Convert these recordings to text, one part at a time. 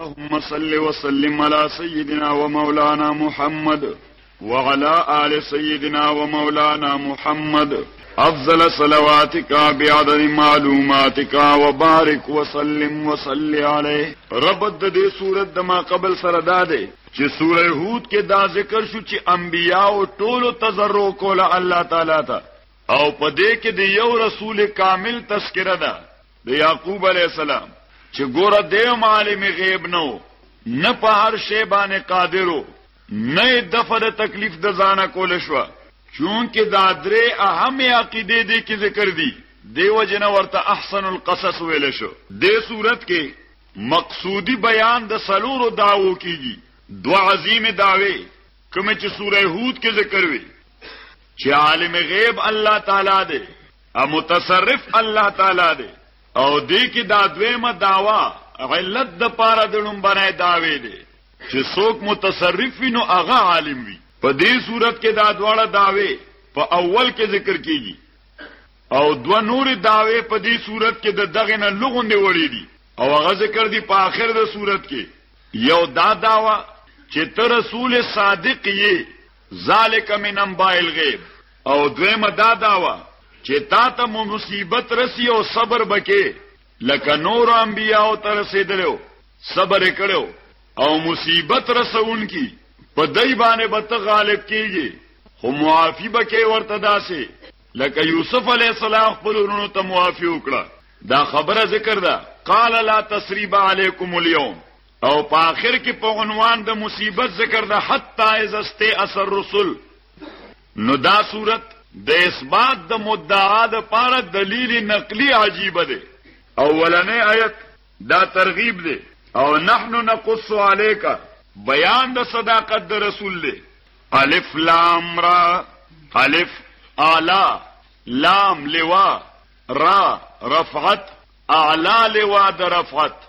اللهم صل وسلم على سيدنا ومولانا محمد وعلى آل سيدنا ومولانا محمد افضل صلواتك بعدد معلوماتك وبارك وسلم وصل عليه رب د دې صورت د ما قبل سره داده چې سوره هود کې دا ذکر شو چې انبیا او ټولو تزرع کوله الله تعالی ته او په دې کې د یو رسول کامل تذکره ده د یعقوب علی السلام چې ګوره د عالم غیب نو نه په هر شی باندې قادرو نه د فد تکلیف د ځانه کول شو چونکه دا درې اهم عقیده دي کې ذکر دي دیو جن ورته احسن القصص ویل شو د صورت کې مقصودی بیان د سلورو داوو کیږي دو عظیم داوي کوم چې سوره هود کې ذکر وي چې عالم غیب الله تعالی دی ا متصرف الله تعالی دی او دې کې دا دویمه داوا علت د پاره د لومبنه داوی دی چې څوک متصرف وي نو هغه عالم وي په دې صورت کې دا دواړه داوی په اول کې ذکر کیږي او دو نور داوی په دې صورت کې د دغه نه لغون دی وړي دي او هغه ذکر دی په آخر د صورت کې یو دا داوا چې ته رسول صادق یې ذالک من انباء الغیب او دویمه دا داوا چې تا ته مو مصیبت رسی او صبر بکې لکه نور انبیاو ته رسیدلو صبر کړو او مصیبت رسون کی په دای باندې به ته غالب کیږي خو معافی بکې ورته داسې لکه یوسف علی السلام خپل ورونو ته معافی وکړه دا خبره ذکر ده قال لا تسریب علیکم اليوم او په آخر کې په عنوان د مصیبت ذکر د حتا از است اثر رسول نو دا صورت د اثبات د مدعا د پاره دلیل نقلی عجیب دی اولنې آیت دا ترغیب دی او نحنو نقص عليك بیان د صداقت د رسول دی الف لام را الف اعلی لام لوا را رفعت اعلی لوا د رفعت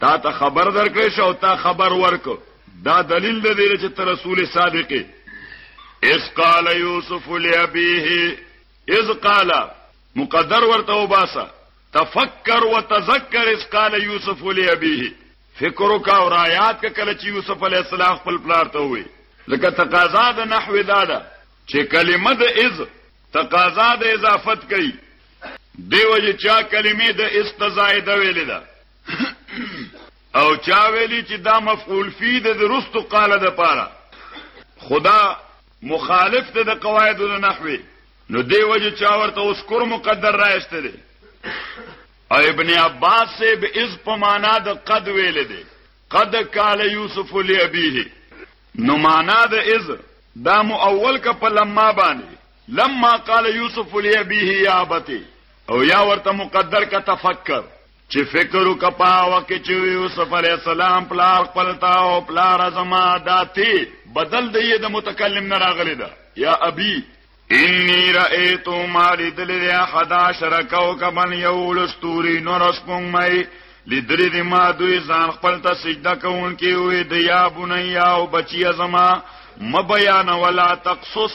تا ته خبر درکړې شو تا خبر ورک دا دلیل د دې چې ته رسول صادق اس قال یوسف لابیه اذ قال مقدر ورته وباسه تفکر وتذکر اس قال یوسف لابیه فکر وکا او آیات کا کله چې یوسف علی السلام خپل پلار ته وې لکه تقاضا د نحوی دادا چې کلمه د اذ تقاضا د اضافت کوي دیو چې چا کلمې د استزایده ویلې ده او چا ویلي چې دا مفعول فی د درست قاله ده پاره خدا مخالف ده د قواعد د نحوی نو دیو چې چا ورته اوس کور مقدر راځته دي او ابن عباس سے به از په معنا د قد ویل دي قد قال یوسف لابیه نو معنا د از دا مو اول کا په لما باندې لما قال یوسف لابیه یا ابتی او یا ورته مقدر کا تفکر چې فکر وکپا وکه چې یوسف علی السلام پلار خپلتا او پلار زما داتی بدل دی د متکلم نه راغلی دا یا ابي انی رأیت ما لیدل دی حدا شرکو کمن یول استوری نور اسپونگ مئی لیدل دی ما دوی زان خپل تا سجده کون کی وی دیا بنیا و بچی زما مبیان ولا تقصص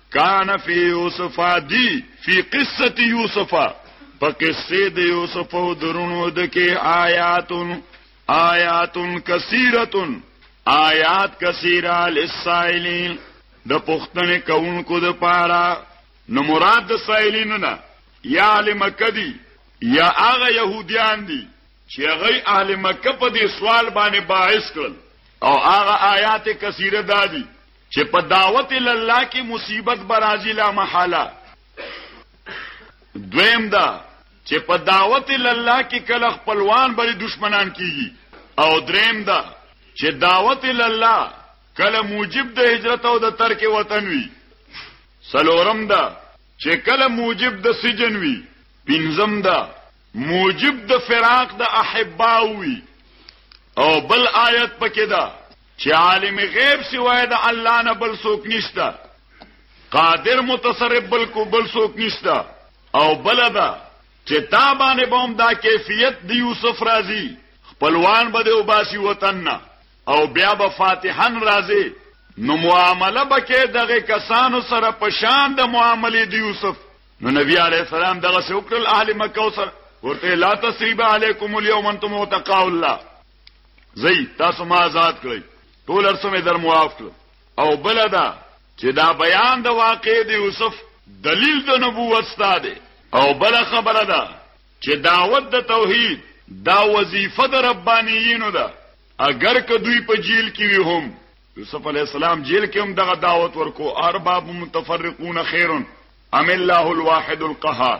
کان فی یوسف دی فی قصه یوسف په قصه د یوسف او درونو د کې آیات آیات کثیره آیات کثیره للسائلین د پښتنه کونکو د پاره نو مراد د سائلین نه یا اهل مکه دی یا هغه يهوديان دي چې هغه اهل مکه په دې سوال باندې باعث کړل او هغه آیات کثیره دادي چې په دعوت الله کې مصیبت برازي لا محاله دویم دا چې په دعوت الله کې کله خپلوان بری دشمنان کیږي او دریم دا چې دعوت الله کله موجب د هجرت او د ترک وطن وي سلورم دا چې کله موجب د سجن وي پنځم دا موجب د فراق د احبا وي او بل آیت پکې دا چې عالم غیب سوای د الله نه بل څوک نشته قادر متصرف بل کو بل څوک نشته او بل دا چې تا باندې بوم دا کیفیت د یوسف راضی خپلوان بده او باسی وطن نه او بیا به فاتحن راضی نو معامله بکې دغه کسانو سره پشان د معاملې د یوسف نو نبی علی السلام دغه څوکل اهل مکه سره ورته لا تسریب علیکم اليوم انتم متقاء الله زئی تاسو ما آزاد کړئ ټول ارسه مې در معاف کړ او بل دا چې دا بیان د واقع د یوسف دلیل د نبوت ستاده او بل خبره ده چې دعوت د توحید دا وظیفه د ربانیینو ده اگر که دوی په جیل کې وي هم یوسف علی السلام جیل کې هم دغه دعوت ورکو ارباب متفرقون خیرن ام الله الواحد القهار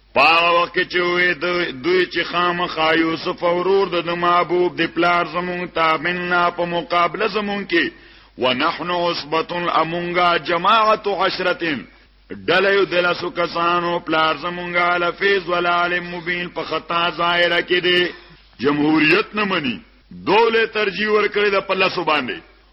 پاغه وخت کې چې وې دوی چې خامخا یوسف اورور د محبوب د پلار زمون تابنا په مقابله زمون کې ونحن عصبه امونګه جماعت عشرتين دلیو دلسو کسانو پلار زمونږه لفیز ولال مبین په خطا ظاهره کې دی جمهوریت نه مني دوله ترجیح ورکړي د پلسو باندې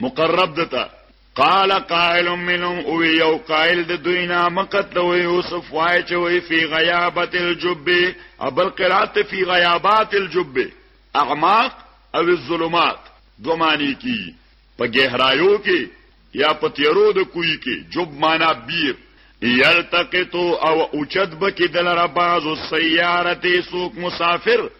مقرب دتا قال قائل منهم او یو قائل د دوی نه مقتل و یوسف وای چې وی فی غیابت الجب ابل قرات فی غیابات الجب اعماق او الظلمات دو معنی کی په گہرایو کې یا په تیرو د کوی کې جب معنا بیر یلتقطو او اوچت بکی دلر بعض السیارت سوک مسافر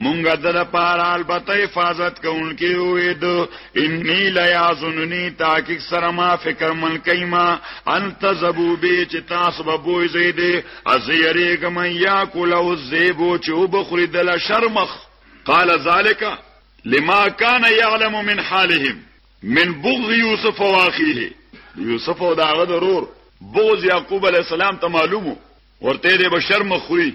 مونږه د لپاره البته حفاظت کوونکی وې دو انی لا یازننی تحقیق سره ما فکر من کایما انت زبو به چې تاسو به بوې زیدې ازیری کوم یا کول او زیبو چې وبخری د شرمخ قال ذالک لما کان یعلم من حالهم من بغض یوسف واخیه یوسف او داغه ضرور بغض یعقوب علی السلام ته معلومو ورته دې بشر مخوي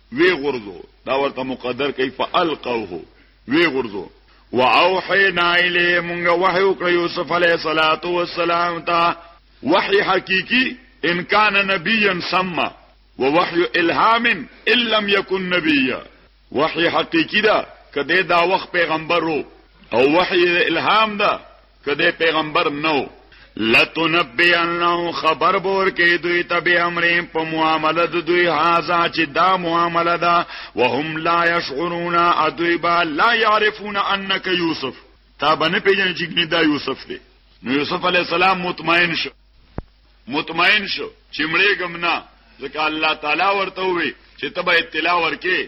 وی غرزو دا ورته مقدر کوي فالقوه وی غرزو واوحینا الیه مونږ وحی وکړ یوسف علیه الصلاۃ والسلام ته وحی حقیقی ان کان نبیا سما ووحی الهام ان لم یکن نبیا وحی حقیقی دا کده دا وخت پیغمبر او وحی الهام دا که دی پیغمبر نو لتنبئنهم خبر بور کې دوی ته به امرین په معامله د دوی هاذا چې دا معامله ده وهم لا يشعرون ادوی با لا يعرفون انك يوسف تا باندې پیژنې چې دا یوسف دی نو یوسف علی السلام مطمئن شو مطمئن شو چې مړې ګمنا ځکه الله تعالی ورته وي چې تبه اطلاع ورکې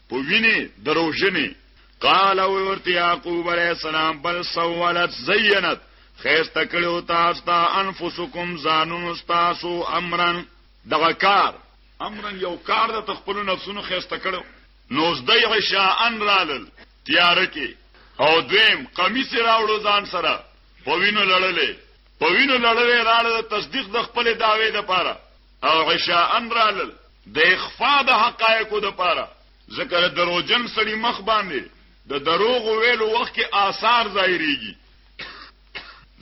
په وینه دروژنې قال او ورته یعقوب علیہ السلام بل سوالت زینت خیست کړو تاسو ته انفسکم زانون تاسو امرن دغه کار امرن یو کار د تخپل نفسونو خیست کړو نو زدای عشاء ان رالل تیار کې او دویم قمیص راوړو ځان سره پوینو لړلې پوینو لړلې راړه تصدیق د خپل داوی د پاره او عشاء رالل د اخفاء د حقایقو د پاره ذکر دروجن سړي مخ باندې د دروغ ویلو وخت کې آثار ظاهريږي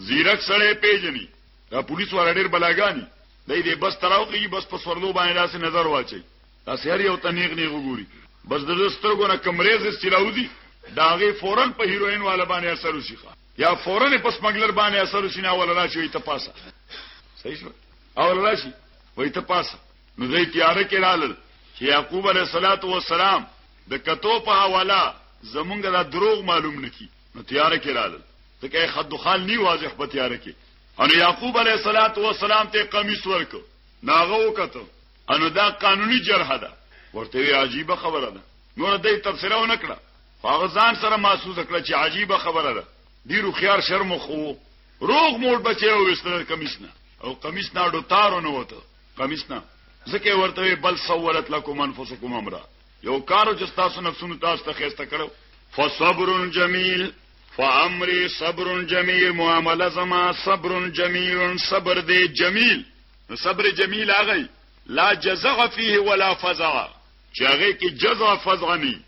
زیرک سړی پیژني دا پولیس ولا ډیر بلاګانی دای دې بس تراوږي بس په سورلو باندې داسې نظر واچي تاسو هر یو تنیغ نیغ وګوري بس د سترګو نه کمرې ز استلاودي داغه فورن په هیروین والا باندې اثر وشي یا فورن په سمګلر باندې اثر وشي نه ولا راشي ته پاسه صحیح شو او راشي وای ته پاسه نو دوی تیار کې رالل چې یعقوب علیه الصلاۃ والسلام د کتو په حواله زمونږ دا دروغ معلوم نکی نو تیار کې رالل ځکه خد خال نی واضح په تیار کې ان یعقوب علیه الصلاۃ والسلام ته قمیص ورک ناغه وکته ان دا قانوني جرح ده ورته عجیب خبره ده نور دې تفسیر و نکړه هغه ځان سره محسوس کړ چې عجیب خبره ده ډیرو خيار شرم خو روغ موټ بچي او وستر کمیس نه او کمیس نه ډو تارو نه وته کمیس نه ځکه ورته بل سوالت لکم انفسکم امرا یو کارو چې تاسو نفسونو تاسو ته خسته کړو فصبر جمیل فامری صبر جمیل معامله زما صبر جمیل صبر دی جمیل صبر جمیل هغه لا جزغ فيه ولا فزع چې هغه کې جزغ فزع نه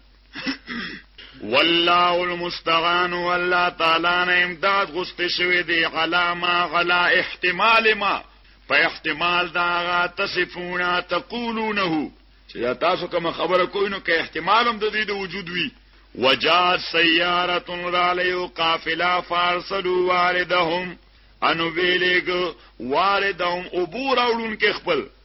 والله المستعان والله تعالی نه امداد غوسته شوی دی علامه غلا احتمال ما په احتمال دا غا تصفونا تقولونه چې تاسو کوم خبره کوی نو که احتمال هم د دې د وجود وی وجاد سیاره را لیو قافله فارسلو واردهم انو ویلګ واردهم عبور اولون کې خپل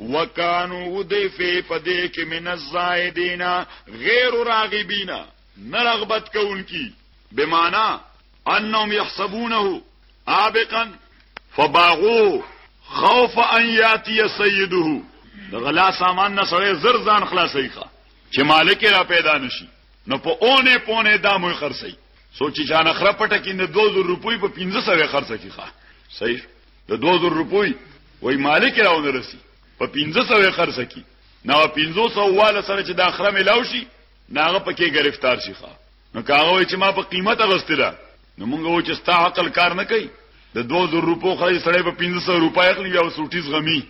وکانو دی فی پدې کې من الزائدین غیر راغبین نه رغبت کوونکی بمانا انهم يحسبونه آبقا فباغو خوف ان یاتی سیده د غلا سامان نه سره زر ځان خلاصي ښه چې مالک را پیدا نشي نو په اونه پونه دامو خرڅي سوچي جان خره پټه کې نه 2000 روپۍ په 1500 خرڅه کیخه صحیح د 2000 روپوي وای مالک راونه رسی په 1500 خرڅ کی نو 1500 والا سره چې د اخره ملاو شي ناغه پکې گرفتار شي ښا نو کاغه چې ما په قیمت اغستله نو مونږ و چې ستا عقل کار نه کوي د 2000 روپو خرې سړې په 1500 روپۍ اخلي یا سوټیز غمی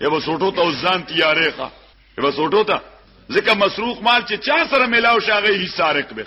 یا به سوټو ته ځان تیارې ښا یا به سوټو ته ځکه مسروق مال چې چا سره ملاو شاغه هي سارق به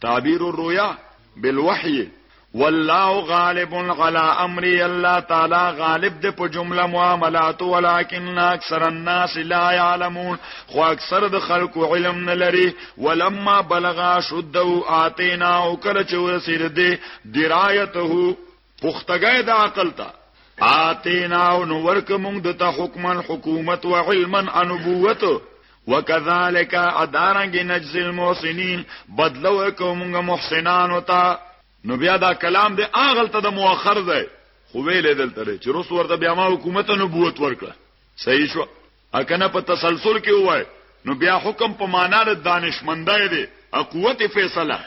تعبیر الرؤیا بالوحی والله غالب على امر الله تعالی غالب د په جمله معاملات ولكن اکثر الناس لا يعلمون خو اکثر د خلق علم نه لري ولما بلغ شده اتینا او کله چې ورسید دی درایته پختګه د عقل ته آتینا او نو ورک مونږ د ته حکمن حکومت و علما انبوت وکذالک ادارنګ نجزی المحسنین بدل ورکو مونږ محسنانو ته نو بیا دا کلام دی اغل ته د مؤخر دی خو ویلې دلته چې روس ورته بیا ما حکومت نبوت ورکړه صحیح شو اکنه په تسلسل کې وای نو بیا حکم په معنا د دانشمندای دی او قوت فیصله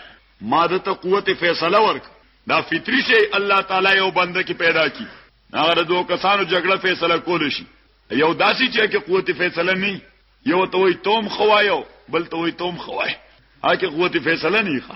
ماده ته قوت فیصله ورک دا فطری شی الله تعالی یو بنده کې پیدا کی هغه دوه کسانو جګړه فیصله کول شي یو داسي چې کې قوت فیصله نه یو ته وي توم خوایو بل ته وي توم خوای هغه قوت فیصله نه ښه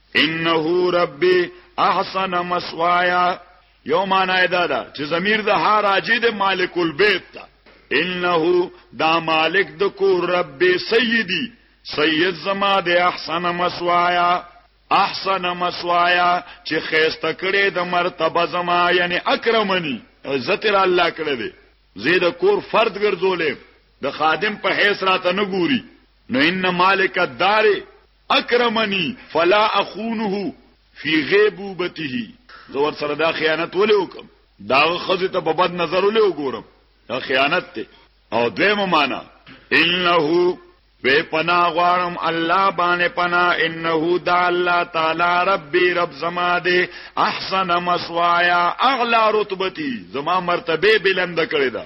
انه ربي احسن مسوایا یو معنی دا ده چې ضمیر د ها راجی د مالک البیت ته انه دا مالک د کور رب سیدی سید زما د احسن مسوایا احسن مسوایا چې خيسته کړي د مرتبه زما یعنی اکرمنی عزت را الله کړی دی زید کور فرد ګرځولې د خادم په حیث راته نه ګوري نو ان مالک الدار اکرمنی فلا اخونه فی غیبوبته زه ورسره دا خیانت ولې وکم دا خزه ته په بد نظر ولې وګورم دا خیانت ته او دویمه معنا انه به پنا غوارم الله باندې پنا انه دا الله تعالی ربي رب زما دې احسن مسوایا اعلى رتبتي زما مرتبه بلند کړی دا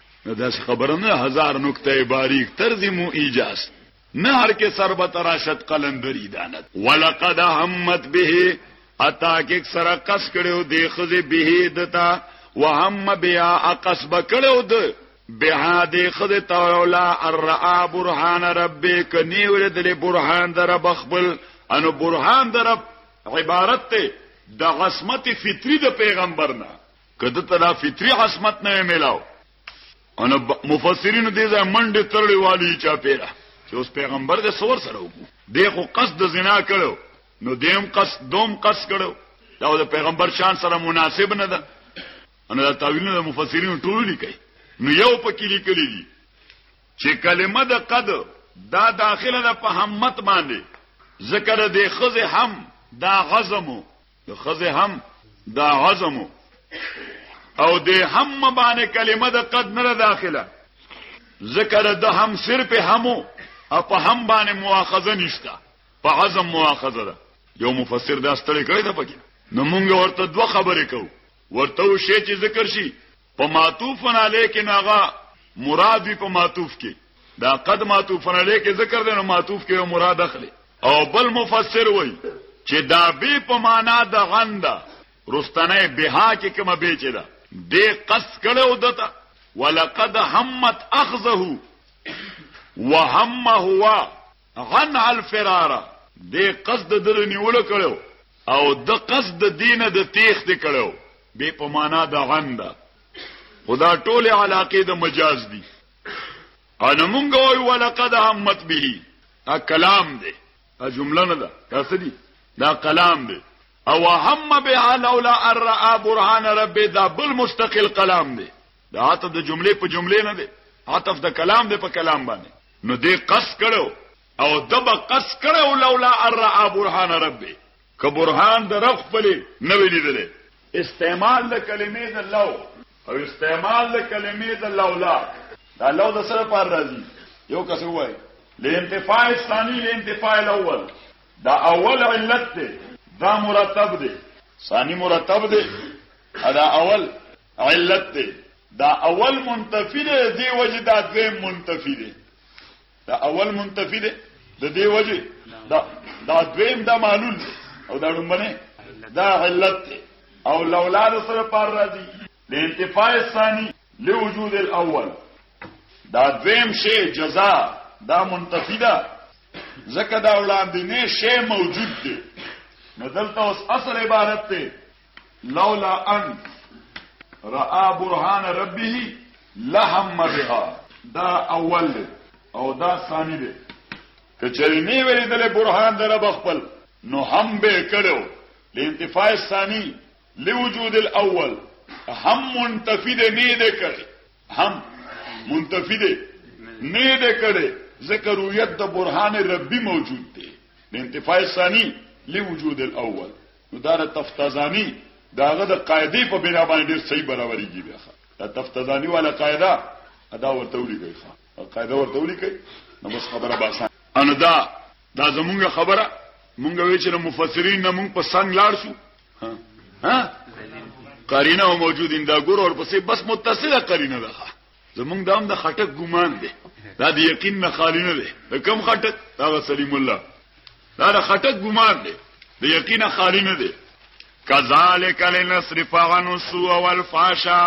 نو داس خبره نه هزار نکته باریک ترجم او ایجاز نه هر کې سر به تراشت قلندری دانت ولقد همت به اتا کې سره قص کړو دی خزه به دتا وهم بیا اقص بکړو د بها دی خزه تولا الرا برهان ربک نیول دل برهان در بخبل انو برهان در عبارت ته د عصمت فطری د پیغمبرنا کده ته دا فطری عصمت نه ملاو ان مفسرین دې ځای منډه ترړې والی چا پیرا چې اوس پیغمبر دې سور سره وکړو دې خو قصد د زنا کړو نو دیم قصد دوم قصد کړو دا د پیغمبر شان سره مناسب نه ده ان دا تعویلونه د مفسرین ټول لیکي نو یو پکې لیکلي دي چې کلمه د قد دا داخله ده په همت باندې ذکر د خزه هم دا غزمو د خزه هم دا عزم او د هم باندې کلمه د قد نه داخله ذکر د هم صرف همو او په هم باندې مؤاخذه نشته په عزم مؤاخذه ده یو مفسر دا ستړي کړی دا پکې نو مونږ ورته دوه خبرې کوو ورته شی چې ذکر شي په معطوفن علی کې ناغا مراد وی په معطوف کې دا قد معطوفن علی کې ذکر دی نو معطوف کې مراد اخلي او بل مفسر وای چې دا به په معنا د غنده رستنه بها کې کومه بیچ ده دې قص کړو دته ولقد همت اخذه وهم هو عن الفرار د قصد د نیول کړو او د قصد دینه د تیخت کړو به په معنا د عن ده خدا ټوله علاقه د مجاز دي ان مونږ وای ولقد همت به ا کلام دی ا جمله نه ده تاسو دي دا کلام دی او هم به لولا ارا برهان رب دا بل مستقل کلام دی دا ته د جمله په جمله نه دی عطف د کلام دی په کلام باندې نو دې قص کړو او دبا قص کړو لولا الرا برهان ربي که برهان د رب خپل نه ویلیدل استعمال د کلمې د لو او استعمال د کلمې د لولا دا لو د سره پر راځي یو کس وای لانتفاع الثاني لانتفاع الاول دا اول علت ده دا مرتب ده ثاني مرتب ده دا اول علت دی دا اول منتفی دی دی وجه دا دویم منتفی دی دا اول منتفی دی د دې وجه دا دا دویم دا معلول دی او دا ډومبنه دا علت دی او لولا د سره پار راځي د انتفاع الثاني لوجود الاول دا دویم شی جزاء دا منتفی ده ځکه دا وړاندې نه شی موجود دی نو دلته اوس اصل عبارت ته لولا ان را برهان ربه لهم بها دا اول دی او دا ثانی دی کچری نه ویل د برهان در بخپل نو هم به کړو لانتفاع ثانی لوجود الاول هم منتفی دی نه دی کړی هم منتفی دی نه دی کړی ذکر رؤیت د برهان ربی موجود دی لانتفاع ثانی لوجود الاول نو دا د تفتزانی داغه د قاعده په بنا باندې ډیر صحیح برابرېږي بیا دا تفتزانی والا قاعده ادا ورته ولیکي ښا قاعده ورته ولیکي نو بس خبره باسه ان دا دا زمونږ خبره مونږ وی چې مفسرین نه مونږ په څنګه لار شو ها ها قرینه موجودین دا ګور اور پسې بس متصله قرینه ده زمونږ دام د خټک ګمان دی دا د یقین نه خالی نه دی د کم خټک دا سلیم الله دا د خټک ګمان دی د یقین خالی نه دی کذالک لنصرف عن السوء والفحشا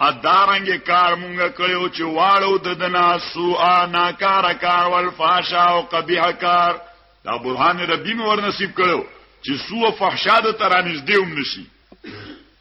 ادارنګ کار مونږ کړو چې واړو د دنا سوء ناکار کار والفحشا او قبیح کار دا برهان ربی مور نصیب کړو چې سوء فحشا د ترانځ دیوم نشي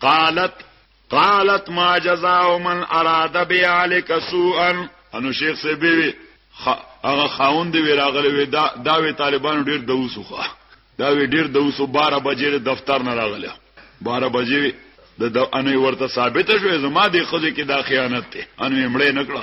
قالت قالت ما جزاء من اراد بعلك سوءا انو شیخ سے بیوی هغه خاوند وی راغلی وی دا دا وی طالبانو ډیر دوسوخه دا وی ډیر دوسو 12 بجې د دفتر نه راغلی 12 بجې د انې ورته ثابت شوې زما د خځې کې دا خیانت ته انې مړې نکړه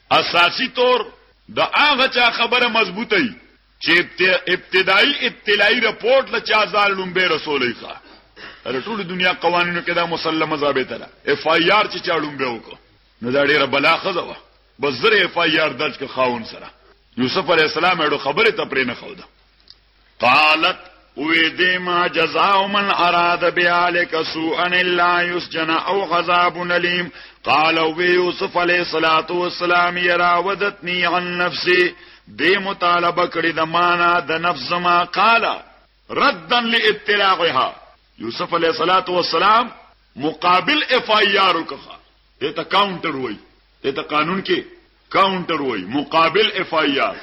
اساسي طور د هغه چا خبره مضبوطه وي چې ابتدايي ابتلايي رپورټ له چا ځان لومبه رسولې ښه تر ټولو دنیا قوانینو کې دا مسلمه ضابطه ده اف آی آر چې چا لومبه وکړو نو دا ډیره بلا خزه وه بس زره اف آی آر درج که خاون سره یوسف علی السلام اړو خبره ته پرې نه خو ده قالت وی دی ما جزاء من اراد بیالک سوءا الا یسجن او عذاب نلیم قال وی یوسف علیہ الصلات والسلام یراودتنی عن نفسی دی مطالبه کړی د معنا د نفس ما قال ردا لاطلاعها یوسف علیہ الصلات والسلام مقابل اف آی آر وکړه دته کاونټر وای دته قانون کې کاونټر وای مقابل اف آی آر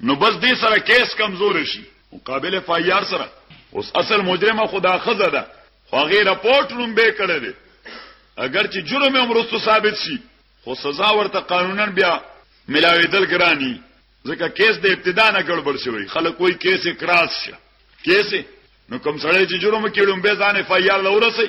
نو بس دې سره کیس کمزور شي مقابل اف آی آر سره اوس اصل مجرمه خدا خزه ده خو غیر رپورټ نوم به کړی دی اگر چې جرم هم رستو ثابت شي خو سزا ورته قانونا بیا ملاویدل ګرانی ځکه کیس د ابتدا نه ګړبړ شوی خلک وایي کیس کراس شه کیس نو کوم سړی چې جرم کړي لومبه ځان اف آی آر لورسي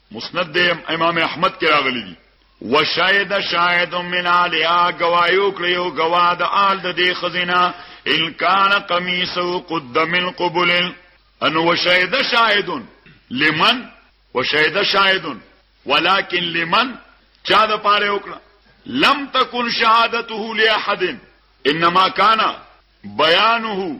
مسند امام احمد کې راغلي دي وشاهد شاهد من علیا گوايو کړیو گوا د آل د دې خزینه ان کان قمیصو قد من قبل ان وشاهد شاهد لمن وشاهد شاهد ولكن لمن چا د پاره وکړه لم تكن شهادته لاحد انما كان بيانه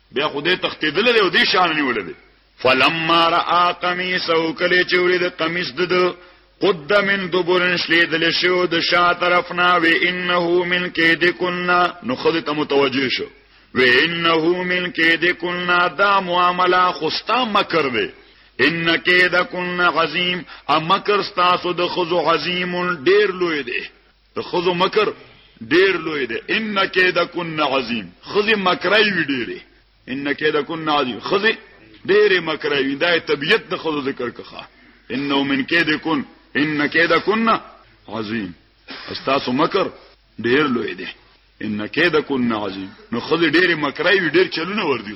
بیا خدای تختیدل دی او دی شان نیول دی فلما را قمیصو کله چې ولید قمیص دده قد من دبرن شلیدل شو د شا طرفنا و انه من کید کنا نو خود ته متوجه شو و انه من کید کنا دا معاملہ خوستا مکر دی ان کید کنا عظیم ا مکر تاسو د خزو عظیم ډیر لوی دی د خزو مکر ډیر لوی دی ان کیدکن عظیم خزی مکرای وی ډیره ان کیدکن عظیم خزی ډیره مکرای وی دا طبیعت د خزو ذکر کخه انه من کیدکن ان کیدکن عظیم استاسو مکر ډیر لوی دی ان کیدکن عظیم نو خزی ډیره مکرای وی ډیر چلونه ور دي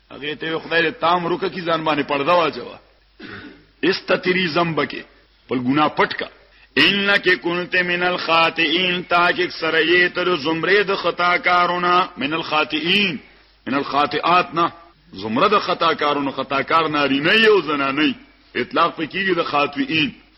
هغه ته خدای دې تام روکه کی ځان باندې پرده واچوا استتری ذنب کې پر ګنا پټکا انک کنت من الخاطئین تاکک سره تر زمره د خطا کارونه من الخاطئین من الخاطئات نه زمره د خطا کارونه خطا کار ناری نه یو زنانه اطلاق پکې د خاطئین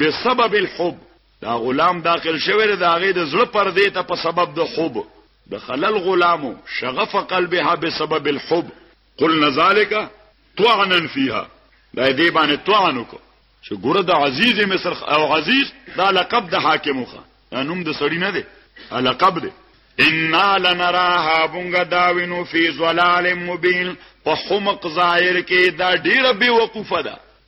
بسبب الحب دا غلام داخل شوی دی د هغې د زړه پردې ته په سبب د حب د خلل غلامو شغف قلبها بسبب الحب قلنا ذالک طعنا فيها دا دې باندې طعن وکړو چې ګوره د عزیز مصر او عزیز دا لقب د حاکم خو نوم د سړی نه دی لقب دی ان لنراها بونګه داوینو فی ظلال مبین په حمق ظاهر کې دا ډیره بی وقوفه ده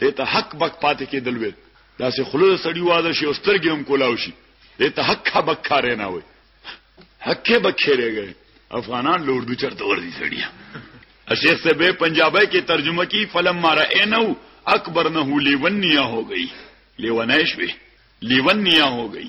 دې ته حق بک پاتې کېدل وي داسې خلوه سړی واده شي او سترګې هم کولاو شي دې ته حق ها بک کارې نه وي حق به کېږي افغانان له اردو چرته ورځي سړی شیخ صاحب پنجابی کې ترجمه کی فلم مارا اینو اکبر نه لیونیا هو گئی لیونای شوی لیونیا هو گئی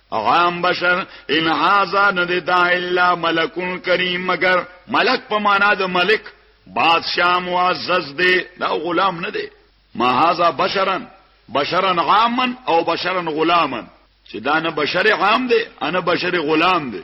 عام بشر ان هاذا ندتا الا ملک کریم مگر ملک په معنا د ملک بادشاہ معزز دی دا غلام نه دی ما هاذا بشرا بشرا عاما او بشرا غلاما چې دا نه بشر عام دی انا بشر غلام دی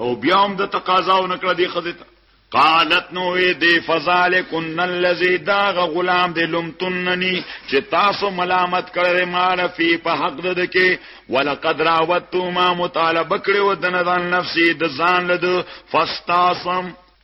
او بیا هم د تقاضا و نکړه دی خزه ته قالت نو وی دی فذالکن الذی داغ غلام دی لمتننی چې تاسو ملامت کړی مال فی په حق د کې ولقد راوتو ما مطالبه کړو د نظر نفسی د ځان لد فاستاسم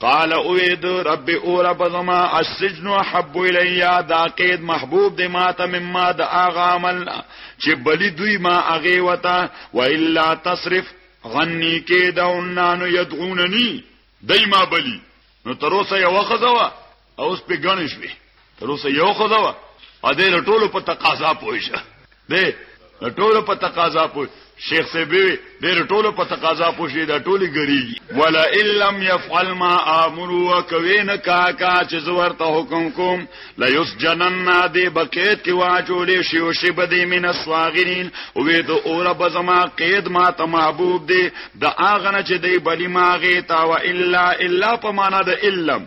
قال اوید رب او رب زما السجن حب الیا دا قید محبوب دی ما ته مما د اغه عمل چې بلی دوی ما اغه وتا و الا تصرف غنی کیدون نو یدعوننی دای ما بلی نو تر اوسه یو خزوا اوس په غنې شوې تر اوسه یو خو دا ا دې ټولو په تقاضا پوښه دې ټولو په تقاضا پوښ شیخ سیبی دې ټولو په تقاضا پوښې دا ټولي ګریږي ولا الا يفعل ما امر وکوي نه کاکا چې زور ته حکم کوم لا يسجنن دې بکیت کې واجولې شی او شی بدې من الصاغرين او وې ته اور بزما قید ما ته محبوب دې د اغنه چې دې بلی ماغه تا و الا الا په معنا د علم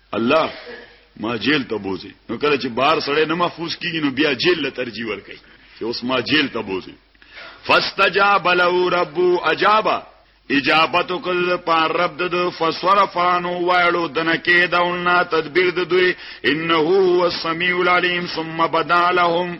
الله ما جیل ته بوزي نو کله چې بار سړی نه محفوظ کیږي نو بیا جیل له ترجیح ور کوي چې اوس ما جیل ته بوزي فاستجاب له رب اجابا اجابت وکړ په رب د فسرفانو وایلو دنکې داونه تدبیر د دوی انه هو السمیع العلیم ثم بدا لهم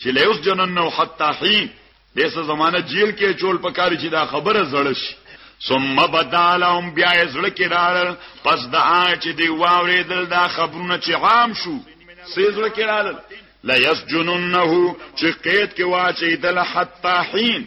چې لا یوس جنن او حتا حين دې څه زمانہ جیل کې چول پکاري چې دا خبره زړه شي ثم بدالهم بیا زړه کې راړل پس دا چې دی واورېدل دا خبرونه چې عام شو سې زړه کې راړل لا یسجننه چې قید کې واچې دل حتا حين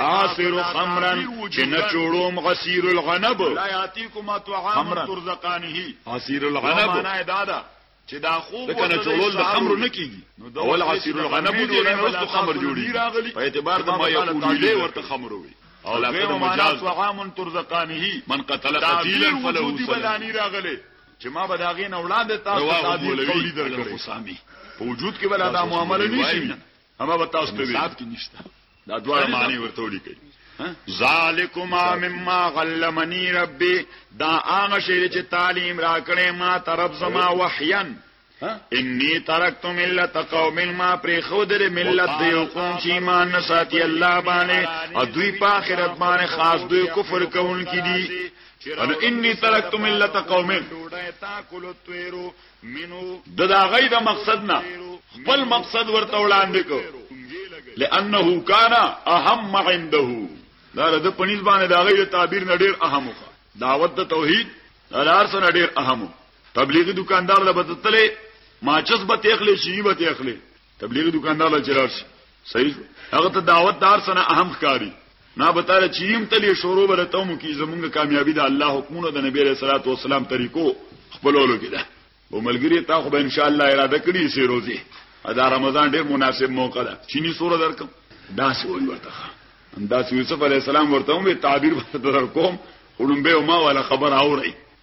آسر خمرن چې نه جوړوم غسیر الغنب لا یاتیکما طعام ترزقانه غسیر الغنب معنا دا ده چې دا خوب کنه جوړول د خمر نه کیږي اول غسیر الغنب دی نه وروسته خمر جوړي په اعتبار د ما یقول له ورته خمر وي او لا په مجاز طعام ترزقانه من قتل قتیلا فله سلام راغله چې ما به دا غین اولاد تاسو تعبیر قولی درکړي په وجود کې ولا دا معاملې نشي همه به تاسو ته حساب کې نشته دا دواړه معنی ورته ولیکي ذالکما مما علمنی ربی دا هغه شی چې تعلیم را کړې ما طرف زما وحیا انی ترکت ملت قوم ما پر خودر ملت دی قوم چې ایمان نساتی الله باندې او دوی په آخرت باندې خاص دوی کفر کوونکې دي ان انی ترکت ملت قوم د دا غي د مقصد نه خپل مقصد ورته وړاندې کو لانه کان اهم عنده دا د پنځ باندې دا غي تعبیر نه ډیر اهم وو دعوت د توحید لار سره ډیر اهم تبلیغي دکاندار له بدتلې ماچس به تخلې شي به تخلې تبلیغ دکاندار له چلار شي صحیح هغه ته دعوت دار سره اهم ښکاری نه به تعالی چې يم تلې شروع بل ته مو کی زمونږ کامیابی د الله حکمونه د نبی رسول الله والسلام طریقو خپلولو کې ده او ملګری تا خو به ان شاء الله اراده کړی سي روزي دا رمضان ډیر مناسب موقع ده چینی سوره درکم دا سی وی ورته دا سی یوسف علی السلام ورته وی تعبیر ورته درکوم اولم به ما ولا خبر اوري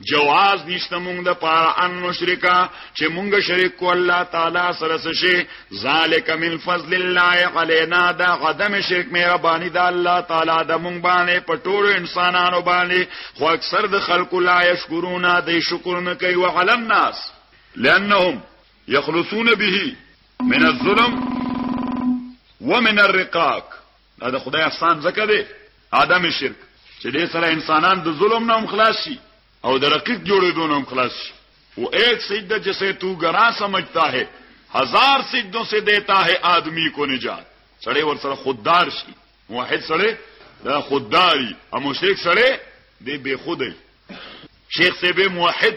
جواز نشته مونږ د پاره ان مشرکا چې مونږ شریک کو الله تعالی سره شي ذالک من فضل الله علینا دا قدم شرک مهرباني د الله تعالی د مونږ باندې پټول انسانانو باندې خو اکثر د خلکو لا یشکرون د شکر نه کوي او علم ناس لانهم یخلصون به من الظلم ومن الرقاق دا د خدای احسان ځکه دی آدم شرک چې دې سره انسانان د ظلم نه هم خلاص شي او د رقیق جوړېدو نه هم خلاص شي او ایک سجده جسے تو گرا سمجھتا ہے هزار سجدوں سے دیتا ہے آدمی کو نجات سړی ور سره خوددار شي موحد سړی دا خودداري او مشرک سړی دی بے خودی شیخ سے بے موحد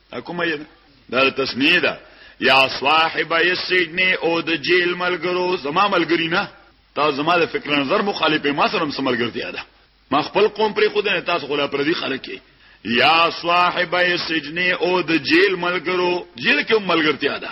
دا کومه یې دا تسنیه ده یا صاحب السجن او د جیل ملګرو زما ملګری نه تا زما د فکر نظر مخالف ما سره هم سملګرتیا ده ما خپل قوم پرې خود نه تاسو خلا پر دې خلک یا صاحب السجن او د جیل ملګرو جیل کې ملګرتیا ده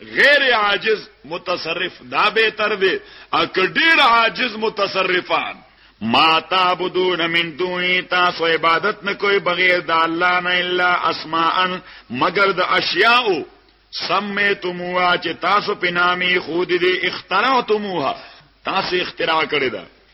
غیر عاجز متصرف دا به تر دی اک ډیر عاجز متصرفان ما تعبدون من دونی تاسو عبادت نه کوي بغیر د الله نه الا اسماء مگر د اشیاء سمیتموها چې تاسو په نامي خود دې اخترعتموها تاسو اختراع کړی دا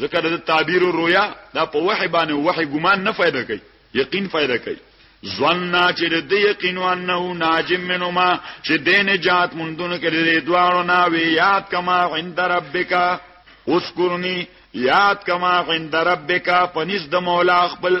ځکه د تعبیر او رویا دا په وحی باندې وحی ګمان نه فائدہ کوي یقین فائدہ کوي ځواننا چې د یقین انه ناجم منما چې د نجات مندونو کې د دوانو نا وی یاد کما عند ربک اذكرني یاد کما عند ربک پنځ د مولا خپل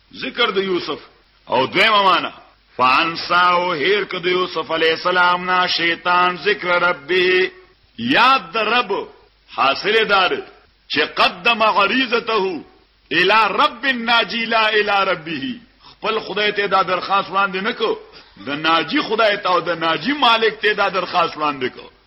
ذکر د یوسف او دویمه معنا فانساو هیر کد یوسف علی السلام نا شیطان ذکر ربه یاد د رب حاصل دار چې قدم غریزته الی رب الناجی لا الی ربه خپل خدای ته دا درخواست وړاندې نکو د ناجی خدای ته او د ناجی مالک ته دا درخواست وړاندې کو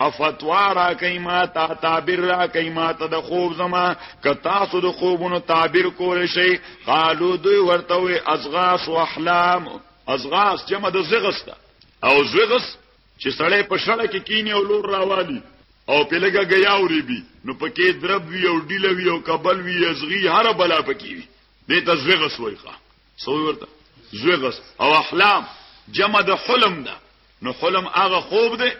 افتوا را کوي ما تا تعبیر را کوي ما ته د خوب زما که تاسو د خوبونو تعبیر کول شي قالو دوی ورته وي ازغاس او احلام ازغاس چې مده زغسته او زغس چې سړی په شړه کې کینی او لور راوالي او په لګه غیاوري بي نو پکې درب وی او ډیله وی او کبل وی ازغي هر بلا پکې وی دې ته زغس وایخه څو ورته زوی غس او احلام جمع د حلم ده نو حلم هغه خوب ده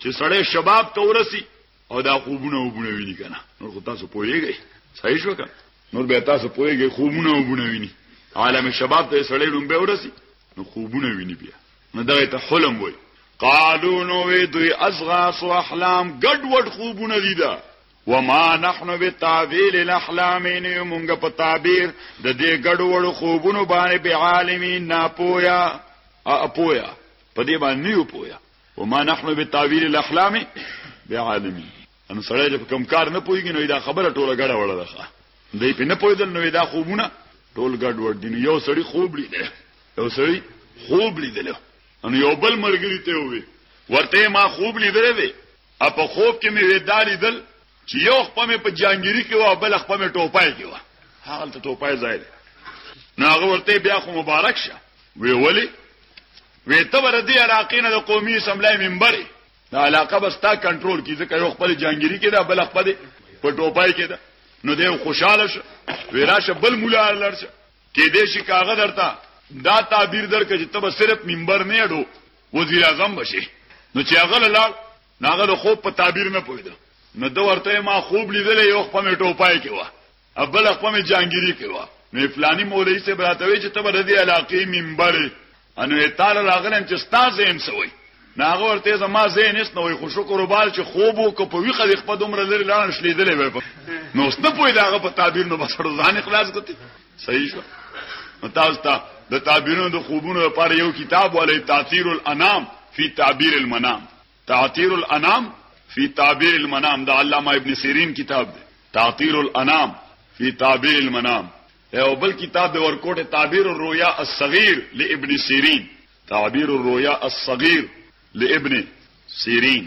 چې سړی شباب ته ورسی او دا خوبونه وبونه ویني کنه نور خو تاسو پوهیږئ صحیح شو کنه نور به تاسو پوهیږئ خوبونه وبونه ویني عالم شباب ته سړی لوم به ورسی نو خوبونه ویني بیا نو دا ته حلم وای قالو نو وی دوی اصغاص او احلام ګډ وډ خوبونه دي دا وما نحن بتعبيل الاحلام مونږ په تعبیر د دې ګډوړو خوبونو باندې به عالمین نه پویا ا پویا په دې باندې یو پویا وما نحن بتعبيل الاحلام به عالمین ان سړی چې کوم کار نه پويږي نو دا خبره ټوله ګډه وړه ده دې په نه پویدل نو دا خوبونه ټول ګډ وړ دي یو سړی خوب لیدل یو سړی خوب لیدل ان یو بل مرګري ته وي ورته ما خوب لیدل دی او په خوب کې مې ودا لیدل چې یو خپه مې په جانګيري کې و او بل خپه مې ټوپای کې و هغه ته ټوپای ځای دی نو هغه ورته بیا خو مبارک شه وی ولی وی ته ور دې علاقې نه د قومي اسمبلی منبر دا علاقه بس تا کنټرول کی ځکه یو خپل جانګيري کې دا بل خپل په ټوپای کې دا نو دې خوشاله شه وی راشه بل مولا لرشه کې دې شي کاغه درته دا تعبیر درکې چې ته صرف منبر نه اډو وزیر اعظم بشي نو چې هغه لاړ ناغه له خوب په تعبیر نه پوهیده نو د ورته ما خوب لیدل یو خپل میټو پای کې و ابل خپل جانګيري کې و نو فلانی مولوی سے براتوي چې تبر دې علاقې منبر انو تعالی راغلم چې ستاسو هم سوي ناغه ورته زما زین اس نوې خو شکر وبال چې خوب او کو په وی خدای خپل عمر لري لاړ شلیدلې وې نو ست په داغه په تعبیر نو بسړ ځان اخلاص کوتي صحیح شو تاسو ته د تعبیرونو د خوبونو لپاره یو کتاب ولې تعطیر الانام فی تعبیر المنام تعطیر الانام فی تعبیر المنام د علامه ابن سیرین کتاب دی تعطیر الانام فی تعبیر المنام او بل کتاب دی ورکوټه تعبیر الرؤیا الصغیر لابن سیرین تعبیر الرؤیا الصغیر لابن سیرین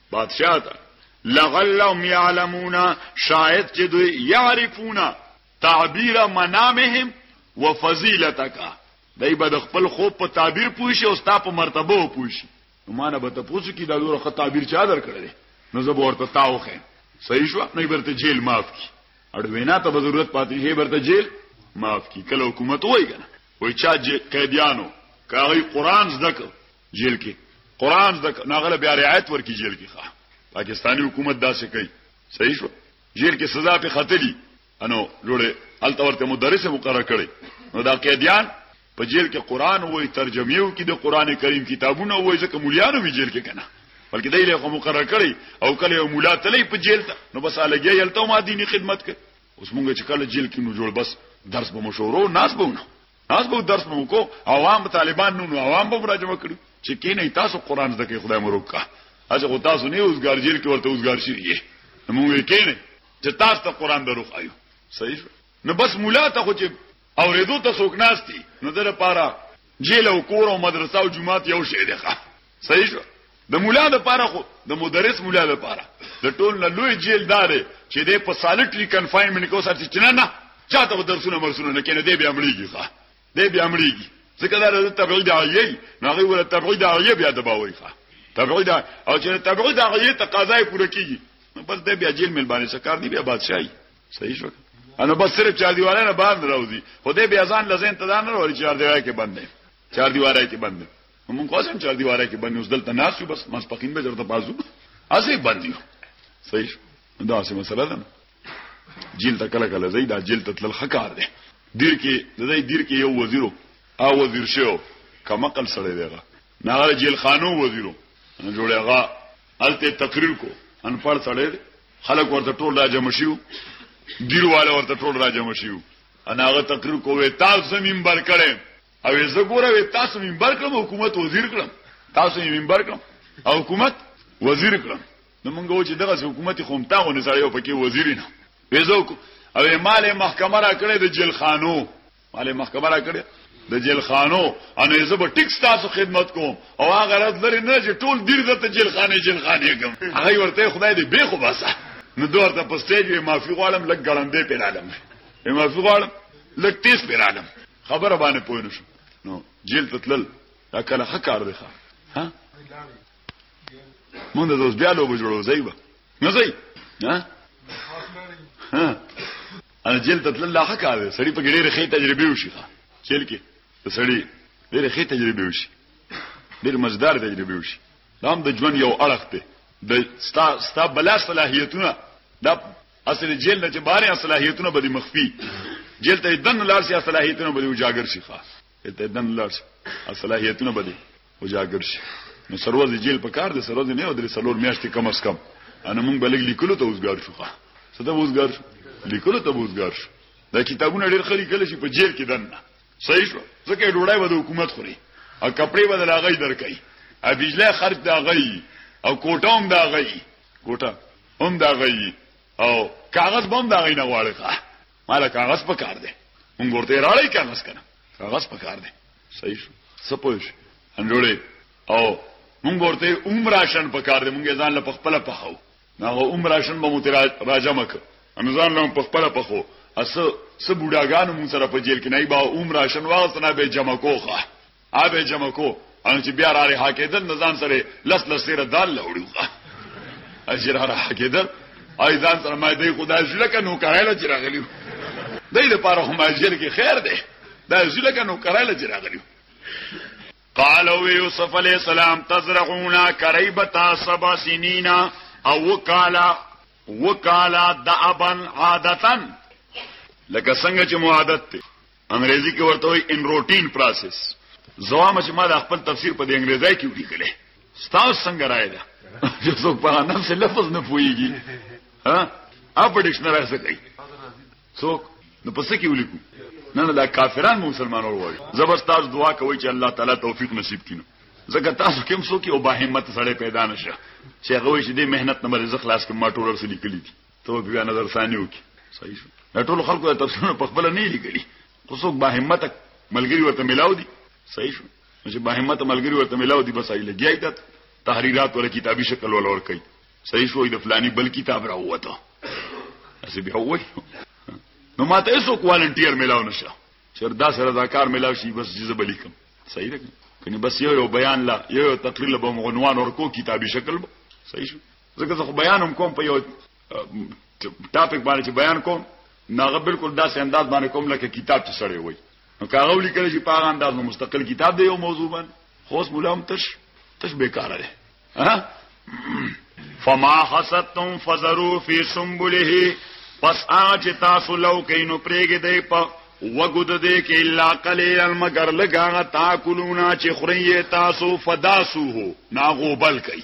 بادشاہ ته لغلهم يعلمون شاید چې دوی يعرفون تعبیر منامهم وفضيلتک دای به د خپل خوب په تعبیر پوښي او ستا په مرتبه پوښي نو مانه به ته پوښي کی دا دوره خط تعبیر چا درکړي نو زه ورته تاوخه صحیح شو نه برته جیل معاف کی اړ وینا ته ضرورت پاتې هي برته جیل معاف کی کله حکومت وای کنه وای چا قیدیانو کاغی قران زده جیل کې قران زده نو هغه بیا رعایت ورکی جیل کې ښه پاکستانی حکومت داسې کوي صحیح شو جیل کې سزا په خطلی انو لوړې الته ورته مدرس مقرر کړي نو دا قیدیان په جیل کې قران وای ترجمه یو کې د قران کریم کتابونه وای ځکه مولیانو وی جیل کې کنه بلکې دای له مقرر کړي او کله یو مولا تلې په جیل ته نو بس الګي یلته ما دینی خدمت کوي اوس مونږ چې کله جیل کې نو جوړ بس درس به مشورو ناس به ونه اس به درس مو کو عوام طالبان نو نو عوام به راجمه کړي چې کینې تاسو قران زکه خدای مو روکا اځه خو تاسو نه اوسګار جیل کې ورته اوسګار شي یې مو یې کینې چې تاسو ته قران دروخ ایو صحیح شو نو بس مولا ته خو چې اوریدو ته څوک ناشتي نو دره پاره جیل او کور او مدرسه او جمعات یو شی دی ښه صحیح شو د مولا د پاره خو د مدرس مولا د پاره د ټول نه لوی جیل دار چې د په سالټری کنفاینمنت کو ساتي چې نه نه چاته به درسونه مرسونه نه کینې دی بیا مړیږي ښا دی بیا مړیږي ځکه دا د تبعید عالی نه غي ول تبعید عالی بیا د باوي ښا تبعید او چې تبعید عالی تقاضای پوره کیږي نو بس دی بیا جیل مل باندې سکار دی بیا بادشاہي صحیح شو انا بس صرف چار دیواره نه باندې راوځي خو دې بیا ځان لزین تدان نه وري چار دیواره کې باندې چار دیواره کې باندې نو موږ قسم چار دیواره کې باندې اوس دلته ناس یو بس ماسپخین به درته بازو اسی باندې صحیح دا څه مسله ده جیل ته کله کله زید جیل ته تل خکار دی دیر کې د دې دیر کې یو وزیرو او وزیر شو کمقل سره دیغه نه جیل خانو وزیرو نه جوړیغه الته تقریر کو ان پړ سره خلک ورته ټول را جمع شیو دیرواله ورته ټول را جمع شیو انا هغه تقریر کوې تاسو زمين بر کړې او زه ګوره وې تاسو منبر کړم حکومت وزیر کړم تاسو یې منبر کړم او حکومت وزیر کړم نو موږ و چې دغه حکومت خوم تاونه سره یو پکې وزیر نه وېزو او مال محکمه را کړې د جیل خانو مال محکمه را کړې د جیل خانو ان زه به ټیکس تاسو خدمت کوم او هغه رات لري نه چې ټول دیر زته جیل خانه جیل خانه کوم هغه ورته خدای دې به خو باسه نو دوه ته پسټیج وی معافي غواړم لګ ګړندې پیرالم ما فی غواړم لک تیز پیرالم خبره باندې پوه نشو نو جیل ته تلل دا کله ښه کار دی ښه ها مونږ د اوس بیا لوبه جوړو ځای به نه ځای ها ها انا جیل ته تلل لا ښه کار دی سړی په ګډېره خې تجربه وشي ښه جیل کې سړی ډېره خې تجربه وشي ډېر مزدار تجربه وشي دا هم د ژوند یو اړخ دی د ستا ستا بلا صلاحیتونه دا اصل جیل نه چې بارې اصلاحیتونه به مخفي جیل ته دن لار شي اصلاحیتونه به اجاګر شي خاص ته دن لار شي اصلاحیتونه به اجاګر شي نو سروز جیل په کار دي سروز نه ودري سلور میاشتې کم اس کم انا مونږ بلګ لیکلو ته وزګار شو خا څه ته وزګار شو لیکلو ته وزګار شو دا کتابونه ډېر خري کله شي په جیل کې دن صحیح شو ځکه ډوړای به د حکومت خوري او کپڑے به د لاغې درکې ا بجلی خرج دا غي او کوټوم دا غي ګوټه هم دا غي او کاغذ بم دا غي نه غواړي ښه مال کاغذ په کار دی مونږ ورته راړی کاغذ کنه کاغذ په کار دی صحیح شو سپوږ انډوړي او مونږ ورته عمر راشن په کار دی مونږ ځان له خپل په هو نه عمر راشن به متراج راجم ک ان ځان له خپل په خو اس سبوډاګان مون سره په جیل کې نه با عمر راشن واغ سنا به جمع کوخه آبه جمع کو ان چې بیا را رها کېدل نه ځان سره لس لس سره دال لوړو اجر را رها کېدل اې ځان سره ما دې خدای شله کنو کړل چې راغلیو دې لپاره هم اجر کې خیر دی دا شله کنو کړل چې راغلیو قالو یوسف علی السلام تزرعونا کریبتا سبع سنینا او وکالا وکالا دعبن عادتن لکه څنګه چې معادت ته انګریزي کې ورته وي ان روټین پروسس زوام چې ما د خپل تفسیر په د انګریزي کې ولیکل ستاسو څنګه راي ده چې څوک په نفس لفظ نه پويږي ها اپ ډکشنری څه کوي څوک نو پس کې ولیکو نه نه دا کافران مسلمانان وایي زبرستاز دعا کوي چې الله تعالی توفیق نصیب کینو ځکه تاسو کوم څوک او با همت سره پیدا نشه چې هغه چې دې مهنت نه مرزه خلاص کې ما ټول رسلي کړی دي ته بیا نظر ثاني وکي صحیح شو دا ټول خلکو د تفسیرونه په خپل نه لیکلي خو څوک با همت ملګری ورته ملاو دي صحیح شو چې با همت ملګری ورته ملاو دي بس ایله گیای ته تحریرات ولا کتابي شکل ولا ور کوي صحیح شو د فلاني بل کتاب را وته اسی بیا وای نو ماته هیڅ کوالنټیر ملاو نشه چر دا سره دا کار ملاو شي بس جزه بلیکم صحیح ده کني بس یو بیان لا یو تقریر له بم عنوان ورکو کتابي شکل صحیح شو ځکه زه خو بیان هم کوم په یو ټاپک باندې چې بیان کوم ناغه بالکل داسې انداز باندې کوم لکه کتاب چې سړی وای نو کاغه ولیکل چې په هغه انداز نو مستقل کتاب دی یو موضوع باندې خو اوس مولا هم تش تش بیکاره دی ها فما حسدتم فزرو فی سنبله پس هغه چې تاسو لو کینو پرېګې دی په وګد دې کې الا قليل المگر لګا تاکلونا چې خوري تاسو فداسو هو ناغو بل کوي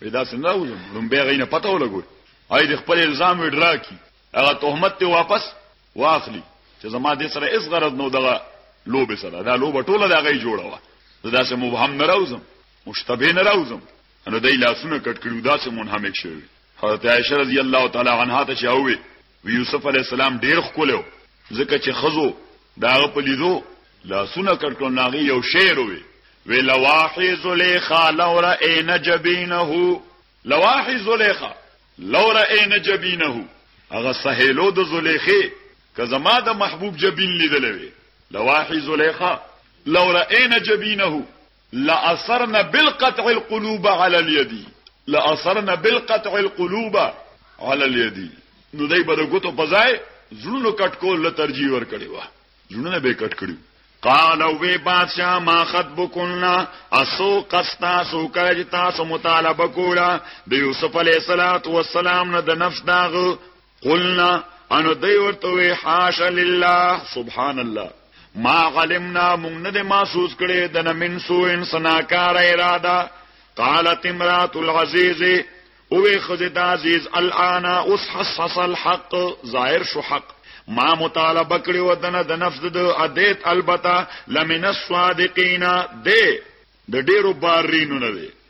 پیدا سنده وزم لومبه غینه پته ولګوي آی د خپل الزام وډرا کی هغه تهمت ته واپس واخلي چې زما د سره اس غرض نو دغه لوبه سره دا لوبه ټوله دا غي جوړه و دا سه مبهم نه راوزم مشتبه نه راوزم نو دای لاسونه کټ کړو دا سه منهمک شوی حضرت عائشه رضی الله تعالی عنها ته چاوي وی یوسف علی السلام ډیر خکلو ځکه چې خزو داغه په لیدو لاسونه کړکړو ناغي یو شعر وی وی لواحی زلیخا لور عین جبینه لواحی زلیخا لور عین جبینه هغه سهیلو د زلیخه که زما د محبوب جبین لیدلوي لواحی زلیخا لور عین جبینه لاثرنا بالقطع القلوب على اليد لاثرنا بالقطع القلوب على اليد نو دای په دغه په ځای زړونو کټ کول له ترجیح ور کړی و زړونه به کټ کړی قال وی بادشاہ ما خطبکنا اسو قستا سو کج تاسو مطالبه کولا د یوسف علی الصلات والسلام نه د نفس داغ قلنا انو دی ورته وی حاش لله سبحان الله ما علمنا مونږ نه د محسوس کړي د نمن سو انسناکار اراده قالت امرات العزيز او خزه د عزيز الان اوس حسس الحق ظاهر شو حق ما مطالبه کړي و دنه د نفس د ادیت البته لمن الصادقین د د ډیرو بارینو نه دی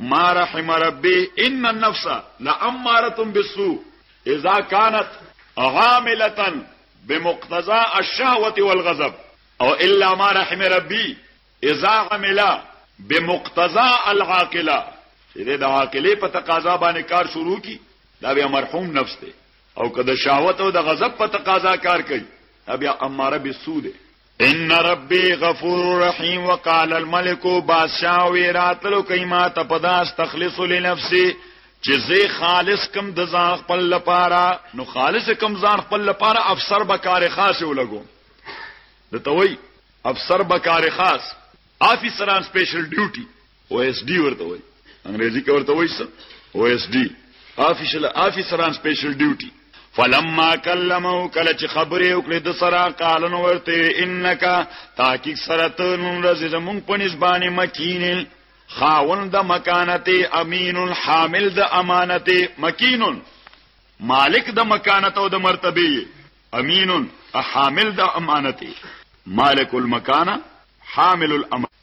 ما رحم ربي ان النفس لاماره بالسوء اذا كانت عامله بمقتضى الشهوه والغضب او الا ما رحم ربي اذا عمل بمقتضى العاقله چې د عاقله په تقاضا باندې کار شروع کی دا بیا مرحوم نفس دی او که د شهوت او د غضب په تقاضا کار کوي بیا اماره بالسوء دی ان ربي غفور رحیم وقال الملك بادشاہ ویراتلو کایما ته پداس تخلص لنفسي چې زه خالص کم د ځان خپل لپاره نو خالص کم ځان خپل لپاره افسر به کار خاص ولګو د توي افسر به کار خاص افسران سپیشل ډیوټي او اس ډي ورته وای انګريزي کې ورته وای څه او اس ډي افیشل افیسران سپیشل ډیوټي فلما کلمو کله چې خبرې وکړې د سره قالن ورته انک تحقیق سره ته نن ورځ زمونږ په نسبانه مکینه خاون د مکانت امین الحامل د امانت مکین مالک د مکانت او د مرتبه امین حامل د امانت مالک المکانه حامل الامانه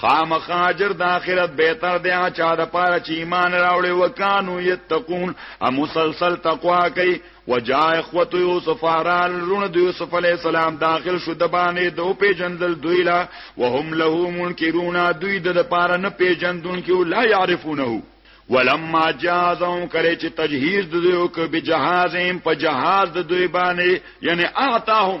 خامخا اجر د اخرت بهتر دی هغه چا د پاره چې ایمان راوړي وکانو یتقون ا مسلسل تقوا کوي وجاء اخوت یوسف ارال رونه د یوسف علی السلام داخل شو د باندې دو پیجندل دوی لا وهم له منکرون دوی د پاره نه پیجندون کې لا يعرفونه ولما جازهم کړي چې تجهیز دوی او کې به جهازهم په جهاز د دوی باندې یعنی اعطاهم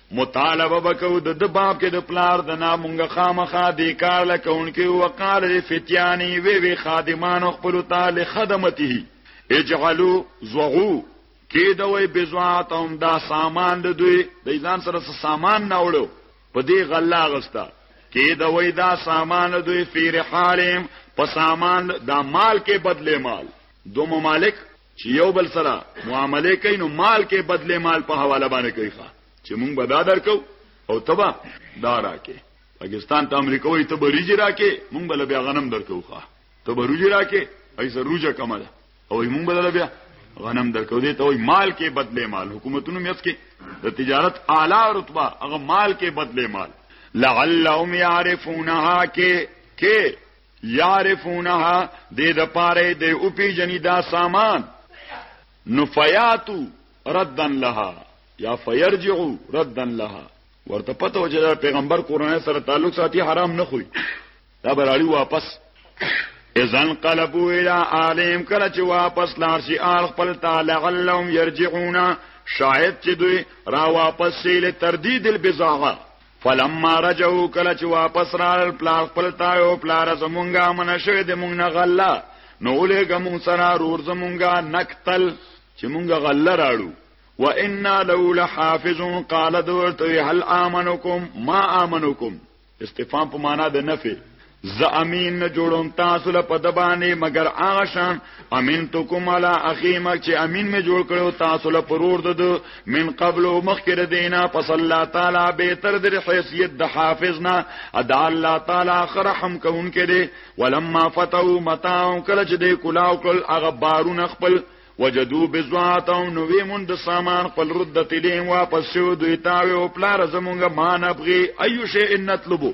مطالبه وکاو د د باب کې د پلار د نامونګه خامخا د کار لکونکي وقال لفتياني وی وی خادمان خپل تعالی خدمته اجعلوا زغو کې دوی بزواتهم دا سامان د دوی د ځان سره سامان نه وړو په دې غلا غستا کې دوی دا سامان دوی فیر حالم په سامان دا مال کې بدله مال دو ممالک چې یو بل سره معامله کوي نو مال کې بدله مال په حواله باندې کوي ښا چې مونږ به دا درکو او تبا دا راکې پاکستان ته امریکا وایي ته به ریجی راکې مونږ به بیا غنم درکو ښا ته به روجی راکې ایسه روجه کمه ده او مونږ به بیا غنم درکو دي ته وایي مال کې بدله مال حکومتونو میت کې د تجارت اعلی رتبه هغه مال کې بدله مال لعلهم يعرفونها کې کې یعرفونها دې د پاره دې او پیجنې دا سامان نفیاتو ردن لها یا فیرجعو ردن لها ورته پته و چې پیغمبر کورنۍ سره تعلق ساتي حرام نه خوي دا براړي واپس اذن قلبو الى عالم کله چې واپس لار شي آل خپل تعالی علهم يرجعون شاید چې دوی را واپس شي له تردید البزاغه فلما رجعو کله چې واپس راړل پلار خپل تا یو پلار زمونږه من شوی د مونږ نه غلا نو ولېګه مونږ سره رور زمونږه نقتل چې مونږه غلا راړو و انا لو لحافظون قال دورته هل امنکم ما امنکم استفهام په معنا د نفي زه امین نه جوړوم تاسو له په دبانې مگر هغه شان امین تو کوم علی اخی ما چې امین می جوړ کړو تاسو له پرور دد من قبل مخکره دینا پس الله تعالی به تر د حیثیت د حافظ نه ادا الله تعالی خرحم کون کړي ولما فتو متاع کله چې د کلاو کل هغه بارون خپل وجدو بزواتو نوې مون د سامان خپل رد تلین واپس شو دوی تاوی او پلار زمونږه مان ابغي ايو شی ان نطلبو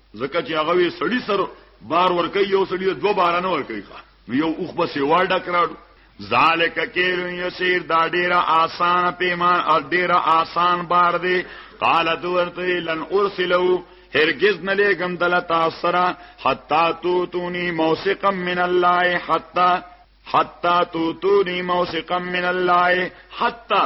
ځکه چې هغه وی سړی سر بار ور کوي یو سړی دوه بار نه ور کوي نو یو اوخ بس یو ډا کراړو ذالک کیر یسیر دا ډیره آسان پیمان او ډیره آسان بار دی قال دورته لن ارسلو هرگز نه لګم دل تاسرا حتا تو تونی موثقا من الله حتا حتا تو تونی موثقا من الله حتا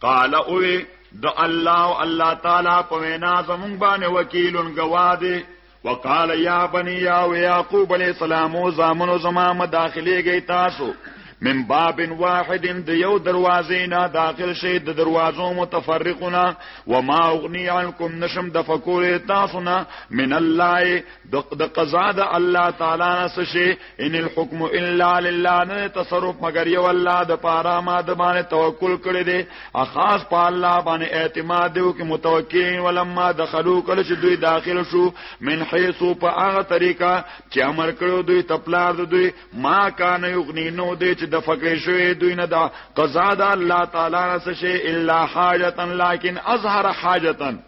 قال اوه د الله او الله تعالی په وینا زمونږ باندې وکیلون گواده وقال یا بنی یا و یعقوب علی السلام او زامنو زما مداخله گئی تاسو من باب واحد د یو دروازې نه داخل شي د دروازو متفرقونه وما اغنی عنکم نشم د فکور تاسو نه من الله د د قضا د الله تعالی نه څه شي ان الحكم الا لله نه تصرف مگر یو الله د پاره ما د باندې توکل کړی دی خاص په الله باندې اعتماد دی او کې متوکل ولما دخلوا کله چې دوی داخل شو من حيث په هغه طریقه چې امر کړو دوی تپلار دوی ما کان یغنی نو دی چې د فقیر شوی دوی نه دا قضا د الله تعالی نه څه شي الا حاجتا لكن اظهر حاجتا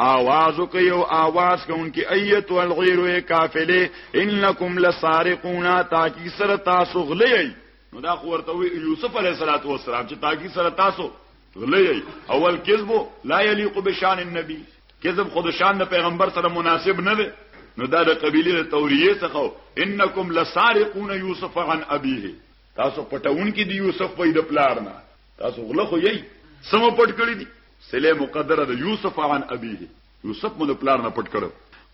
آواز وکي او آواز کوونکي ايت والغير کافله انکم لسارقون تاکي سره تاسو غلي نو دا خو ورته یوسف علیه الصلاۃ والسلام چې تاکي سره تاسو غلي اول کذب لا يليق بشان النبي کذب خود شان د پیغمبر سره مناسب نه دی نو دا د قبيله توریه څخه انکم لسارقون یوسف عن ابيه تاسو پټون کې دی یوسف په د پلار نه تاسو غله خو یی سم پټ کړی دي سله مقدره د یوسف عن ابيه یوسف مون پلار نه پټ کړو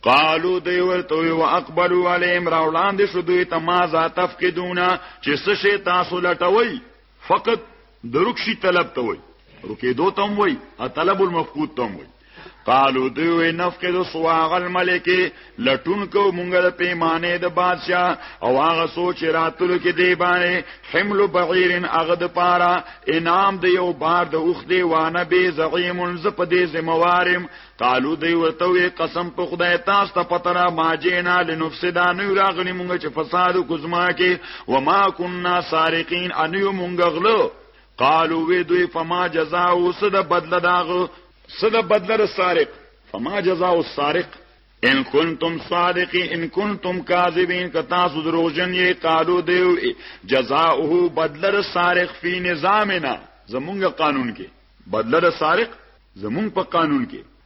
قالو دی ورته وی واقبلوا عليهم را وړاندې شو دوی ته ما ذا تفقدونا چې څه شي تاسو لټوي فقط درکشي طلب ته وي رکیدو تم وي طلب المفقود تم وي قالو دوی نفقد سواغ الملک لټون کو مونږ د پیمانه د بادشاہ او هغه سوچ راتلو کې دی باندې حمل بعیرن اغد پارا انعام دی او بار د اوخ دی وانه به زعیم ز په دې زموارم قالو دوی ورته وی قسم په خدای تاسو ته پتره ماجینا لنفسدا نو راغلی مونږ چې فساد کوزما کې وما كنا سارقین انیو مونږ غلو قالو وی دوی فما جزاء سد بدل داغ سد بدل سارق فما جزاء السارق ان کنتم صادقی ان کنتم کاذبین که تاسو دروغجن یې قالو دیو جزاؤه بدل سارق فی نظامنا زمونږ قانون کې بدل سارق زمونږ په قانون کې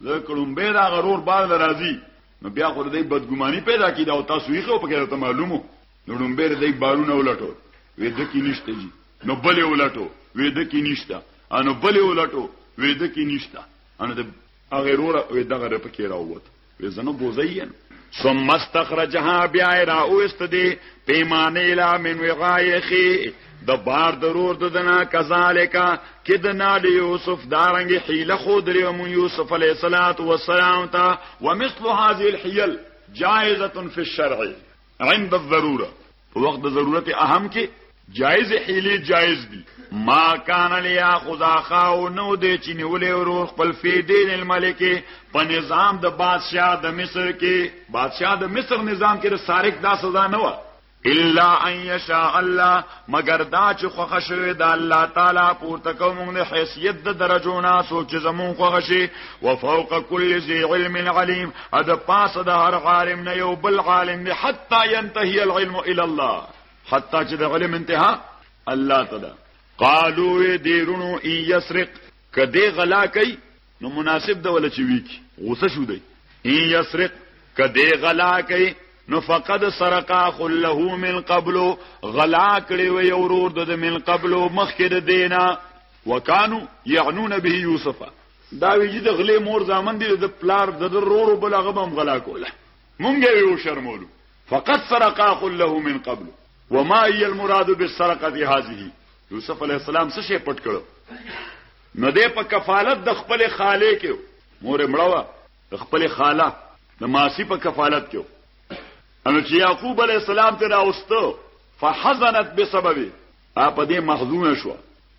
زه کړم به دا غرور بار د راضي نو بیا خو دې بدګماني پیدا کیدا او تاسو یې خو په کړه ته معلومو نو ډم به دې بارونه ولټو وې د کې نشته جی نو بلې ولټو وې د کې نشته انو بلې ولټو وې د کې نشته انو د هغه رور وې دغه رپ کې راووت وې زنه بوزین ثم استخرجها بیا را اوست دې پیمانه لا من وغایخي د بار ضرور د دنا کذالکا کدنا له یوسف دارنګ حیله خو درې مو یوسف علی صلوات و سلام تا ومثل هذه الحیل جائزه فی الشرع عند الضروره په وخت د ضرورت اهم کې جائز حیله جائز دي ما کان لیا خدا خاو نو دې چې نیولې ورو خپل فی دین الملک په نظام د بادشاہ د مصر کې بادشاہ د مصر نظام کې د سارق دا سزا نه و الا ان یشاء الله مگر دا چې خوښ شوی دا الله تعالی پورته کوم نه حیثیت د درجو نه سوچ زمون خوښ شي وفوق كل ذي علم عليم ا د پاسه د هر عالم نه یو بل عالم نه حتا ينتهي العلم الى الله حتا چې د علم انتها الله تعالی قالو دیرونو ان یسرق کدی غلا کوي نو مناسب ده ولا چې ویکی غوسه شو دی ان یسرق کدی غلا کوي نو فقد سرق اخ له من قبل غلا کړي وي اورور د من قبل مخکې د دینا وکانو يعنون به یوسف دا ویجی د غلې مور ځامن دي د پلار د ضرور بل هغه هم غلا کوله مونږ یو شرمولو فقد سرق اخ له من قبل وما هي المراد بالسرقه هذه یوسف علی السلام څه شي پټ کړو نو دی په کفالت د خپل خاله کې مور مړه وه د خپل خاله د ماسی په کفالت کې انو چې یعقوب علی السلام ته راوستو فحزنت بسببه اپ دې محزون شو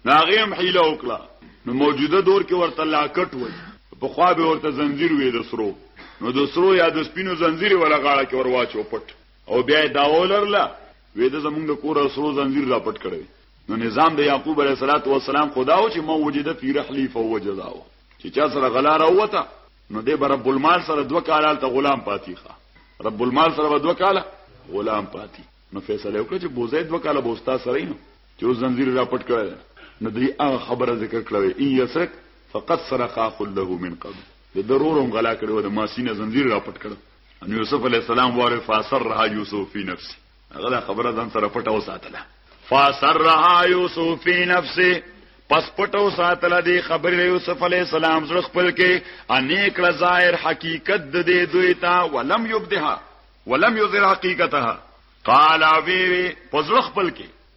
ناغیم حیله وکړه نو موجوده دور کې ورته لاکټ وای په خوا به ورته زنجیر وې د سرو نو د سرو یا د سپینو زنجیر ولا غاړه کې ورواچو پټ او بیا دا ولرله وې د زمونږ کور سرو زنجیر را پټ کړی نو نظام د یعقوب علیه الصلاۃ والسلام خدا او چې مو وجد فی رحلی فهو جزاو چې چا سره غلا راوته نو دې بر رب المال سره دوه کاله ته غلام پاتې ښه رب المال سره دوه کاله غلام پاتې نو فیصله وکړه چې بوزه دوه کاله بوستا سره نه چې زنجیر را پټ کړل نو دې هغه خبره ذکر کړو ان یسرک فقط سرق اخ له من قبل د ضرورم غلا کړو د ماسینه زنجیر را پټ کړو ان یوسف علی السلام واره فاصر رها یوسف فی نفسه هغه دا خبره ځان سره پټه وساتله فاسرها یوسف فی نفسه پس پټو ساتله دی خبر یوسف علی السلام زړه خپل کې انیک لا ظاهر حقیقت د دې دوی تا ولم یبدها ولم یظهر حقیقتها قال وی پس زړه خپل کې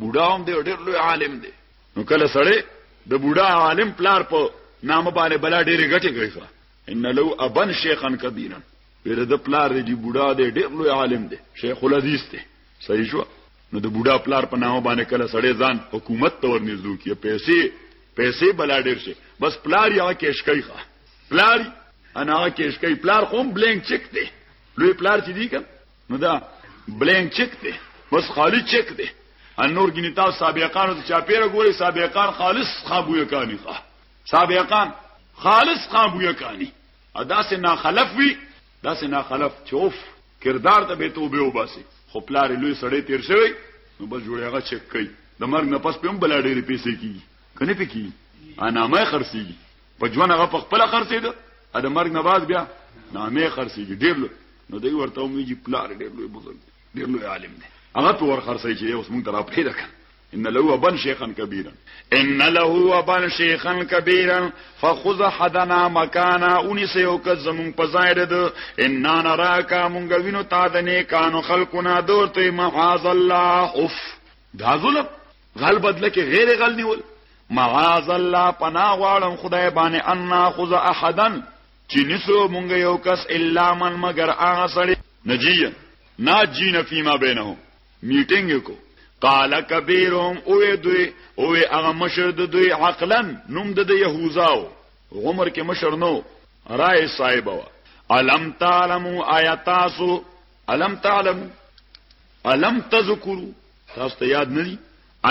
بوډا هم دی ډېر لوی عالم دی نو کله سړی د بوډا عالم پلار په نامه باندې بلا ډېرې ګټې کوي ښه ان لو ابن شیخا کبیرا ویره د پلار دی بوډا دی ډېر لوی عالم دی شیخ الحدیث دی صحیح شو نو د بوډا پلار په نامه باندې کله سړی ځان حکومت ته ورنږدو کیه پیسې پیسې بلا ډېر شي بس پلار یا کېش کوي ښه پلار انا کېش کوي پلار قوم بلینک چک دی لوی پلار چې دی کوم نو دا بلینک چک دی بس خالی چک دی ان نور ګینه تاسو سابقانو ته چا پیره ګوري سابقان خالص خابویا کانی ښه سابقان خالص خابویا کانی ادا سه نا خلف وی دا سه نا خلف چوف کردار ته به توبه وباسي خو پلار لوی سړی تیر شوی نو بس جوړیږي چک کوي د مرګ نه پس په هم بل ډېری پیسې کیږي کنه پکې انامه خرسيږي په ژوند هغه په خپل خرسيده ا د مرګ نه بعد بیا نامه خرسيږي ډېر نو دوی ورته ومي چې پلار ډېر لوی بزرګ ډېر لوی عالم دی هغه په ور خرسي چې اوس مونږ ترا پیدا کړ ان له ابن شيخا كبيرا ان له ابن شيخا كبيرا فخذ حدنا مكانا انس یو ک زمون په ظاهر ده ان نراک مونږ وینو تا د نه کانو خلقنا دورته معاذ الله اوف دا ظلم غل بدله کې غیر غل نیول معاذ الله پنا غواړم خدای باندې ان ناخذ احدا چې نسو مونږ یو کس الا من مگر هغه سړی نجی ناجین فیما بینهم میټینګ کو قال کبیرهم او دوی او هغه مشر د دوی عقلا نوم د يهوزاو عمر کې مشر نو رائے صاحب وا الم تعلموا آیاتاسو الم تعلموا الم تذکروا تاسو ته یاد نه دي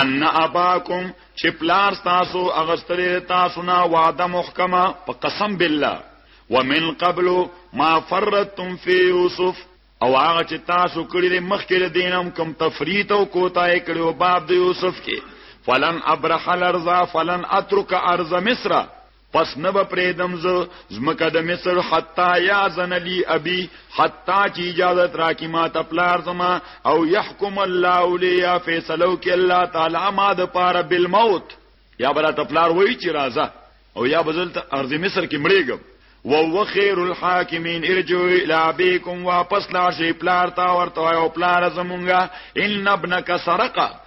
ان اباکم چې پلار تاسو اغستره تاسو نه وعده محکمه په قسم بالله ومن قبل ما فرتم فی یوسف او هغه چې تاسو کړی مخکې دینم کم تفریط او کوتای کړو باب د یوسف کې فلن ابرح الارض فلن اترك ارض مصر پس نه به پریدم زه زمکه د مصر حتا یاذن لی ابي حتا چې اجازه راکې ما ته پلار زما او يحكم الله لي فیصلو کې الله تعالی ما د پاره بالموت یا بل ته پلار وای چې راځه او یا بزلت ارض مصر کې مړېږم وهو خير الحاکمین ارجو الى ابيكم واپس لا شي پلار تا ورته او پلار زمونږه ان ابنک سرقه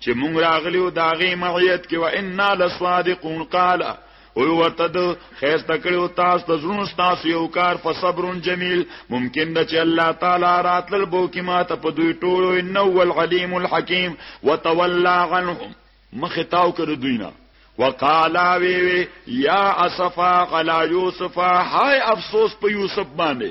چې مونږ راغلی او داغه معیت کې و انا لصادقون قال او ورته د خیر تکړو تاسو ته زړونو تاسو یو کار په صبر جمیل ممکن ده چې الله تعالی راتل بو کې ما ته په دوی ټولو انه العلیم الحکیم وتولى عنهم مخطاو کړ دوی نه وقالا وی وی یا اسفا علی یوسف های افسوس په یوسف باندې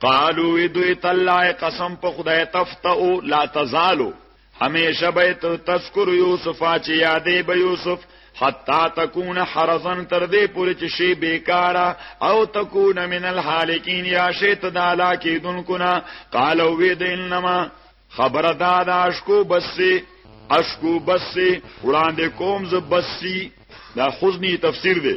قالو وی دوی تالله قسم په خدای تفتو لا تزالو همیشه به ته تذکر یوسف چې یادې به یوسف حتا تکون حرزن تر دې پورې چې شی بیکارا او تکون من الحالکین یا شیت دالا کې دن کنا قالو وی د انما خبره دا د اشکو بسې اشکو بسې وړاندې کوم ز بسې دا خزنی تفسیر دی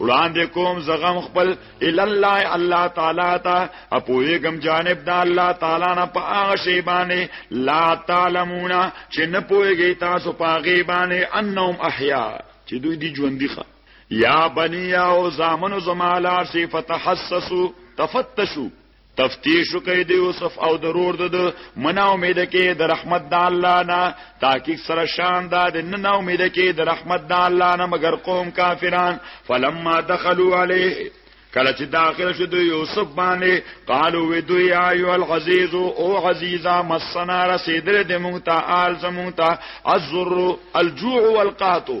وړاندې کوم زغم خپل ال الله الله تعالی ته اپوېګم جانب د الله تعالی نه په هغه شی باندې لا تعلمون چې نه پوېږي تاسو په غی باندې انهم احیا چې دوی دی ژوند دي یا بنی او زامن زمالار سی فتحسسو تفتشو تفتیش کوي د یوسف او ضرور د منا امید کې د رحمت د الله نه تحقیق سره شان دا د نه امید کې د رحمت د الله نه مگر قوم کافران فلما دخلوا عليه کله چې داخل شو د یوسف باندې قالو وی دوی ایو العزیز او عزیزا مسنا رسیدل د مونږ ته آل زمونږ ته الذر الجوع والقاتو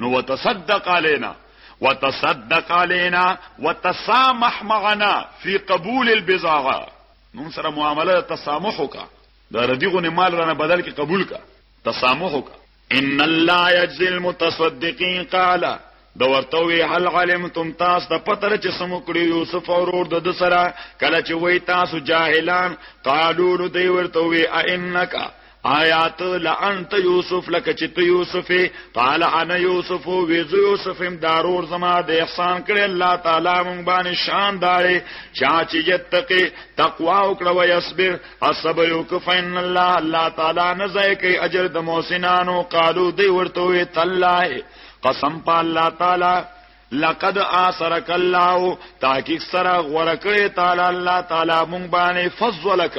نو وتصدق علينا وتصدق علينا وتسامح معنا في قبول البضاعه مون سره معامله تسامح وکا دا ردی غو مال رانه بدل کې قبول کا تسامح وکا ان الله يجزي المتصدقين قال د ورته وی هل علمتم تاسو د پتر چې سم کړی یوسف اورور د سره کله چې وای تاسو جاهلان قالو نو دی ورته وی انک آیات لانت یوسف لکه چې ته یوسف قال انا یوسف و زه یوسف هم دارور زما د احسان کړي الله تعالی مونږ باندې شان داري چا چې یتقي تقوا وکړه و یصبر اصبر وکفن الله الله تعالی نه ځای کوي اجر د محسنانو قالو دی ورته وي تلای قسم په الله تعالی لقد آثرك الله تحقیق سره غره کړی تعالی الله تعالی مونږ باندې فضلک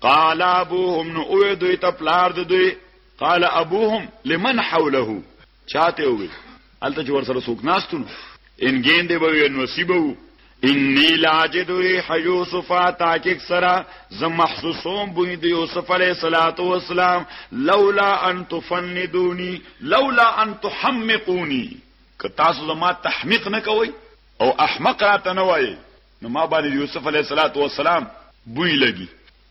قال ابوهم نو اوه دوی ته پلار د دوی قال ابوهم لمن حوله چاته وي الته جوړ سره سوک ناستونو ان ګیندې به نصیب وو انی لاجد ریح یوسف تاکک سرا ز محسوسوم بوی د یوسف علیہ الصلات والسلام لولا ان تفندونی لولا ان تحمقونی که تاسو زما تحمیق نه کوئ او احمق راته نه وایئ نو ما باندې د یوسف علیه الصلاۃ والسلام بوی لګي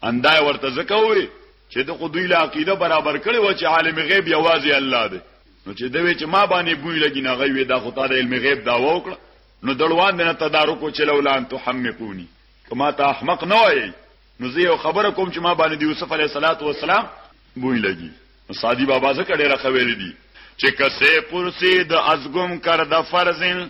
اندا ورته زکوي چې د خو دوی له عقیده برابر کړي و چې عالم غیب یوازې الله دی نو چې دوی چې ما باندې بوی لګي نه غوي دا خو تا د علم غیب دا وکړه نو دړوان نه تدارک چې لولا ان تحمقوني کما ته احمق نه وای نو زه یو خبره کوم چې ما باندې یوسف علیه الصلاۃ والسلام بوی لګي سادی بابا زکه ډیره خویل دي چې کسه پرسی د ازګم کر د فرزن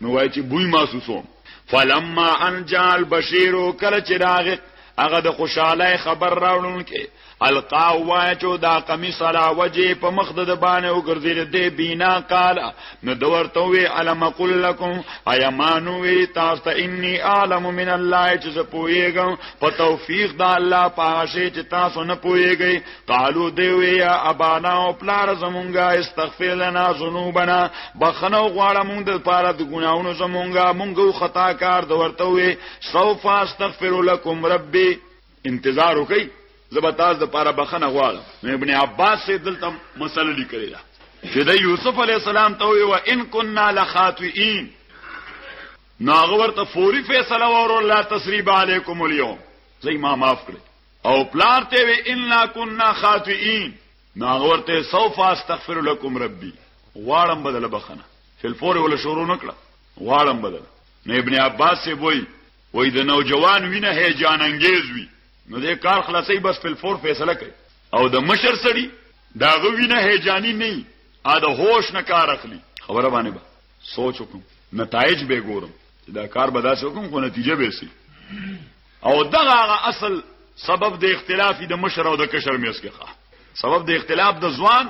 نو وای چې بوی محسوسو فلما ان جال بشیرو کله چې راغ هغه د خوشاله خبر راوړون کې القا وای چې دا قمیص علا وجه په مخ د باندې وګرځید دې بینا قال نو دورته وی علم قل لكم ايمانو وی تاسو ته انی اعلم من الله چې زه پویګم په توفیق د الله پاشه چې تاسو نه پویګی قالو دی وی یا ابانا او پلار زمونږه استغفر لنا ذنوبنا بخنو غواړه مونږ د پاره د ګناونو زمونږه مونږه خطا کار د ورته وی سوف استغفر لكم ربي انتظار وکي زبتاز د پاره بخنه غواړه نو ابن عباس سے دلته مسله لیکلی دا چې د یوسف علی السلام ته وی و ان كنا لخاطئين نو هغه ورته فوري فیصله ورو لا تسریب علیکم اليوم زي ما معاف کړی او پلار ته وی انا كنا خاطئين نو هغه ورته سوف استغفر لكم ربي غواړم بدل بخنه فل فور ولا شروع نکړه غواړم بدل نو ابن عباس وی وای د نوجوان وینه هیجان انگیز وی نو دې کار خلاصي بس فل فور فیصله کوي او د مشر سړي دا غوینه هیجانی نه ا د هوش نه کار اخلي خبره باندې با سوچ وکم نتایج به ګورم دا کار به داسې وکم خو نتیجه به سي او دغه هغه اصل سبب د اختلاف د مشر او د کشر میس کې ښه سبب د اختلاف د ځوان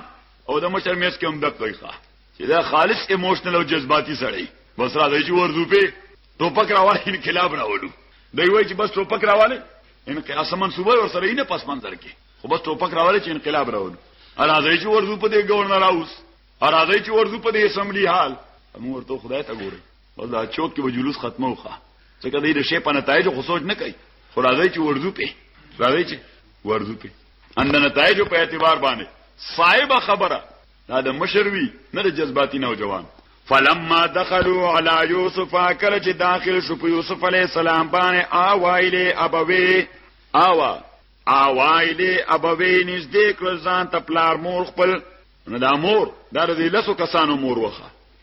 او د مشر میس کې هم د کوي ښه چې دا خالص ایموشنل او جذباتي سړی بس را دی چې ورځو په ټوپک راوړي انقلاب راوړو دی وای چې بس ټوپک راواله ان کې اسمن صوبه ور سره نه پس منظر کې خو بس ټوپک راواله چې انقلاب راوړو راځي چې ورځو په دې گورنر هاوس راځي چې ورځو په دې اسمبلی حال موږ ورته خدای ته ګوري او دا چوک کې به جلوس ختمه وخه ځکه دې د شی په نتایج خو سوچ نه کوي خو راځي چې ورځو په راځي چې ورځو په ان د نتایج په اعتبار باندې صاحب خبره دا د مشروي نه د جذباتي نوجوان فلما دخلوا على يوسف کله چې داخل شو په یوسف علی السلام باندې اوایله ابوي اوا اوایله ابوي نږدې کړ ځان ته پلار مور خپل نو دا مور دا د لسو کسانو مور وخه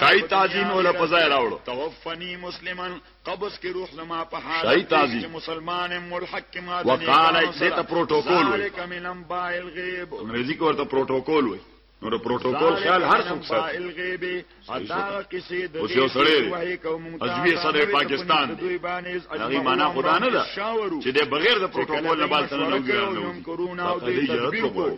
شای تعظیم ولا پزای راوړو توفنی مسلمان قبض کی روح زما په حال شای تعظیم مسلمان ملحق ما وقال دته پروتوکول وای ذالک من انباء الغیب انګریزی کې ورته پروتوکول وای نو د پروتوکول خیال هر څوک ساتي الغیب ادا کسی د اوس یو سړی ازوی سره پاکستان دی هغه معنا خدا نه ده چې د بغیر د پروتوکول نه بل څه نه وګورم کورونا او د تدبیر کو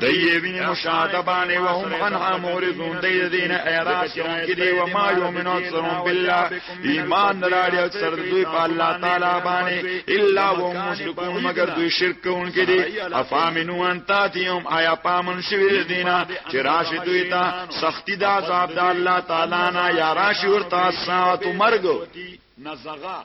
دی ویني مشاهده باندې او هم عنها مورزون دی دین اعراض کوونکی دی و ما یؤمن اکثرهم بالله ایمان لري اکثر دوی په الله تعالی باندې الا و مشرکون مگر دوی شرک کوونکی دی افامنو ان تاتیهم آیا پامن شوی دینا چې راشي دوی ته سختی د عذاب د الله تعالی نه یا راشي ورته ساعت مرګ نزغه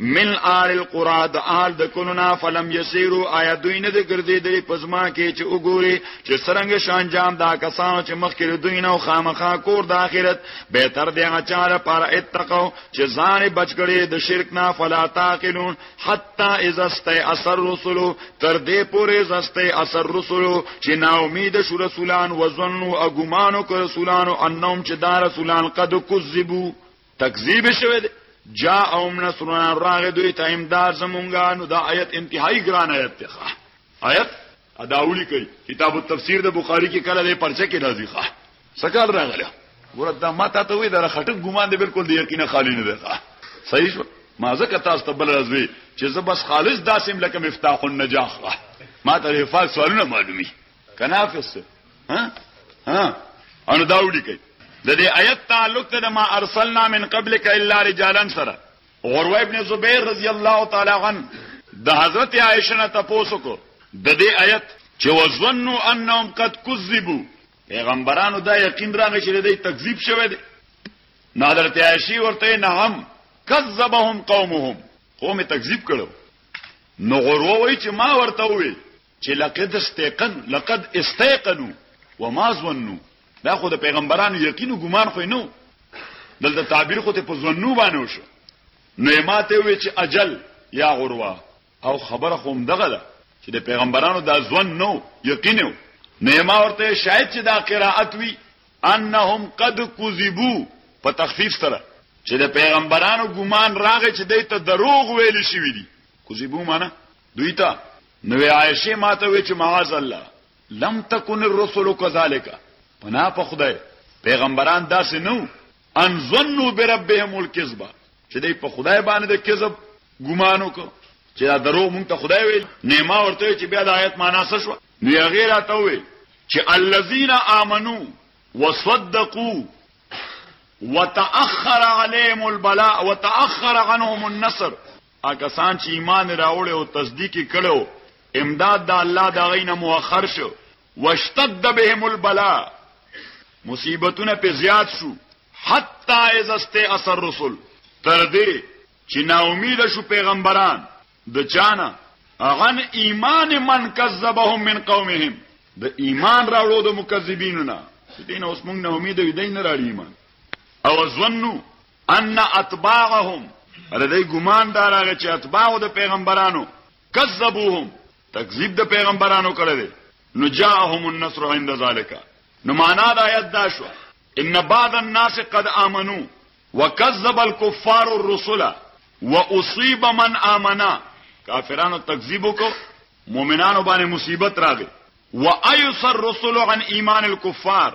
من آل القرا د آل د کوننا فلم یسیرو آیا دوی نه د ګرځې د پزما کې چې وګوري چې سرنګ شان جام دا کسانو چې مخکې دوی نه خامخا کور د آخرت به تر دې اچار پر اتقو چې ځان بچګړي د شرک نه فلا تاقلون حتا اذا است اثر رسول تر دې پورې زسته اثر رسول چې نا امید شو رسولان وزنو اګمانو کو رسولانو انهم چې دا رسولان قد کذبوا تکذیب شوه دی جاءهم نصرنا راغ دوی ته امداد زمونږه نو دا آیت انتهایی ګران آیت دی ښا آیت اداولی کوي کتاب التفسیر د بخاری کې کله د پرچه کې راځي ښا سکال راغله ورته ما ته وی دا خټک ګمان دی بالکل دی یقینا خالی نه دی ښا صحیح شو ما زکه تاسو ته بل راځي چې زه بس خالص داسم لکه مفتاح النجاح ما ته فال سوالونه معلومي کنافس ها ها انو دا وړي کوي د دې آیت تعلق ته ما ارسلنا من قبلک الا رجالا سره عروه ابن زبیر رضی الله تعالی عنہ د حضرت عائشہ نه تاسو کو د دې آیت چې وزنو انهم قد کذبوا پیغمبرانو دا یقین راغی چې دوی تکذیب شوه دي حضرت عائشہ ورته نه هم کذبهم قومهم قوم تکذیب کړو نو غرو وای چې ما ورته وی چې لقد استيقن لقد استيقنوا وما ظنوا دا خو د پیغمبرانو یقینو ګمان خو نه دلته تعبیر خو ته په ظنو باندې وشو نو ماته وی چې اجل یا غروا او خبره خو مدغه ده چې د پیغمبرانو دا ځون نو یقینو نه ما ورته شاید چې دا قرائت وی انهم قد کذبوا په تخفیف سره چې د پیغمبرانو ګمان راغی چې دوی ته دروغ ویل شوی دي کذبوا معنی دوی ته نو عائشه ماته وی چې معاذ الله لم تكن الرسل كذلك پنا په خدای پیغمبران داسې نو ان ظنوا بربهم الكذب چې دوی په خدای باندې د کذب ګمان وکړ چې دا درو مونږ ته خدای ویل نیما ورته چې بیا د آیت معنا څه شو نو غیر ته ویل چې الذين امنوا وصدقوا وتأخر عليهم البلاء وتأخر عنهم النصر هغه کسان چې ایمان یې راوړی او تصدیق یې کړی وو، امداد د الله د هغوی نه مؤخر شو، واشتد بهم البلا، مصیبتونه پرې زیات شو، حتی اذا استیأس الرسل، تر دې چې ناامیده شو پیغمبران، د چا نه؟ عن ایمان من کذبهم من قومهم د ایمان راوړو د مکذبینو نه دین اوس موږ نه امید وي دین راړي ایمان او ظنو ان اتباعهم اره دی ګمان دا راغی چې اتباع د پیغمبرانو کذبوهم تکذیب د پیغمبرانو کړی دی نو جاءهم النصر عند ذالک نو معنا د آیت دا شو ان بعض الناس قد امنو وكذب الكفار الرسل واصيب من امنا کافرانو تکذیب وکړو مؤمنانو باندې مصیبت راغی وايسر الرسل عن ایمان الكفار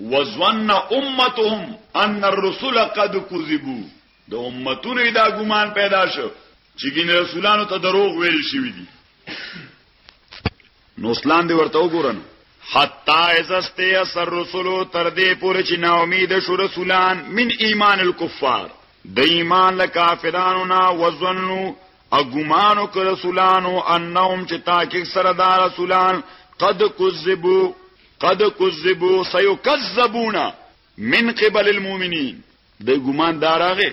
وظن امتهم ان الرسل قد كذبوا د امتونو دا ګمان پیدا شو چې ګین رسولانو ته دروغ ویل شوی دي نو اسلام دی ورته وګورن حتا از استی اثر رسولو تر دې پورې چې نا امید شو رسولان من ایمان الکفار د ایمان له کافرانو نه وزنو او ګمانو ک رسولانو انهم چې تاکي سره دا رسولان قد کذبوا قد کذبوا سيكذبون من قبل المؤمنين د ګمان داراغه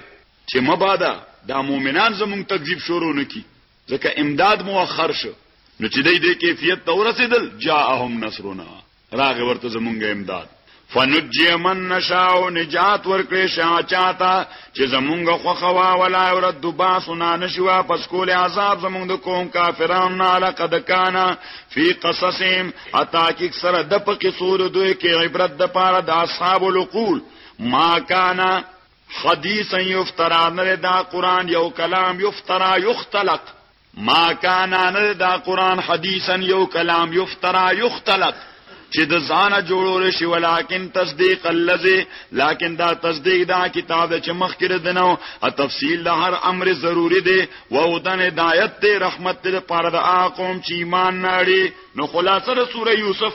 چې مبادا دا مؤمنان زموږ تکذیب شروع نکي ځکه امداد مؤخر شو نو چې دې دې کیفیت ته ورسېدل جاءهم نصرنا راغه ورته زمونږ امداد فنجي من نشاو نجات ورکړې شاه چاته چې زمونږ خوخه وا ولا ورد باسنا نشي واپس کول عذاب زمونږ د قوم کافرانو نه لقد کان فی قصصهم اتاکیک سره د په قصور دوی کې عبرت د پاره د اصحاب القول ما کان حدیثا یفترا نه دا قران یو کلام یفترا یختلق ما کان ان دا قران حدیثا یو کلام یفترا یختلق چې د ځانه جوړول شي ولیکن تصدیق الذی لکن دا تصدیق دا کتاب چې مخکره دنو او تفصیل د هر امر ضروری دی و او د هدایت ته رحمت ته پاره د اقوم چې ایمان ناړي نو خلاصه د سوره یوسف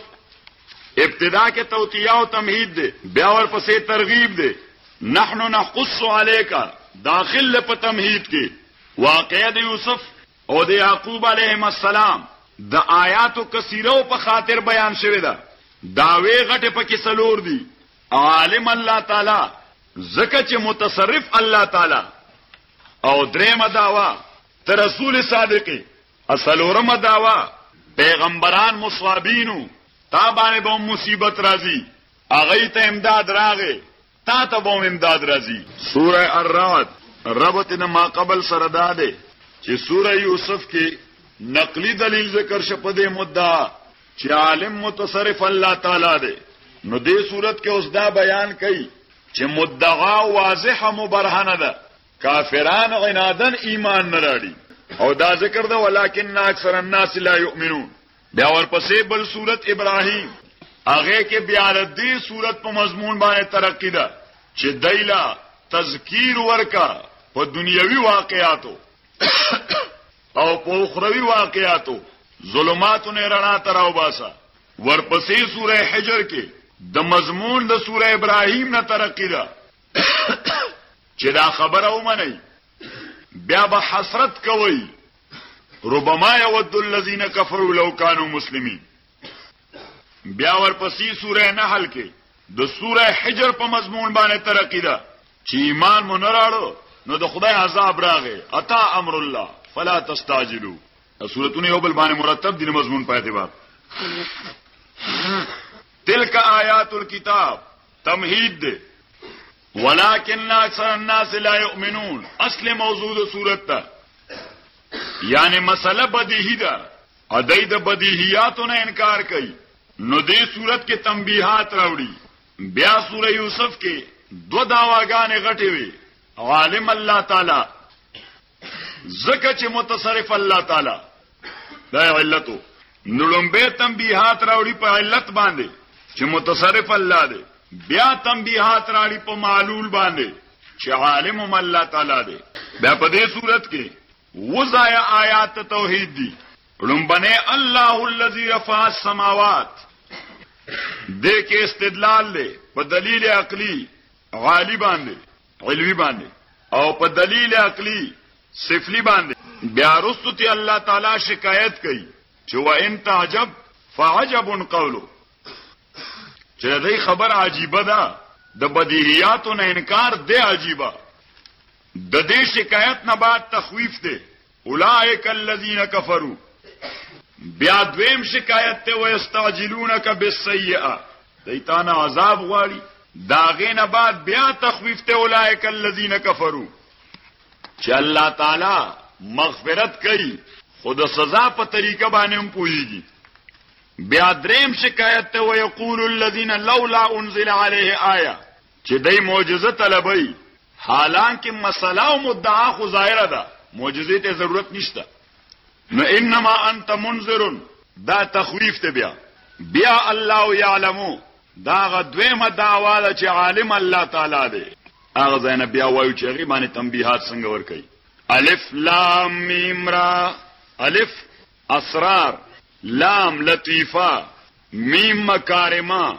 ابتدا کې توتیا او تمهید دی بیا ورپسې ترغیب دی نحنو نقص علیکا داخل په تمهید کې واقعه د یوسف او د یعقوب علیهما السلام د آیاتو کثیره په خاطر بیان شوی ده داوی غټه پکې سلور دي عالم الله تعالی زکه چې متصرف الله تعالی او درېمه داوا تر رسول صادق اصلورم داوا پیغمبران مصابینو تا باندې به مصیبت راځي اغه ته امداد راغې تا ته به امداد راځي. سوره الرعد ربط نه ما قبل سره دا دی چې سوره یوسف کې نقلی دلیل ذکر شه په دې مدعا چې عالم متصرف الله تعالی دی نو دې صورت کې اوس دا بیان کړي چې مدعا واضحه مبرهنه ده کافران عنادن ایمان نه راړي او دا ذکر ده ولکن اکثر الناس لا یؤمنون بیا ورپسې بل صورت ابراهیم هغه کې بیا د دې صورت په مضمون باندې ترقی ده چې دایلا تذکیر ورکا په دنیوي واقعاتو او په اخروی واقعاتو ظلمات نه رڼا تراو باسا ورپسې سوره حجر کې د مضمون د سوره ابراهیم نه ترقی ده چې دا خبره ومني بیا به حسرت کوي ربما يود الذين كفروا لو كانوا مسلمين بیا ورپسې سوره نحل کې د سوره حجر په مضمون باندې ترقی ده چې ایمان مون راړو نو د خدای عذاب راغی اتا امر الله فلا تستعجلوا سورتونه یو بل باندې مرتب دي مضمون په اعتبار تلک آیات الكتاب تمهید ده ولكن اکثر الناس لا يؤمنون اصل موضوع د صورت ته یعنی مسله بدیهی ده ادای د بدیهیاتو نه انکار کوي نو دې صورت کې تنبیحات راوړي بیا سوره یوسف کې دو داواګانې غټې وي عالم الله تعالی زکه چې متصرف الله تعالی دا علتو نړمبه تنبيهات راوړي په علت باندې چې متصرف الله دی بیا تنبيهات راړي په معلول باندې چې عالم هم الله تعالی دی بیا په دې صورت کې وزایا آیات توحید دي لومبنه الله الذي رفع السماوات دې کې استدلال دی په دلیل عقلی غالبان دی علوی باندې او په دلیل عقلی سفلی باندې بیا رستو تی الله تعالی شکایت کوي چې و ان تعجب فعجب قولو چې دې خبر عجیبه ده د بدیهیاتو نه انکار دی عجیبه د دې شکایت نه بعد تخویف دی اولئک الذین کفروا بیا دویم شکایت ته ويستعجلونک بالسیئه دیتانه عذاب غواړي داغینه بعد بیا تخویف ته اولئک الذین کفروا چې الله تعالی مغفرت کوي خود سزا په طریقه باندې هم پويږي بیا دریم شکایت ته ويقول الذين لولا انزل عليه آیه چې دی معجزه طلبوي، حالانکه مسئله او مدعا خو ظاهره ده، معجزې ته ضرورت نشته، نو انما انت منذر دا تخویف دی، بیا بیا الله یعلم دا هغه دویمه دعوا ده چې عالم الله تعالی دی، هغه ځای نه بیا وایو چې هغې باندې تنبیهات څنګه ورکوي، الف لام میم را، الف اسرار، لام لطیفه، میم مکارمه.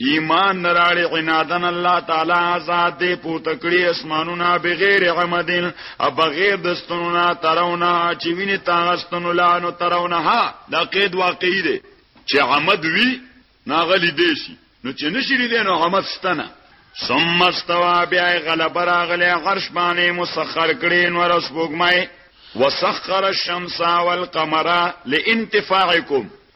ایمان نراړي عنادن الله تعالی آزاد دی پورته کړی اسمانونه بغیر عمدن او بغیر دستونه ترونه چې ویني تاستنو لانو ترونه ها دا قید واقعي دی چې عمد وی ناغلی دی شي نو چې نشي لیدل نو عمد ستنه ثم استوى بیا غلب راغلی عرش باندې مسخر کړي نو رس بوګمای وسخر الشمس والقمر لانتفاعكم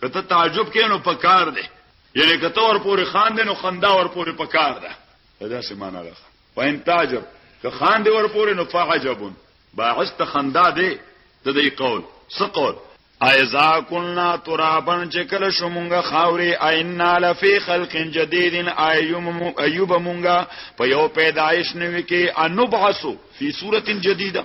که ته تعجب کې نو پکار دی یعنی که ته ور پورې خان دی نو خندا ور پورې پکار ده دا څه معنا ده وان تعجب که خان دی ور پورې نو فعجب باعث ته خندا دی د دې قول څه قول ایزا کنا ترابن چې کله شومږه خاوري اینا لفی خلق جدید ایوم ایوب مونږه په یو پیدایش نوي کې انبعثو فی صورت جدیده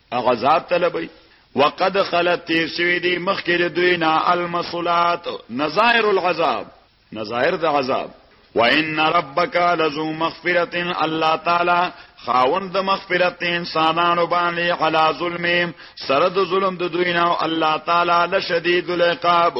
هغه عذاب طلبي وقد خلت تیر شوی دی مخکې د دوی نه المسلات نظائر العذاب نظائر د عذاب وان ربک لذو مغفرة الله تعالی خاوند مغفرت انسانانو باندې علا ظلم سره د ظلم د دوی نه الله تعالی لشدید العقاب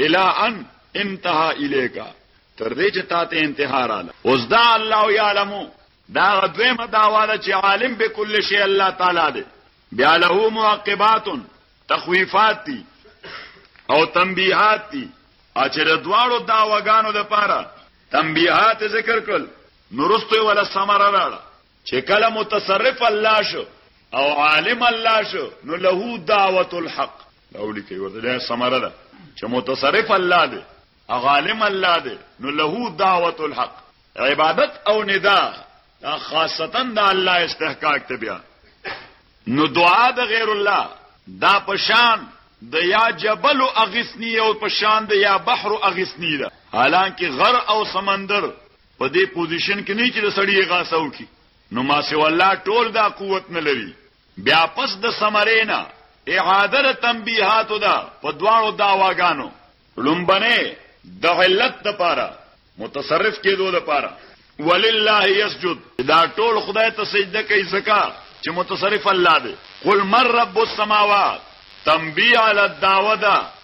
الی ان انتها الیک تر دې چې تا ته انتها رااله اوس دا الله یعلم دا دویمه داواله چې عالم به کل شی الله تعالی دی بیا له معقبات تخویفات دی او تنبیحات دی اچې د دواړو داواګانو لپاره تنبیحات ذکر کړل نورستوی ولا سمره راړه چې کله متصرف الله شو او عالم الله شو نو له دعوت الحق دا ولي کوي ورته دا سمره ده چې متصرف الله دی او عالم الله دی نو له دعوت الحق عبادت او ندا دا خاصتا د الله استحقاق ته بیا نو دعا د غیر الله دا پشان د یا جبل اغسنی او پشان د یا بحر اغسنی ده حالانکه غر او سمندر په دې پوزیشن کې نه چې د سړی غاسه وکي نو ما سي والله ټول دا قوت نه لري بیا پس د سمرینا اعاده تنبیحات ده په دواړو داواګانو لومبنه د علت د پاره متصرف کېدو د پاره ولله یسجد دا ټول خدای ته سجده کوي زکا چې متصرف الله دی قل من رب السماوات تنبیه علی الدعوه ده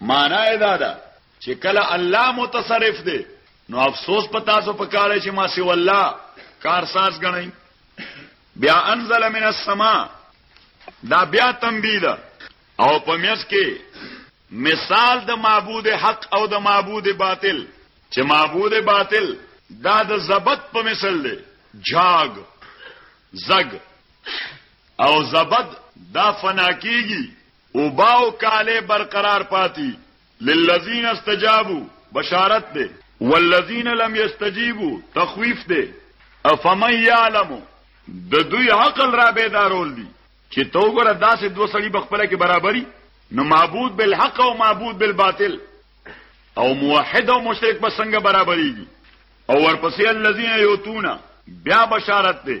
معنا یې دا ده چې کله الله متصرف دی نو افسوس په تاسو په کار چې ما سی والله کارساز غنئ بیا انزل من السما دا بیا تنبیه ده او په میس کې مثال د معبود حق او د معبود باطل چې معبود باطل دا د زبط په مثال دی جاګ زګ او زبد دا فنا کیږي اوباو کاله برقرار پاتی للذین استجابو بشارت ده والذین لم یستجیبو تخویف ده افمن یعلمو د دوی عقل را بیدارول دي چې تو ګره داسې دوه سړي بخپله کې برابري نو معبود بالحق او معبود بالباطل او موحد او مشرک به څنګه برابرېږي او ورپسې الذين يوتون بیا بشارت ده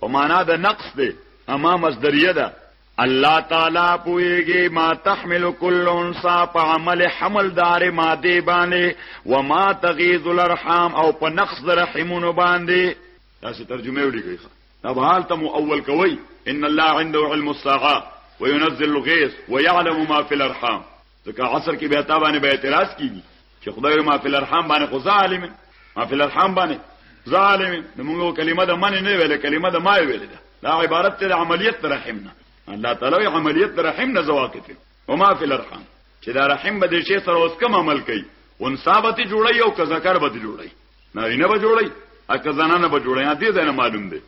په معنا د نقص دی اما مصدریه ده الله تعالی پويږي ما تحمل كل انسا په عمل حمل دار ماده باندې وما تغيظ الارحام او په نقص رحمونو باندې تاسو ترجمه ولیکئ دا حال ته اول کوي ان الله عنده علم الساعه وينزل الغيث ويعلم ما في الارحام ځکه عصر کې بیا تا باندې به اعتراض کیږي چې خدای ما فی الارحام باندې خو ظالم ما فی الارحام باندې ظالم نو موږ کلمه د من نه ویل کلمه د ما ویل ده دا عبارت ته عملیت رحمنا الله تعالی عملیت رحمنا زواقته وما فی الارحام چې دا رحم به د شی سره اوس کوم عمل کوي انسا به جوړي او که ذکر به جوړي نارینه به جوړي اګه زنانه به جوړي دې ځنه معلوم دی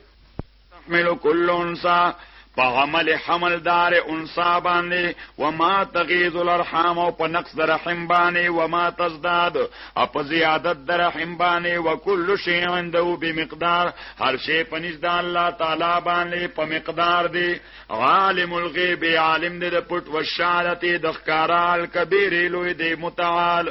تحمل كل انثى په عمل حمل دار انسا باندې وما تغیظ الارحام او په نقص در رحم باندې وما تزداد او په زیادت در رحم باندې وکل شی عنده بمقدار هر شی په نزد الله تعالی باندې په مقدار دی عالم الغیب عالم دې د پټ وشارته د ښکارال کبیر لوی دی متعال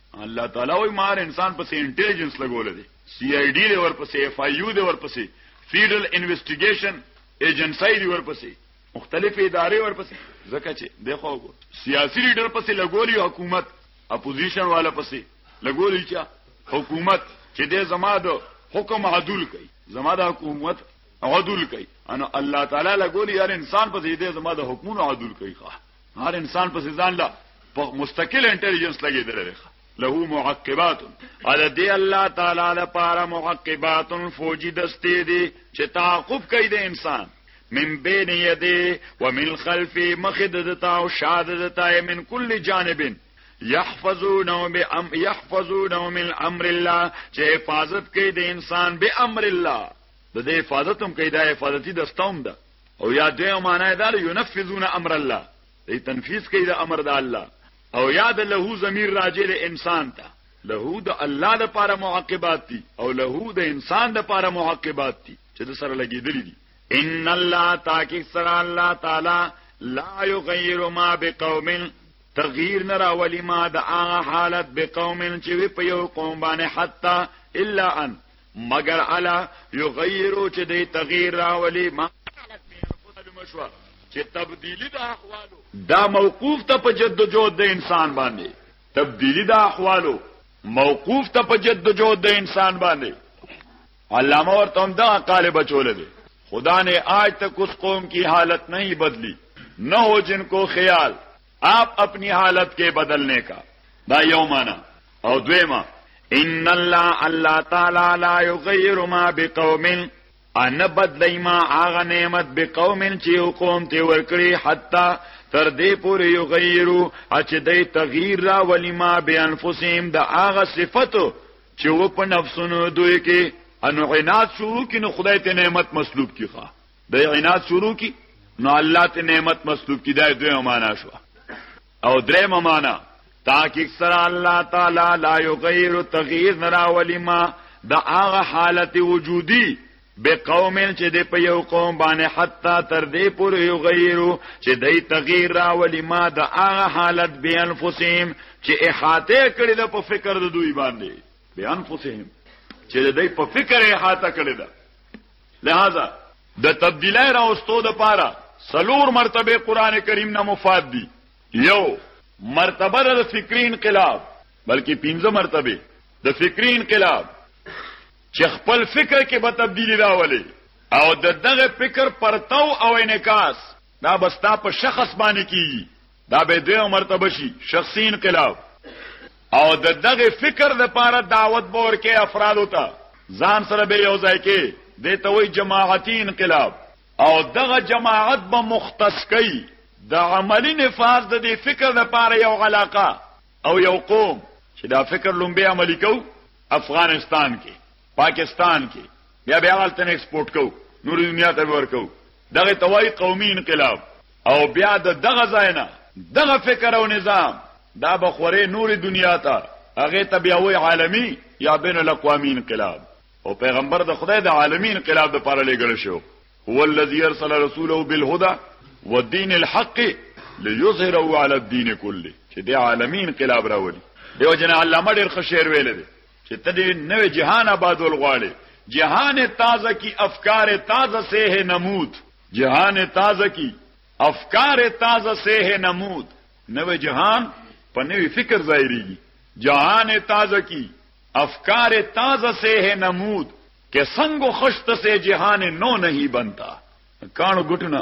الله تعالی وای مار انسان پسې انټيليجنس لګول دي سي آی ډي دی ورپسې اف آی یو دی ورپسې فیډرل انویسټیګیشن ایجنسی دی ورپسې مختلف ادارې ورپسې ځکه چې دغه سیاسي لیډر پسې لګولي حکومت اپوزیشن والا پسې لګولي چې حکومت چې د زما د حکم عدل کوي زما د حکومت عدل کوي انا الله تعالی لګولي یار انسان پسې دې زما د حکمونو عدل کوي ښه هر انسان پس ځان لا په مستقل انټيليجنس لګیدل دی له معقبات على دې الله تعالی لپاره معقبات فوجي دستې دي چې تعاقب کوي د انسان من بین یده و من خلف مخددتا و شاددتا من کل جانب یحفظونه به ام یحفظونه من امر الله چې حفاظت کوي د انسان به امر الله د دې حفاظت هم کوي د حفاظتي دستوم ده او یا دویمه معنی دا ده ينفذون امر الله دی تنفیذ کوي د امر د الله او یا د له ضمیر راجع د انسان ته له د الله د پاره معقبات دي او له د انسان د پاره معقبات دي چې د سره لګیدلې دي ان الله تاکي سره الله تعالی لا یغیر ما بقوم تغییر نه راولي ما د هغه حالت بقوم چې په یو قوم باندې حتی الا ان مگر الا یغیرو چې دی تغییر راولي ما مشوا چې تبدیلی د احوالو دا موقوف ته په جدوجہد د انسان باندې تبدیلی د احوالو موقوف ته په جدوجہد د انسان باندې علامه ورته هم دا قال بچول دي خدا نے آج تک اس قوم کی حالت نہیں بدلی نہ ہو جن کو خیال آپ اپنی حالت کې بدلنے کا دا یو معنا او دویما ان الله الله تعالی لا یغیر ما بقوم ان بدلی ما هغه نعمت بقوم چې قوم ته ورکړي حتا تر دې پورې یغیرو چې دې تغییر را ولی ما به انفسهم د هغه صفاتو چې و په نفسونو دوی کې انعنات شروع کینو خدای ته نعمت مسلوب کیخه د عنایت شروع کی نو الله ته نعمت مسلوب کی دا دوه معنا شو او درې معنا تحقیق سره الله تعالی لا یغیر تغییر نرا ولیما دا هغه حالت وجودی به قومن چې د په یو قوم باندې حتا تر دې پورې یو غیرو چې دای تغییر را ولی ما د هغه حالت به انفسهم چې احاطه کړی د په فکر د دوی باندې به انفسهم چې دای په فکر احاطه کړی ده لهذا د تبدیلای راوستو د پاره سلور مرتبه قران کریم نه مفاد دي یو مرتبه د فکری انقلاب بلکې پنځه مرتبه د فکری انقلاب چې خپل فکر کې به تبدیلی راولي او د دغه فکر پرتاو او انعکاس دا به ستا په شخص باندې کیږي دا به دوه مرتبه شي شخصي انقلاب او د دغه فکر د پاره دعوت بور کې افراد وتا ځان سره به یو ځای کې د توي جماعتي انقلاب او دغه جماعت به مختص کوي د عملی نفاذ د دې فکر د پاره یو علاقه او یو قوم چې دا فکر لومبه عملی کو افغانستان کې پاکستان کې بیا بیا غلطن ایکسپورټ کو نور دنیا ته ورکو دغه ته وایي قومي انقلاب او بیا د دغه ځای نه دغه فکر او نظام دا به خورې نورې دنیا ته هغه ته بیا وایي عالمي یا بین الاقوامي انقلاب او پیغمبر د خدای د عالمي انقلاب د پاره لګل شو هو الذي ارسل رسوله بالهدى والدين الحق ليظهره على الدين كله چې د عالمي انقلاب راولي دیو جن علامه ډیر خشیر ویل دي چې ته دې نوې جهان آبادول غواړي جهان تازه کی افکار تازه سے ہے نمود جهان تازه کی افکار تازه سے ہے نمود نوې جهان په نوې فکر ظاهريږي جهان تازه کی افکار تازه سے ہے نمود کہ سنگ و خشت سے جهان نو نہیں بنتا کانو ګټونه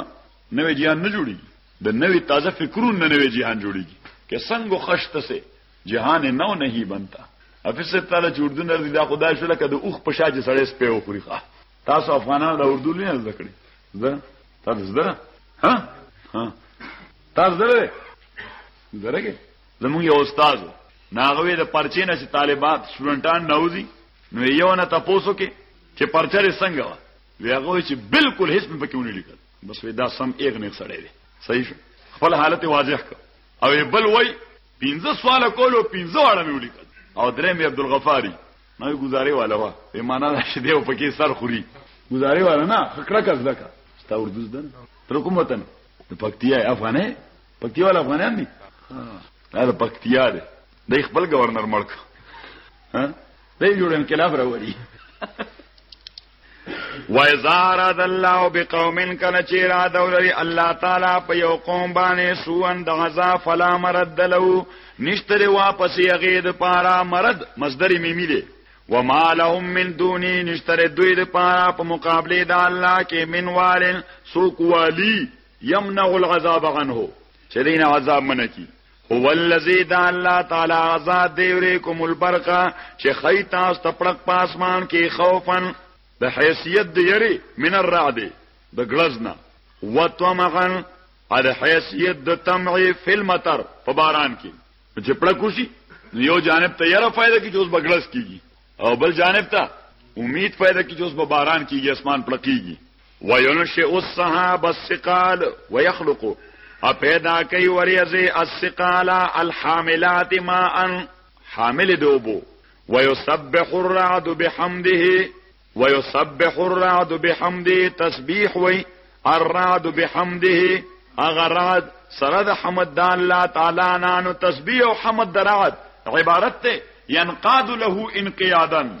نوې جهان نه جوړي د نوې تازه فکرونو نوې جهان جوړيږي کہ سنگ و خشت سے جهان نه و نهي بنتا حافظ صاحب تعالی چې اردو نه دا خدای شو لکه د اوخ په شاجه سړی سپه او خوري ښه تاسو افغانانو د اردو نه زده کړی زه تاسو زده ها ها تاسو زده درګه زموږ یو استاد ناغوی د پرچې نه چې طالبات سټوډنټان نوځي نو یو نه تاسو کې چې پرچره څنګه و وی هغه چې بالکل هیڅ په کې ونی لیکل بس وی دا سم ایغ نه سړی دی صحیح خپل حالت واضح کړ او بل وای پنځه سوال کولو پنځه واړه مې ولیکل او درې مې عبدالغفاری نو گزارې والا وا په معنا دا شې دیو پکې سر خوري گزارې والا نه خکړه کز دکا ستا اردو زده تر کوم وطن د پکتیا افغانې پکتیا والا افغانان دي دا د پکتیا دی د خپل گورنر ملک ها دې جوړ انقلاب راوړي وَإِذَا أَرَادَ اللَّهُ بِقَوْمٍ کله چې اراده ولري الله تعالی په یو قوم باندې سوءن د عذاب فلا مرد له نشتره واپس یغې د پارا مرد مصدر میمی دی وما لهم من دوني نشتره دوی د پارا په مقابله د الله کې من والن سوق والی يمنع العذاب عنه چې دین عذاب منکی هو الذی دا الله تعالی آزاد دی وریکم البرقا چې خی تاسو ته پړق پاسمان کې خوفن د حیثیت د یری من الرعد د غلزنا وتمغن د حیثیت د تمعی فل مطر په باران کې چې پړکوشي یو جانب ته یره فائدہ کی چې اوس بغلس کیږي او بل جانب ته امید فائدہ کی چې اوس په باران کیږي اسمان پړکیږي وینشئ الصحاب الثقال ويخلق اپیدا کوي وریزه الثقال الحاملات ماء حامل دوبو ويسبح الرعد بحمده ويصبح الرعد بحمده تسبيح وي الرعد بحمده اغراد سرد حمد د الله تعالى نانو تسبيح وحمد حمد درعد عبارت ته ينقاد له انقيادا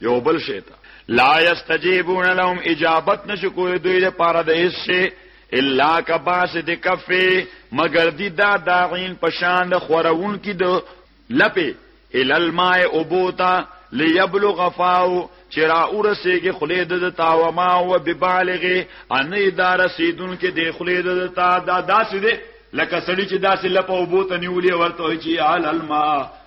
یو بل شی ته لا یستجیبون لهم اجابت نشو کوی دوی لپاره د هیڅ شی الا کباس د کفه مگر دی دا داعین پشان د خورون کی د لپه ال الماء ابوتا ليبلغ فاو چرا اورسیږي خلی د تا و ما و ببالغه ان اداره سیدون کې د خلی د تا دا داسې دي لکه سړی چې داسې لپه وبوت نیولې ورته چې ال الماء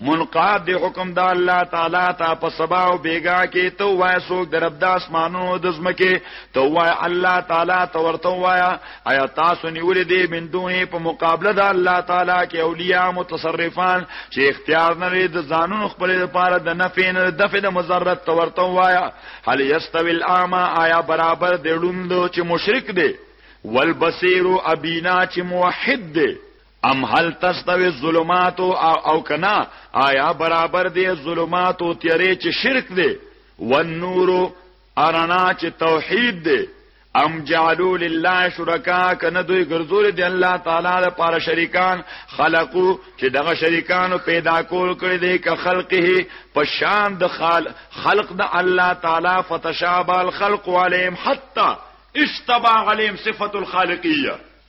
منقاد دی حکم دا الله تعالی تا په سبا او بیګا کې تو وای سوک در رب د اسمانونو د زمکه تو وای الله تعالی تو ورته وای آیا تاسو نیولې دی من دونه په مقابله د الله تعالی کې اولیاء متصرفان چې اختیار نه لري د ځانونو خپل لپاره د نفع نه د فد مزرت تو ورته وای هل یستوی الاما آیا برابر دی لوند چې مشرک دی والبصیر ابینا چې موحد دی ام هل تستوي الظلمات او او کنا آیا برابر دي ظلمات او تیرې چې شرک دي والنور ارنا چې توحید دي ام جعلوا لله شرکا کنه دوی ګرځول دي الله تعالی لپاره شریکان خلقو چې دغه شریکانو پیدا کول کړی دي که خلقه په شان د خلق د الله تعالی فتشابه الخلق عليهم حتا اشتبع عليهم صفه الخالقيه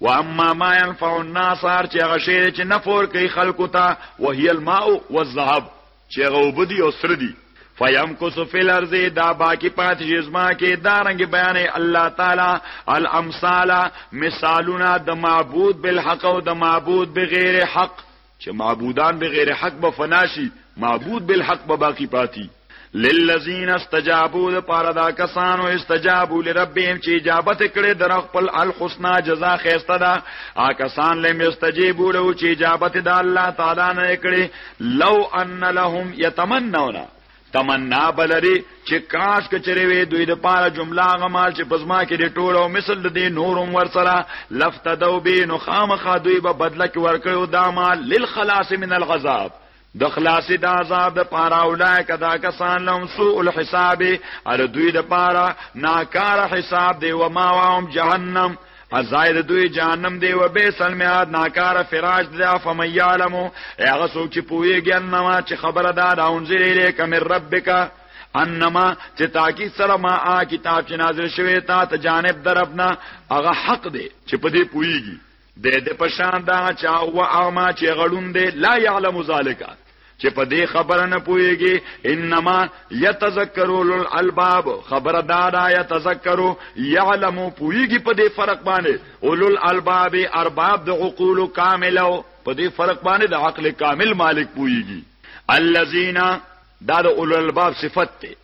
و اما ما ينفع الناس هر چې هغه شی چې نفور کوي خلکو ته وهي الماء والذهب چې هغه وبدي او سر دي فیمکس فی الارض دا باقی پات جزما کې دا رنگ بیان الله تعالی الامثال مثالنا د معبود بالحق او د معبود بغیر حق چې معبودان بغیر حق به فنا شي معبود بالحق به باقی پاتی للذین استجابوا لپاره دا کسانو استجابوا لربهم چې اجابت کړي در خپل الحسنا جزاء خيسته دا آ کسان لم استجابوا له چې اجابت د الله تعالی نه کړي لو ان لهم يتمنون تمنا بلری چې کاش کچری وي دوی د پاره جمله غمال چې پزما کې د ټولو مثل د دې نورم ور سره لفت دو به نو خامخا دوی به بدله کې ورکړو دا مال للخلاص من الغذاب د خلاصې د عذاب د پاره اولای کدا کسان لهم سوء الحساب ار دوی د پاره ناکار حساب دی و ما وهم جهنم ازای د دوی جهنم دی و به سلمیات ناکار فراش دی افم یعلمو هغه څوک چې پوهیږي انما چې خبره ده دا انزل الیک من ربک انما چې تاکي سره ما آ کتاب چې نازل شوی تا ته جانب دربنا هغه حق دی چې په دې پوهیږي د دې پشان دا چا او اما چې غړون دی لا یعلم ذالک چې په دې خبره نه پويږي انما يتذكروا الالباب خبره دا دا يتذكروا يعلموا پويږي په دې فرق باندې اولو الالباب ارباب د عقول کاملو په دې فرق باندې د عقل کامل مالک پويږي الذين دا د اولو الالباب صفت ته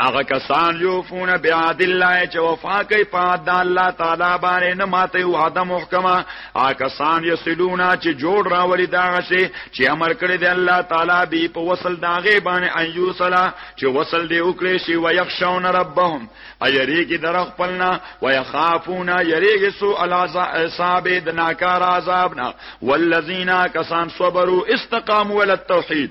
هغه کسان یوفون بعهد الله چې وفا کوي په عهد الله تعالی باندې نه ماته وعده محکمه هغه کسان یسلونا چې جوړ راولي دا شي چې امر کړی دی الله تعالی به په وصل داغه باندې ایو صلا چې وصل دی وکړي شي ويخشون ربهم ايريږي در خپلنا ويخافون يريږي سو العذاب د ناکار عذابنا والذین کسان صبروا استقاموا وللتوحید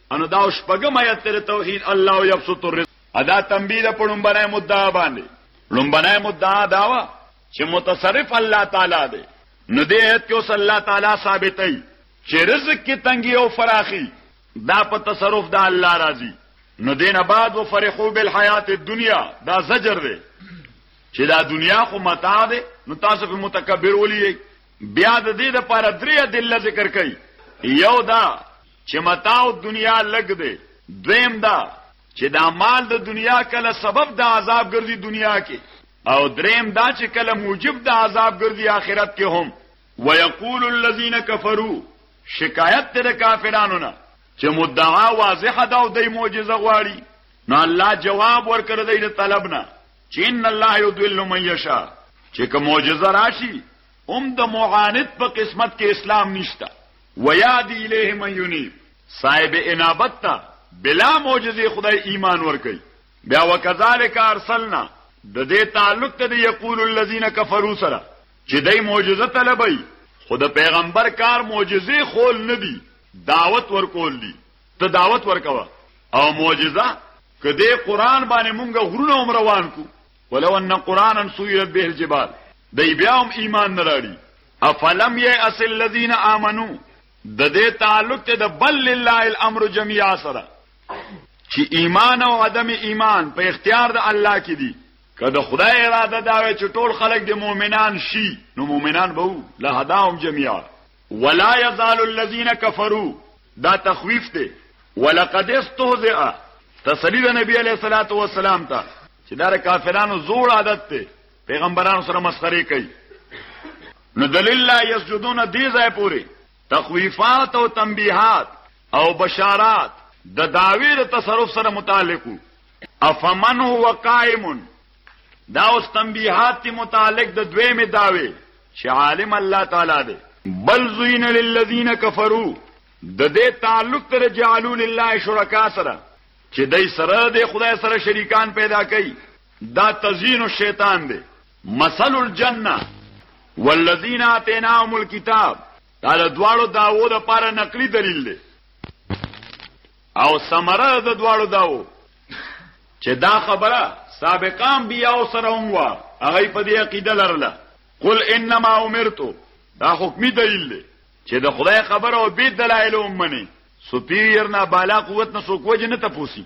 انو دا شپږم آیت تر توحید الله یبسط الرزق ادا تنبیه ده په لومبنای مدعا باندې لومبنای مدعا دا وا چې متصرف الله تعالی دی نو دې آیت کې اوس الله تعالی ثابتای چې رزق کې تنګي او فراخي دا په تصرف د الله راضي نو دین بعد و فرحو بالحیات الدنیا دا زجر دی چې دا دنیا خو متاع ده نو تاسو په متکبر ولې بیا د دې لپاره درې دله ذکر کړي یو دا چې متاع دنیا لګ دی دویم دا چې دا مال د دنیا کله سبب د عذاب ګرځي دنیا کې او دریم دا چې کله موجب د عذاب ګرځي آخرت کې هم ويقول الذين كفروا شکایت تر کافرانو نه چې مدعا واضحه ده او د معجزه غواړي نو الله جواب ورکړ دی د طلب نه چې ان الله يضل من يشاء چې کوم معجزه راشي هم د معاند په قسمت کې اسلام نشته وياد الیه من ينيب صاحب انابت ته بلا معجزه خدای ایمان ورکي بیا وکذالک ارسلنا د دې تعلق ته یقول الذين كفروا سره چې دای معجزه طلبي خو د پیغمبر کار معجزه خول نه دی دعوت ورکول دي ته دعوت ورکوه او معجزه کدی قران باندې مونږ غرونه عمر روان کو ولو ان قرانا سویرت به الجبال دی بیا هم ایمان نه راړي افلم یئس الذین آمنو د دې تعلق ته د بل لله الامر جميعا سره چې ایمان او عدم ایمان په اختیار د الله کې دي کله خدای اراده دا وي چې ټول خلک د مؤمنان شي نو مؤمنان به وو له هداهم جميعا ولا يزال الذين كفروا دا تخويف دی ولقد استهزئ تسلی د نبی علیہ الصلوۃ والسلام ته چې دا کافرانو زوړ عادت ته پیغمبرانو سره مسخره کوي نو دلیل لا یسجدون دی ځای پوری تخویفات او تنبیحات او بشارات د داوی د تصرف سره متعلقو افمن هو قائم دا اوس تنبیحات تی متعلق د دویمه داوی چې عالم الله تعالی دی بل زین للذین کفروا د دې تعلق تر جعلوا لله شرکا سره چې دای سره د خدای سره شریکان پیدا کړي دا تزیین الشیطان دی مثل الجنه والذین آتیناهم الكتاب دا د دواړو داوو د پاره نقلی دلیل دی او ثمره د دواړو داوو چې دا خبره سابقام بیا او سره هم وا هغه په دې عقیده لرله قل انما امرت دا حکمی دلیل دی چې د خدای خبره او بی دلایل ومني سپیریئر نه بالا قوت نه سوکوج نه تپوسی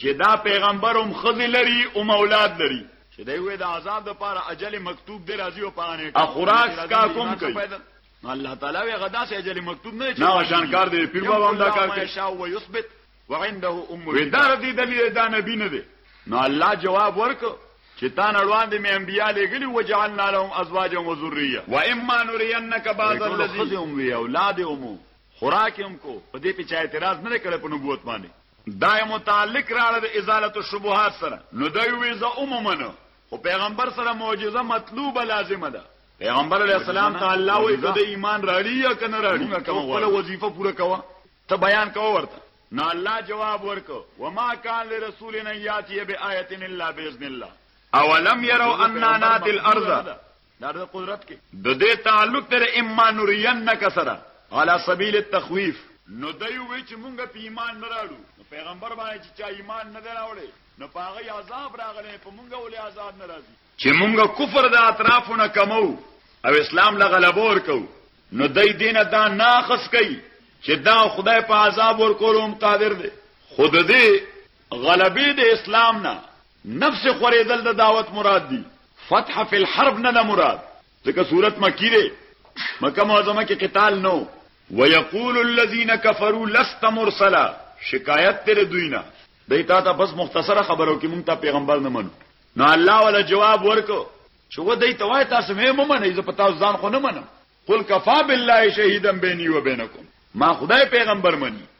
چې دا پیغمبر هم خزي لري او اولاد لري چې دوی وې د عذاب د پاره اجل مکتوب دی راځي او پانه اخراج کا کوم کوي الله تعالی وی غدا سه اجل مکتوب نه چې نو شان کار دی پیر بابا هم دا کار کوي شاو و یثبت وعنده ام ودار دي دلیل دا نبی نه دی نو الله جواب ورک چې تا نړوان دي مې انبیا لګلی وجعلنا لهم ازواجا و ذریه و اما نرینک بعض الذی هم وی اولاد هم خوراک هم کو په دې په چا اعتراض نه کړ په نبوت باندې دا یې متعلق کړه د ازالة الشبهات سره نو دوی وی زه هم منو خو پیغمبر سره معجزه مطلوبه لازمه ده پیغمبر علیه السلام ته الله وی ته د ایمان راړي یا کنه راړي خپل وظیفه پوره کوه ته بیان کوه ورته نو الله جواب ورکو وما كان لرسول ان ياتي بآيه الا باذن الله اولم يروا اننا ناتي الارض دا د قدرت کې د دې تعلق تر اما نورینک سره علی سبیل التخویف نو دوی وی چې مونږ په ایمان نه راړو نو پیغمبر باندې چې چا ایمان نه راوړي نو پاغه عذاب راغلی په مونږ ولې عذاب ناراضي چې مونږ کفر د اطرافونه کمو او اسلام له غلبه ورکو نو دوی دینه دا ناخص کوي چې دا خدای په عذاب ورکولوم قادر دی خود دې غلبې د اسلام نه نفس خوریدل د دعوت مراد دی فتح فی الحرب نه نه مراد ځکه صورت مکی دی مکه معظمه کې قتال نو ويقول الذين كفروا لست مرسلا شکایت تر دوی نه دای تا ته بس مختصره خبرو کې مونږ ته پیغمبر نه منو نو الله ولا جواب ورکو چې و دای ته وای تاسو مې ممنه زه پتا ځان خو نه منم قل کفا بالله شهیدا بیني و بینکم ما خدای پیغمبر مني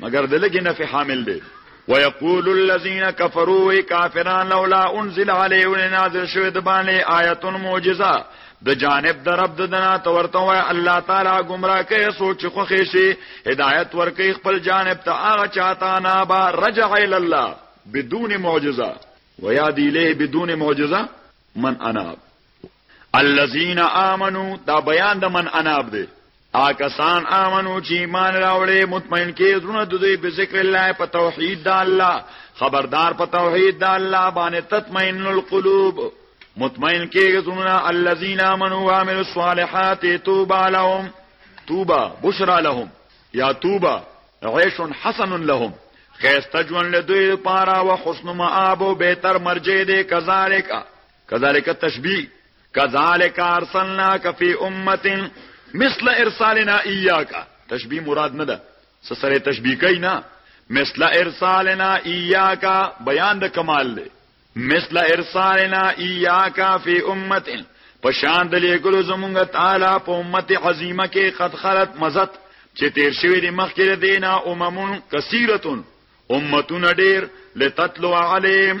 مګر د لګي نفي حامل دی ويقول الذين كفروا كافرون لولا انزل عليه نازل شوه د باندې آیت معجزه د جانب د رب د دنا تورته وای الله تعالی گمراه کوي سوچ خو خېشي هدایت ورکي خپل جانب ته هغه چاته نه با رجع ال الله بدون معجزه ويادي له بدون معجزه من انا الذين آمنوا دا بیان د من اناب دی آکسان آمنو چې ایمان راوړې مطمئن کې زړه د دوی په ذکر الله په توحید د الله خبردار په توحید د الله باندې تطمئن القلوب مطمئن کې زړه الذين آمنوا وعملوا الصالحات توبا لهم توبا بشرا لهم یا توبا عيش حسن لهم خیسته جون لدوی پارا و حسن معاب و بیتر مرجع دی کذالک کذالک تشبیه کذالک ارسلناک فی امه مثل ارسالنا ایاک تشبیه مراد نه ده سره تشبیه کوي نه مثل ارسالنا ایاک بیان د کمال دی مثل ارسالنا ایاک فی امه پشان د لګلو زمونږ تعالی په امت عظیمه کې قد خلت مزت چې تیر شوی دی مخکې دینا اممون کثیرتون امتون ډیر لتتلو علیم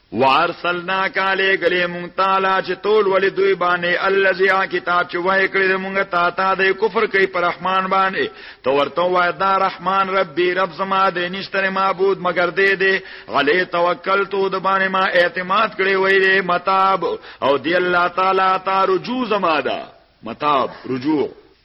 وارسلنا کاله غلې مونږ تعالی چې تول ولې دوی باندې الذي کتاب چې وای کړې مونږ تا تا د کفر کوي پر رحمان باندې تو ورته وای دا رحمان ربي رب زما دې نشتره معبود مگر دې دې علي توکل تو د باندې ما اعتماد کړې وې متاب او دی الله تعالی تا رجو زما دا متاب رجوع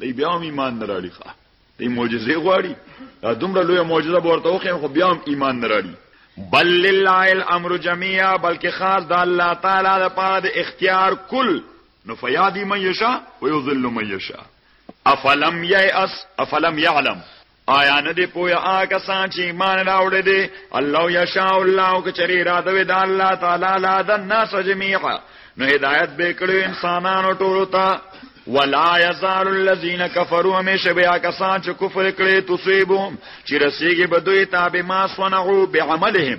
دی بیا هم ایمان نه راړي ښه دی معجزه غواړي دا دومره لوی معجزه ورته وخیم خو بیا هم ایمان نه راړي بل لله الامر جميعا بلکې خاص د الله تعالی لپاره د اختیار کل نو فیادی من یشا و یذل من یشا افلم یاس افلم یعلم آیا نه دی پویا آ کسان چې ایمان راوړی دی الله یشاء الله که چری را دوی دا الله تعالی لا د الناس جميعا نو هدایت به کړو انسانانو ټولو ته ولا یزال الذین کفروا همیشه بیا کسان چې کفر کړي تصيبهم چې رسیږي بدوی تابع ما صنعوا بعملهم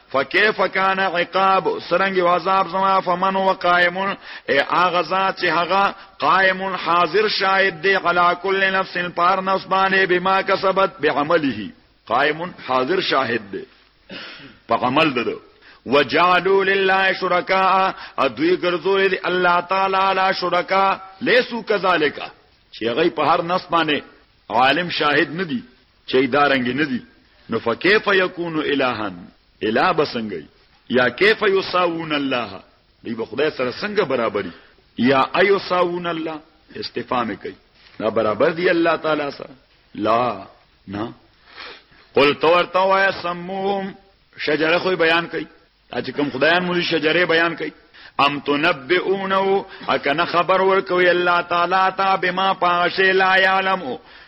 فکیف کان عقاب سرنګ عذاب زما فمن وقائم ای اغه ذات چې هغه قائم حاضر شاهد دی علا کل نفس پار نفس باندې بما کسبت بعمله قائم حاضر شاهد دی په عمل ده وجعلوا لله شرکاء ادوی ګرځول دي الله تعالی علی شرکا لیسو کذالک چې هغه په هر نس باندې عالم شاهد ندي چي دا رنګ نه دي نو فكيف يكون الها اله به څنګه یا کیف یساوون الله دی به خدای سره څنګه برابرۍ یا ایساوون الله استفهام کوي دا برابر دی الله تعالی سره لا نه قل تورتا وایا سموهم شجره خو بیان کوي دا چې کوم خدایان مو شجره بیان کړي ام تنبئونه اکنه خبر ورکوي الله تعالی تا بما پاشه لا يعلم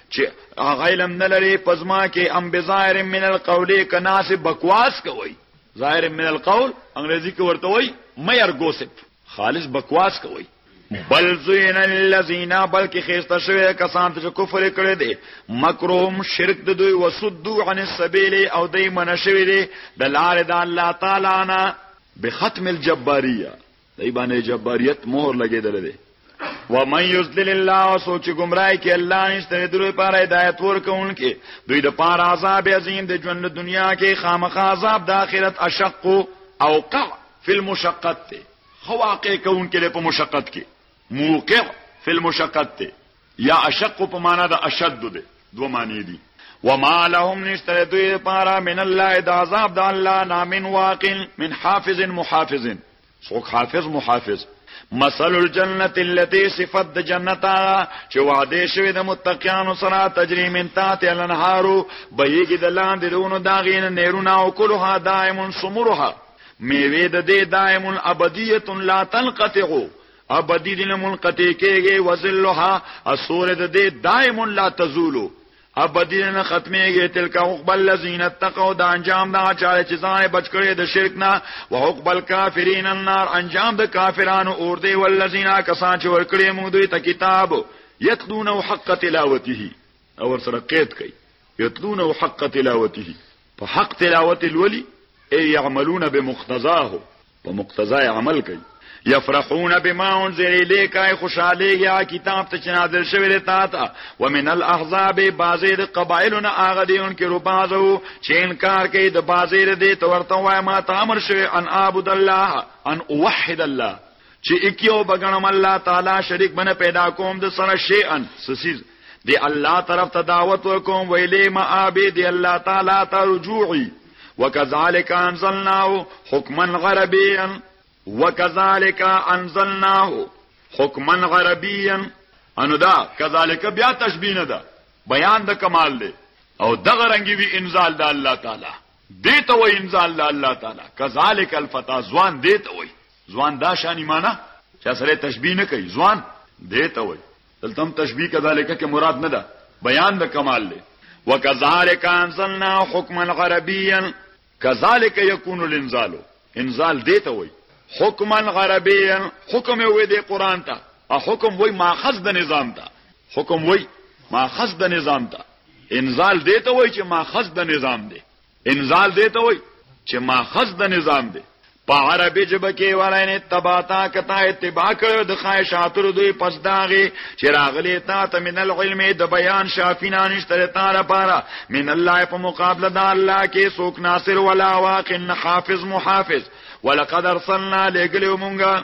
چې هغه علم نه لري پزما کې ام بظاهر من القول کناس بکواس کوي ظاهر من القول انګريزي کې ورته وي مې ارګوسپ خالص بکواس کوي بل زین الذین بلکې خيسته شوی کسان چې کفر کړي دي مکرهم شرک د دوی وسدو عن السبیل او دای من شوی دي د لار د الله تعالی نه بختم الجباریه دای باندې جباریت مهر لګیدل دي و من یذلل الله سوچ گمراه کې الله نشته درو پر هدایت ورکون کې دوی د پار عذاب عظیم د ژوند دنیا کې خامخا عذاب د آخرت اشق او قع فی المشقت ته خو واقع کون کې په مشقت کې موقع فی المشقت ته یا اشق په معنا د اشد ده دو معنی دي وما لهم نشتر دوی پارا من الله د عذاب د الله نامن واقل من حافظ محافظ څوک حافظ محافظ مثل الجنه التي صفت د جنت چې وعده شوی د متقینو سره تجری من تحت الانهار بهږي د لاندې دونو داغین نهرونه او کلها دائم سمرها میوې د دې دائم الابدیت لا تنقطع ابدی دین منقطع کېږي وزلها اسور د دې دائم لا تزولو ابدی نه ختميږي تلک عقبل الذين اتقوا دا انجام دا چاره چې ځان بچ کړي د شرک نه او عقبل کافرین النار انجام د کافرانو اور دی والذین کسان چې ور کړی موږ دوی ته کتاب یتلون حق تلاوته او سره قید کوي یتلون حق تلاوته په حق تلاوت یې لولي، ای یعملون بمقتضاه، په مقتضا یې عمل کوي، یفرحون بما انزل الیک، ای خوشحالیږي هغه کتاب ته چې نازل شوی دی تا ته، ومن الاحزاب بعضې د قبایلو نه هغه دی انکرو بعضه چې انکار کوي د بعضې د دې ته ورته وایه ما ته امر شوی ان اعبد الله ان اوحد الله چې اکیو بغنم الله تعالی شریک بنه پیدا کوم د سره شی ان سسیز دی الله طرف ته دعوت وکوم ویلې ما ابي دی الله تعالی ته رجوعي وکذالک انزلناه حکما غربيا وکذالک انزلناه حکما غربيا انو دا کذالک بیا تشبیه نه ده بیان د کمال دی او دغه رنگي وی انزال د الله تعالی دیته و انزال د الله تعالی کذالک الفتا ځوان دیته وی ځوان دا شانی معنی چې سره تشبیه نه کوي ځوان دیته وي دلته هم تشبیه کذالک کې مراد نه ده بیان د کمال له وکذالک انزلنا حکما عربیا کذالک یکون الانزال انزال دیته وي حکما عربیا حکم وي د قران ته او حکم وي ماخذ د نظام ته حکم وي ماخذ د نظام ته انزال دیته وي چې ماخذ د نظام دی انزال دی ته وای چې ماخذ د نظام دی په عربي ژبه کې ولاینه تباتا کتا اتباع کړو د خواهشاتو دوی پس داغه چې راغلی تا ته من العلم د بیان شافینا نشته تا لپاره من الله په مقابله د الله کې سوک ناصر ولا واقع حافظ محافظ ولقد ارسلنا لګلو مونږه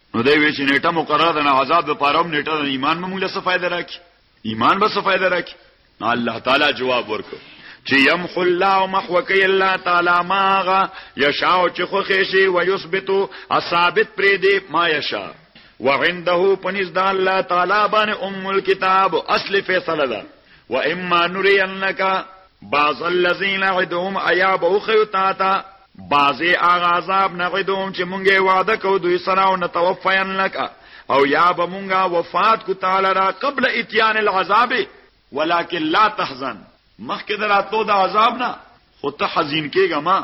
نو دی وی چې نیټه مقرره ده نه عذاب به پاره هم نیټه ده ایمان به موږ له څه فائدہ راکړي ایمان به څه فائدہ راکړي الله تعالی جواب ورکړ چې يمح الله محوکي الله تعالی ماغه یشاو چې خو خېشي و یثبتو اثابت پرې دی ما یشا وعنده پنځ د الله تعالی باندې ام الكتاب اصل فیصله ده و اما نرینک بعض الذین عدهم ایا به خو تا تا بعضی اغا عذاب نعدهم چې مونږه وعده کو دوی سره او نتوفین لک او یا به مونږه وفات کو تعالی را قبل اتیان العذاب ولکن لا تحزن مخکې دراتلو د عذاب نه خو ته حزین کېږه ما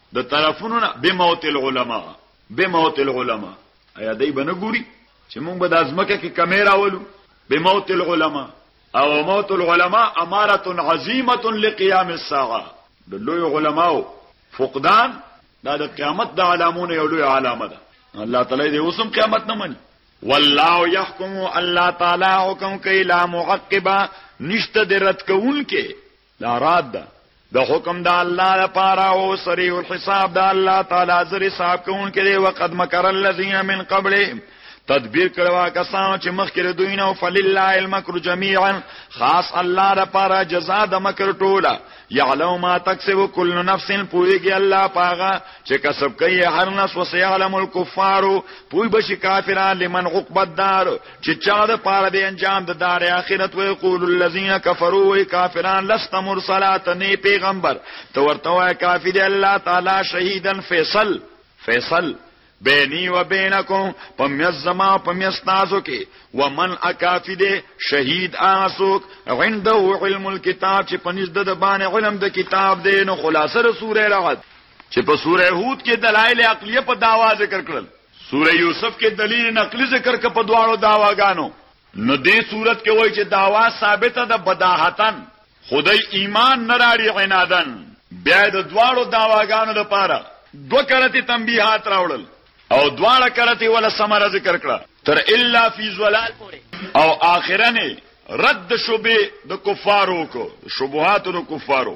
د طرفونو نه بموت العلماء بموت العلماء ایا دای بنه ګوري چې موږ به د ازمکه کې کیمرا ولو بموت العلماء او موت العلماء اماره عظیمه لقيام الساعه د لوی علماو فقدان دا د قیامت د علامونه یو لوی علامه ده الله تعالی دې اوسم قیامت نه مني والله يحكم الله تعالی حکم کوي لا معقبا نشته د رد کوونکې دا راد ده د حکم د الله لپاره او سریع الحساب د الله تعالی زر حساب کوونکې دی وقد مکر الذین من قبلهم تدبیر کړوا کسانو چې مخکې دوی نه فلله المکر جميعا خاص الله د پاره جزاء د مکر ټوله يعلم ما تكسب كل نفس پويږي الله پاغه چې کسب کوي هر نفس وسيعلم الكفار پوي بشي کافران لمن عقبت دار چې چا د پاره د انجام د دار اخرت وي قول الذين كفروا وي کافران لست مرسلات نه پیغمبر ته ورته وای کافی دی الله تعالی شهیدن فیصل فیصل بینی و بینکم پمیز زما پمیز تاسو کې ومن اکافی دی شهید آسوک عنده علم الكتاب چې پنځ د باندې علم د کتاب دی نو خلاصه سوره رعد چې په سوره هود کې دلایل عقلیه په داوا ذکر کړل سوره یوسف کې دلیل نقلی ذکر ک په دواړو داواګانو نو دې صورت کې وایي چې داوا ثابته ده بداهتن خدای ایمان نه راړي عنادن بیا د دواړو داواګانو لپاره دو کرتی تنبیحات راوړل او دواړه کرتی ولا سمره ذکر کړه تر الا فی زلال او اخرنه رد شوبې د کفارو کو شبهات د کفارو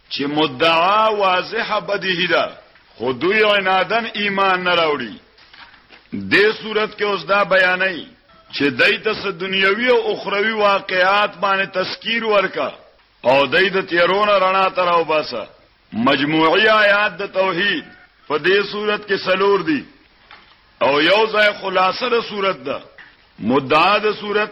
چې مدعا واضحه بدیهی ده خو دوی عنادن ایمان نه راوړي دې صورت کې اوس دا بیانې چې دای ته دنیوي او اخروی واقعات باندې تذکیر ورکا او دای د تیرونه رڼا تر او باسه مجموعي آیات د توحید په دې صورت کې سلور دي او یو ځای خلاصه د صورت ده مدعا د صورت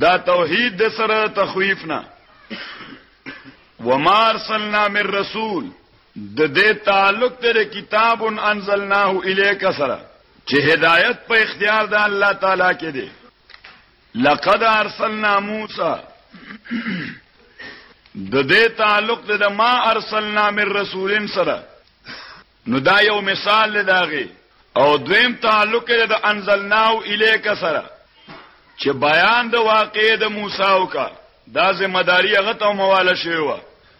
دا توحید د سره تخویف نه وما ارسلنا من رسول د دې تعلق تر کتاب انزلناه الیک سره چې هدایت په اختیار د الله تعالی کې دی لقد ارسلنا موسی د دې تعلق د ما ارسلنا من رسولین سره نو دا یو مثال دی داغه او دویم تعلق دی د انزلناو الیک سره چې بیان د واقع د موسی او کا دا ذمہ داری هغه ته مواله شوی و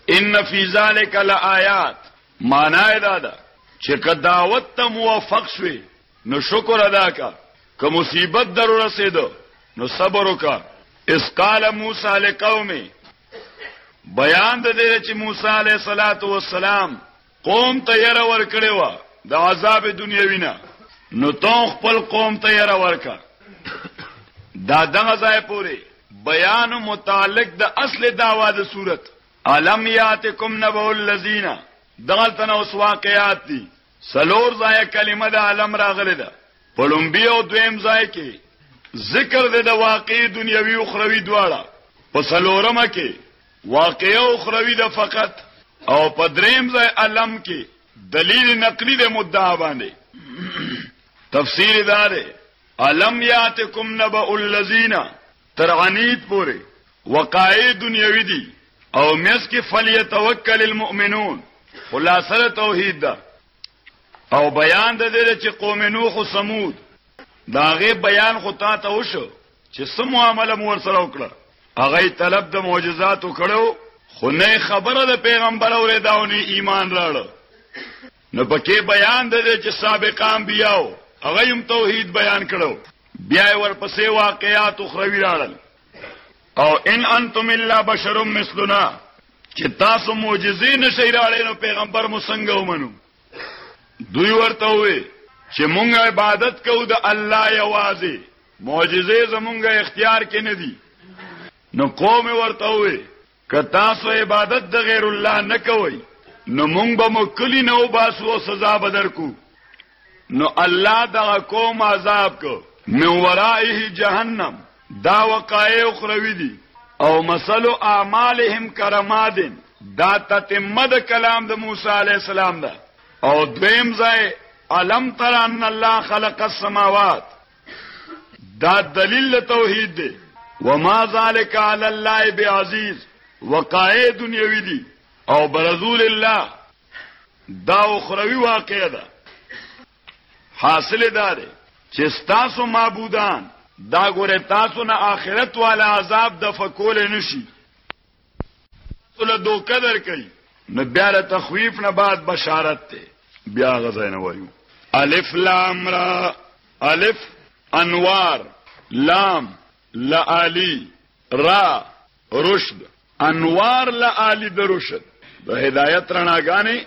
ان فی ذلک لآیات معنا دا ده چې که دعوت ته موفق شوي نو شکر ادا کا که مصیبت در رسیدو نو صبر وکا اس قال موسی لقومه بیان د دې چې موسی علیه الصلاۃ والسلام قوم ته ير ور کړې و د عذاب دنیوي نه نو تو خپل قوم ته ير ورکا دا دغه ځای پوري بیان متعلق د اصل داوا د صورت علم یاتکم نبو الذین دغلتن اوس واقعات دي سلور ځای کلمه د علم راغله ده پړمبي او دویم ځای کې ذکر د واقع دنیوي او اخروی دواړه په سلورمه کې واقعه اخروی ده فقط او په دریم ځای علم کې دلیل نقلی ده مدعا باندې تفسیر داره علم یاتکم نبأ الذین تر عنید پوری وقایع دنیوی دی او مس کې فلیتوکل المؤمنون خلاصه توحید ده او بیان د دې چې قوم نوح او ثمود داغه بیان خو تا ته وشو چې سم معامله مو ورسره وکړه هغه طلب د معجزاتو کړو خو نه خبره د پیغمبر اورې داونی ایمان راړ نو پکې بیان د دې چې سابقه انبیاو هغه هم توحید بیان کړو بیا ورپسې واقعات اخروی راړل او ان انتم الا بشر مثلنا چې تاسو معجزې نشئ راړې نو پیغمبر مو څنګه ومنو دوی ورته وي چې مونږ عبادت کوو د الله یوازې معجزې زمونږ اختیار کې نه دي نو قوم ورته وي که تاسو عبادت د غیر الله نه کوئ نو مونږ به مو کلی نه وباسو او سزا به درکو نو الله دغه قوم عذاب کو من ورائه جهنم دا وقایع اخروی دي او مثلو اعمالهم کرمادن دا تتمه د کلام د موسی علی السلام ده او دویم ځای علم تر ان الله خلق السماوات دا دلیل د توحید دی وما ذالک علی الله بعزیز وقایع دنیوی دی او برزول الله دا اخروی واقع ده حاصل داره چې تاسو معبودان دا ګوره تاسو نه آخرت والا عذاب د فکول نشي ته له دوکه در کوي نو بیا له تخویف نه بعد بشارت ته بیا غځای نه وایو الف لام را الف انوار لام لعلی را رشد انوار لعلی د رشد د هدایت رڼاګانې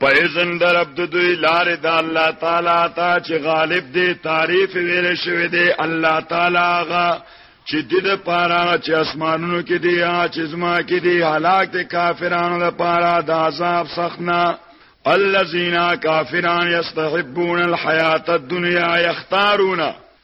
په اذن در رب د دوی لارې د الله تعالی ته چې غالب دی تعریف ویل شوی دی الله تعالی هغه چې د دې پاره چې اسمانونو کې دی چې زما کې دی هلاک د کافرانو لپاره د عذاب سخنا الذين كافرون يستحبون الحياه الدنيا يختارون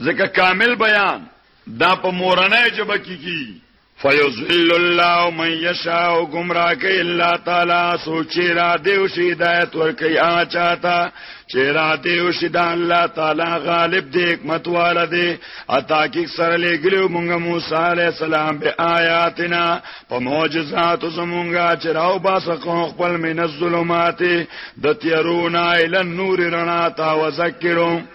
ځکه کامل بیان دا په مورنۍ ژبه کې کیږي فیذل الله من یشاء گمراه کوي الله تعالی سوچي را دیو شي هدایت ورکي هغه چاته چې را دیو شي د الله تعالی غالب دی حکمت والا دی اتا کی سره لګلو مونږ موسی علی السلام به آیاتنا په معجزات زمونږه چې راو باس کو خپل من الظلمات د تیرونا ال نور رڼا تا وذکرهم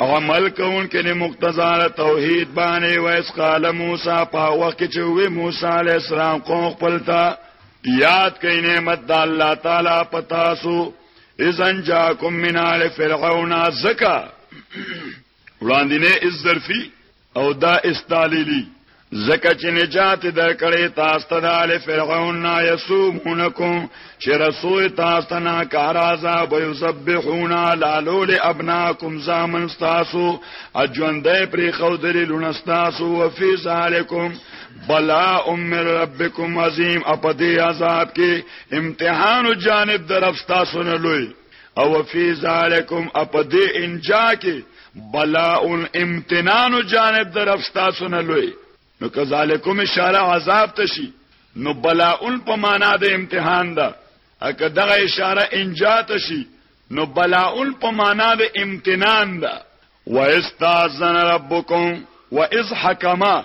او عمل کون کې مقتضا توحید باندې ویس قال موسی په وخت چې وی موسی علی السلام قوم خپل ته یاد کړئ نعمت د الله تعالی پتا سو اذن جاکم من آل فرعون زکا وړاندې نه ظرفي او دا استالیلی زکه چې نجات درکړې تاسو ته د آل فرعون نا یسومونکم چې رسول تاسو ته نا کار عذاب یسبحون لالول ابناکم زامن تاسو اجوندې پرې خو درې لونه تاسو وفي ذالکم بلا ام ربکم عظیم اپدی عذاب کې امتحان جانب درف تاسو نه لوی او فی ذالکم اپ دې انجا کې بلاء امتنان جانب در افستا سن لوی نو کذالکم اشاره عذاب تشي نو بلاء په معنا د امتحان ده اګه دغه اشاره انجا تشي نو بلاء په معنا د امتنان ده واستاذن ربکم واذ حکما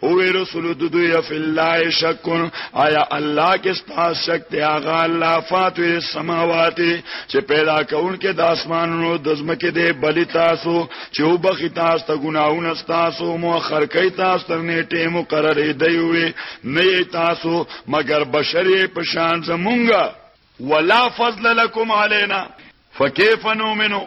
او رسول د دوی فی الله شک آیا الله کې ستا شک دی هغه الله فاتو السماوات چې پیدا کون کې د اسمانونو د زمکه دی بلی تاسو چې وبخی تاسو ته ګناونه تاسو مؤخر کوي تاسو تر نیټه مقررې دی وي نه تاسو مگر بشری په شان زمونږه ولا فضل لكم علينا فكيف نؤمنو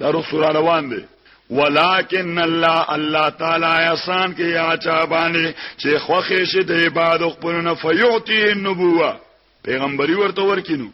دا رخ سورا روان دی ولكن الله الله تعالی احسان کې یا چا باندې چې خوخه شي د عباد خپلونه فیعتی النبوه پیغمبري ورته ورکینو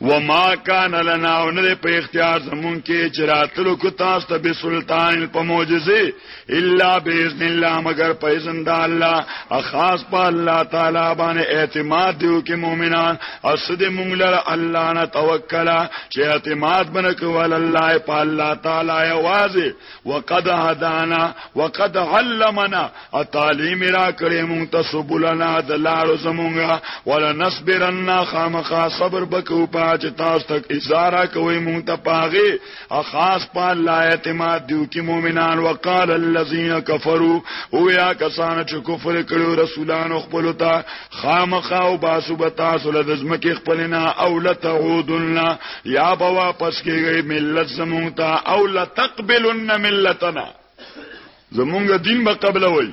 وما كان لنا ونه په اختیار زمون کې چې راتلو کو تاسو ته به سلطان په معجزه الا باذن الله مگر په اذن د الله خاص په الله تعالی باندې اعتماد دیو کې مؤمنان او سده مونږ لره الله نه توکل چې اعتماد بنکو ول الله په الله تعالی واځي وقد هدانا وقد علمنا او تعلیم را کړې مونږ ته سبولنا د لارو زمونږه ولا نصبرنا خامخا صبر بکو پاج تاسو تک اشاره کوي مونږ ته پاغي اخاص په الله اعتماد دیو کې مؤمنان وقال الذين كفروا او یا کسان چې کفر کړو رسولانو خپل ته خامخا او باسو بتا سول د زمکه خپلنا او لتعودن یا به واپس کېږي ملت زمونږ ته او لتقبلن ملتنا زمونږ دین به قبلوي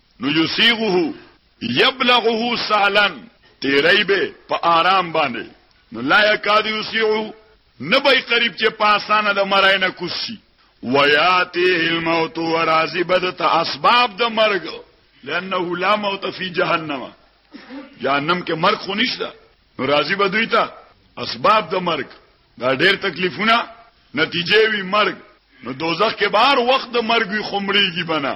نو یسیغه یبلغه سهلا تیری به په آرام باندې نو لا یکاد یسیغه نبی قریب چې په اسانه د مرای نه کوسی ویاته الموت ورازی بدت اسباب د مرګ لانه لا موت فی جهنم جهنم کې مرګ خو نشته نو راضی بدوی ته اسباب د مرګ دا ډېر تکلیفونه نتیجې وی مرګ نو دوزخ کې بار وخت د مرګ وی خمرېږي بنا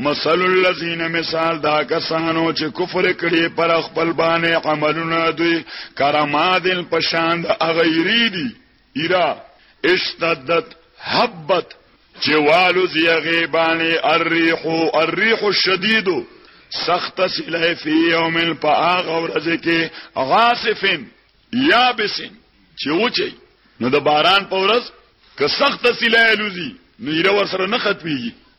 مثل الذين مثال دا کسانو چې کفر کړي پر خپل باندې عملونه دوی کرمادل پشاند اغیری دي ایرا اشتدت حبت چې والو زیغه باندې الريح الريح الشديد سخت سله فی یوم فاغ ورځ کې غاصفن یابسن چې وچی نو د باران په ورځ که سخت سله لوزي نو یې ور سره نه ختميږي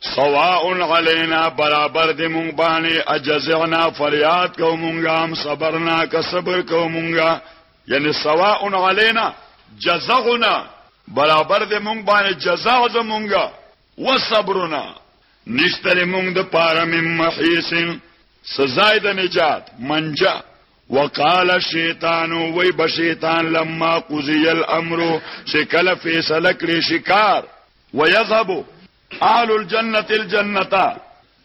سواء علینا برابر دی مونږ باندې اجزعنا فریاد کو مونږه هم صبرنا که صبر کو مونږه یعنی سواء علینا جزغنا برابر دی مونږ باندې جزاء زمونږه وصبرنا نشتر مونږ د پاره مم محیسن سزا د نجات منجا وقال الشیطان وی بشیطان لما قضی الامر شکل فیصله کړی شکار ويذهبوا اهل الجنة الجنة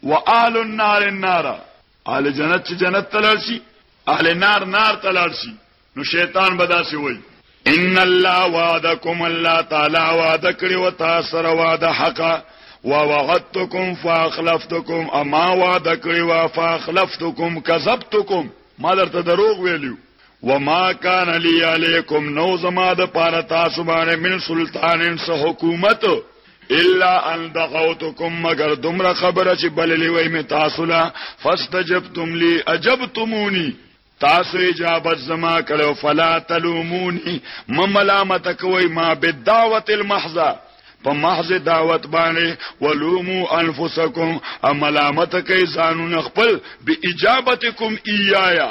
واهل النار النار اهل جنت چې جنت ته لاړ شي اهل نار نار ته لاړ شي نو شیطان به داسې وایي ان الله وعدکم الله تعالی وعده کړی و تاسو سره وعده حق و وعدتکم فاخلفتکم اما وعده کړی و فاخلفتکم کذبتکم ما درته دروغ ویلو وما کان علی علیکم نو زما د پاره تاسو باندې من سلطانن سه حکومت الا ان دعوتکم مگر دمر خبره چې بللی وای می تاسو لا فاستجبتم لی اجبتمونی تاسو اجابت زما کړو فلا تلومونی مملامت کوي ما بالدعوت المحضه په محض دعوت باندې ولومو انفسکم ملامت کوي ځانونه خپل به اجابتکم ایایا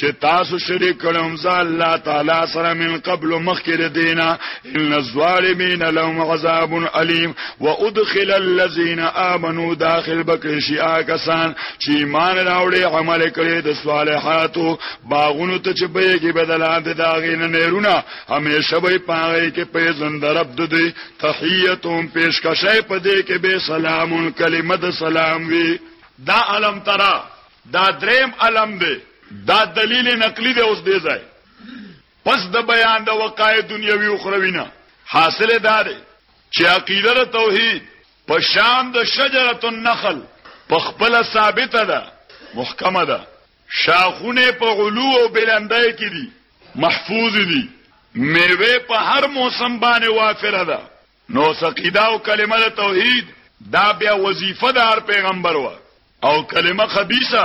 چې تاسو شریک کړم ز الله تعالی سره من قبل مخکره دینا ان الظالمین لهم عذاب الیم وادخل الذين امنوا داخل بکر شیا کسان چې ایمان راوړي عمل کړي د صالحاتو باغونو ته چې بهږي بدلان د داغین نهرونه همیشه به پاره کې په زندرب د دې تحیتهم پیشکشه په دې کې به سلام کلمه د سلام وی دا علم ترا دا دریم علم دی دا دلیل نقلی دی اوس دی ځای پس د بیان د وقای دنیوي او اخروی نه حاصل دا دی چې عقیده توحید په شان د شجره النخل په خپل ثابته ده محکمه ده شاخونه په علو او بلندای کې دي محفوظ دي میوه په هر موسم باندې وافره ده نو سقیده او کلمه د توحید دا بیا وظیفه د هر پیغمبر و او کلمه خبیثه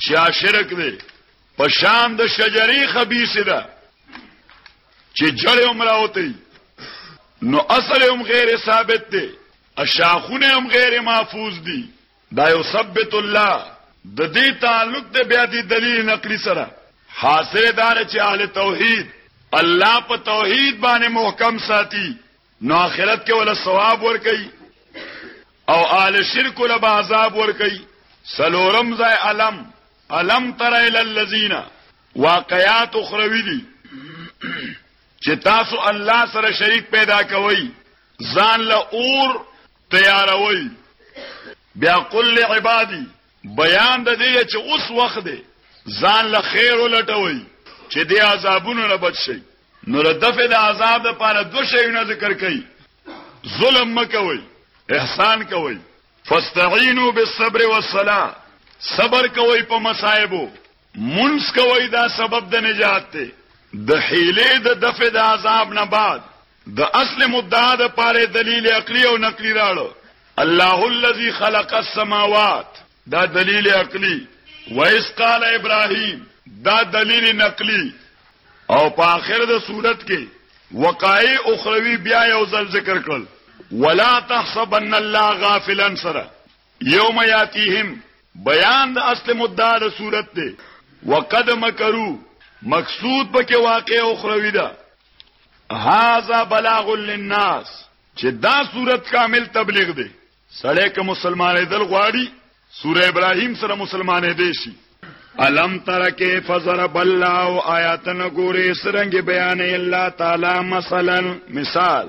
چې شرک دی په شان د شجری خبیثه ده چې جړې عمره وتی نو اصل هم غیر ثابت دی اشاخونه هم غیر محفوظ دي دا یو ثبت الله د دې تعلق د بیا د دلیل نقلی سره حاصل دار چې اهل توحید الله په توحید باندې محکم ساتي نو آخرت کې ولا ثواب ور کوي او اهل شرک له عذاب ور کوي سلورم زای علم علم تر ال الذین واقعات اخروی دي چې تاسو الله سره شریک پیدا کوي ځان له اور تیاروي بیا قل لعبادي بیان د دې چې اوس وخت دی ځان له خیر ولټوي چې د عذابونو نه بچ شي نو د دفع د عذاب لپاره دوه شیونه ذکر کړي ظلم مکوي احسان کوي فاستعینوا بالصبر والصلاه صبر کوي په مصايبو مونځ کوئ دا سبب د نجات دی د حیلې د دفع د عذاب نه بعد د اصل مدعا د پاره دلیل عقلی او نقلی راړو الله الذي خلق السماوات دا دلیل عقلی وایس قال ابراهیم دا دلیل نقلی او په اخر د صورت کې وقایع اخروی بیا یو ځل ذکر کړل ولا تحسبن الله غافلا سره یوم یاتیهم بیان د اصل مدعا د صورت دی وقد مکرو مقصود پکې واقع او خروی ده هاذا بلاغ للناس چې دا صورت کامل تبلیغ دی سړی که مسلمانې دل غواړي سوره ابراهیم سره مسلمانې دی شي الم تر کې فزر بلا او آیاتن ګوري سرنګ بیان الله تعالی مثلا مثال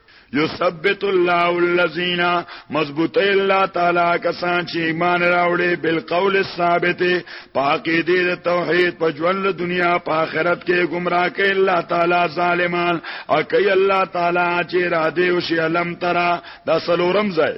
یثبت الله الذین مضبوط الله تعالی کسان چې ایمان راوړي بالقول الثابت پاکې دې توحید په ژوند دنیا په آخرت کې گمراه کوي الله تعالی ظالمان او کوي الله تعالی چې را دې او شی علم ترا د سلورم ځای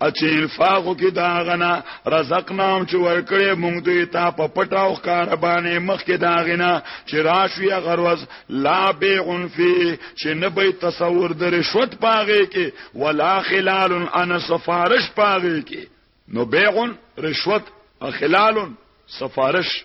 اچې انفاقو کې دا غنا رزقنام چې ورکړې مونږ دوی ته په پټاو کار باندې مخ کې دا غنا چې راشي غروز لا بيعن فی چې نه به تصور د رشوت پاغه کې ولا خلال ان سفارش پاغه کې نو بيعن رشوت خلال سفارش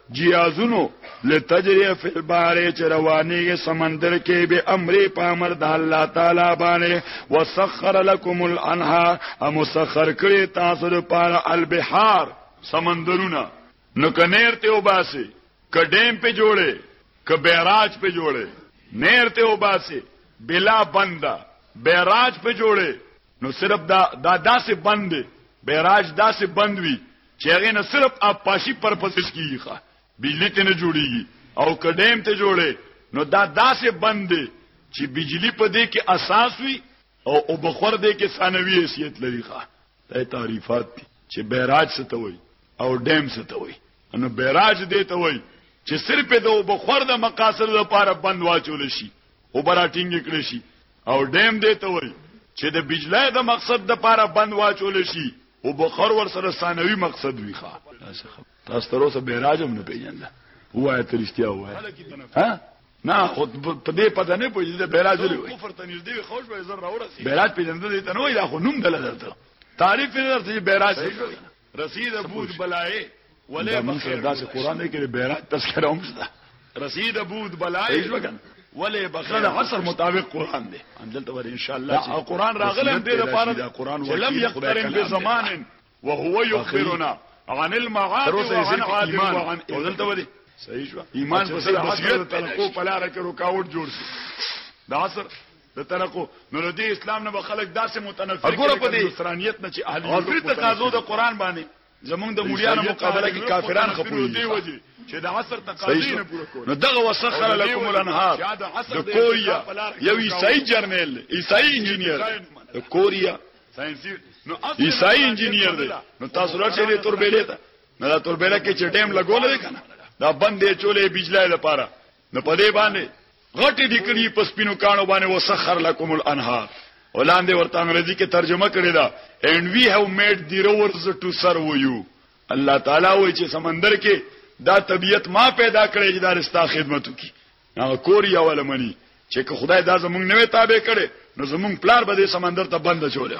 جیازونو لتجریه فی البحر چې روانېږي سمندر کې به امر په امر د الله تعالی باندې وسخر لكم الانهار هم سخر کړی تاسو لپاره البحار سمندرونه نو کنیر ته وباسي کډیم په جوړه ک بیراج په جوړه نیر ته وباسي بلا بندا بیراج په جوړه نو صرف دا دا داسې بند بیراج داسې بند وی چې هغه نه صرف اپاشي پرپسز کیږي ښه بجلی ته نه جوړیږي او کډیم ته جوړي نو دا داسې بند دی چې بجلی په دې کې اساس وي او او بخور دې کې ثانوي حیثیت لري ښه دا تعریفات دي چې بیراج څه ته وایي او ډیم څه ته وایي نو بیراج دې ته وایي چې صرف د او بخور د مقاصد لپاره بند واچول شي او براټینګ کړی شي او ډیم دې ته وایي چې د بجلی د مقصد لپاره بند واچول شي او بخار ور سره ثانوي مقصد وی ښا تاسو تر اوسه به راجم نه پیژنده وای ته رښتیا وای ها نه خود په دې پته نه پوهیږي دا بیراج لري کفر ته نږدې خوش به زر راورسي بیراج پیژنده دې ته نه وای دا خو نوم دلته تعریف نه درته بیراج رسید ابو بلای دا موږ سره داسې قرآن دی کې د بیرات تذکره هم شته رسید بود بلای ولې بخیر دا عصر مطابق قرآن دی دلته ور ان شاء الله چې قرآن راغلی دې لپاره دا قرآن ولم یقترن بزمان وهو يخبرنا عن المعاد وعن عاد وعن دلته ولې صحیح شو ایمان په سره بصیرت تلقو پلار کې رکاوټ جوړ شي دا عصر د ترقو نو د اسلام نه خلک داسې متنفر کړي د نصرانیت نه چې اهلی او تقاضو د قران باندې زمونږ د مولیانو مقابله کې کافران خپوي دی وجه چې د عصر تقاضې نه پوره کول نو دغه وسخر لكم الانهار د کوریا یو عیسائی جرنیل عیسائی انجنیر د کوریا ساينسي نو عیسائی انجنیر دی نو تاسو راځي تور بیلې ته نه تور بیلې کې چې ټیم لګولې کنه دا بندې چولې بجلی لپاره نو په دې باندې غټي دي کړي په سپینو کانو باندې وسخر لكم الانهار ولاندې ورته انګريزي کې ترجمه کړی دا and we have made the rivers to serve you الله تعالی وایي چې سمندر کې دا طبیعت ما پیدا کړی چې دا رستا خدمت وکي هغه کوریا ولا منی چې که خدای دا زمونږ نه تابع کړي نو زمونږ پلار به دې سمندر ته بند چولې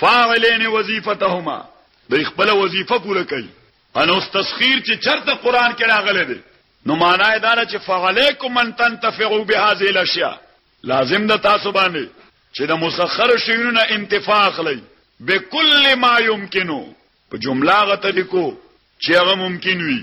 فاعلین وظیفتهما د خپل وظیفه پوره کوي انو تسخير چې چرته قران کې راغلي دي نو معنا یې دا چې فعلیکم من تنتفعوا بهذه الاشیاء لازم ده تاسو باندې چې د مسخر شیونو انتفاع اخلي بكل ما يمكنو په جمله غته لیکو چې هغه ممکن وي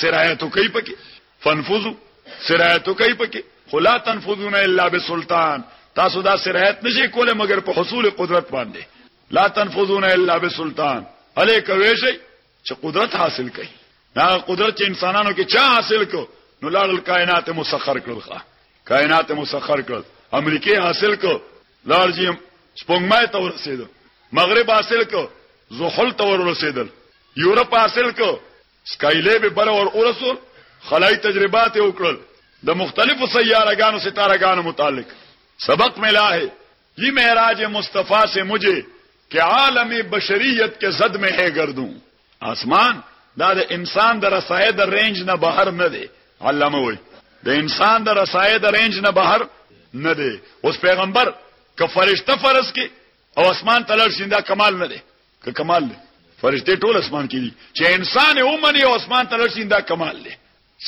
سرایتو کوي پکې فنفذو سرایتو کوي پکې خلا تنفذون الا بسلطان تاسو دا سرایت نشي کوله مگر په حصول قدرت باندې لا تنفذون الا بسلطان الی کوي شي چې قدرت حاصل کړي دا قدرت چې انسانانو کې چا حاصل کو نو لاړل کائنات مسخر کړل ښا کائنات مسخر کړل امریکای حاصل کو لاړ جی سپوږمۍ ته ورسېدل مغرب حاصل کو زحل ته ورسېدل یورپ حاصل کو سکای لیب پر اور ورسول خلای تجربات وکړل د مختلفو سیاره ګانو ستاره ګانو متعلق سبق ملا ہے یہ معراج مصطفی سے مجھے کہ عالم بشریت کے زد میں ہے گردوں آسمان دا د انسان د رسای د رینج نه بهر نه دی علامه وای د انسان د رسای د رینج نه بهر نه دی اوس پیغمبر که فرشته فرض کی او اسمان تلل شیندا کمال نه دی که کمال دی فرشته ټول اسمان کې دي چې انسان یې ومني او اسمان ته رسي دا کمال دی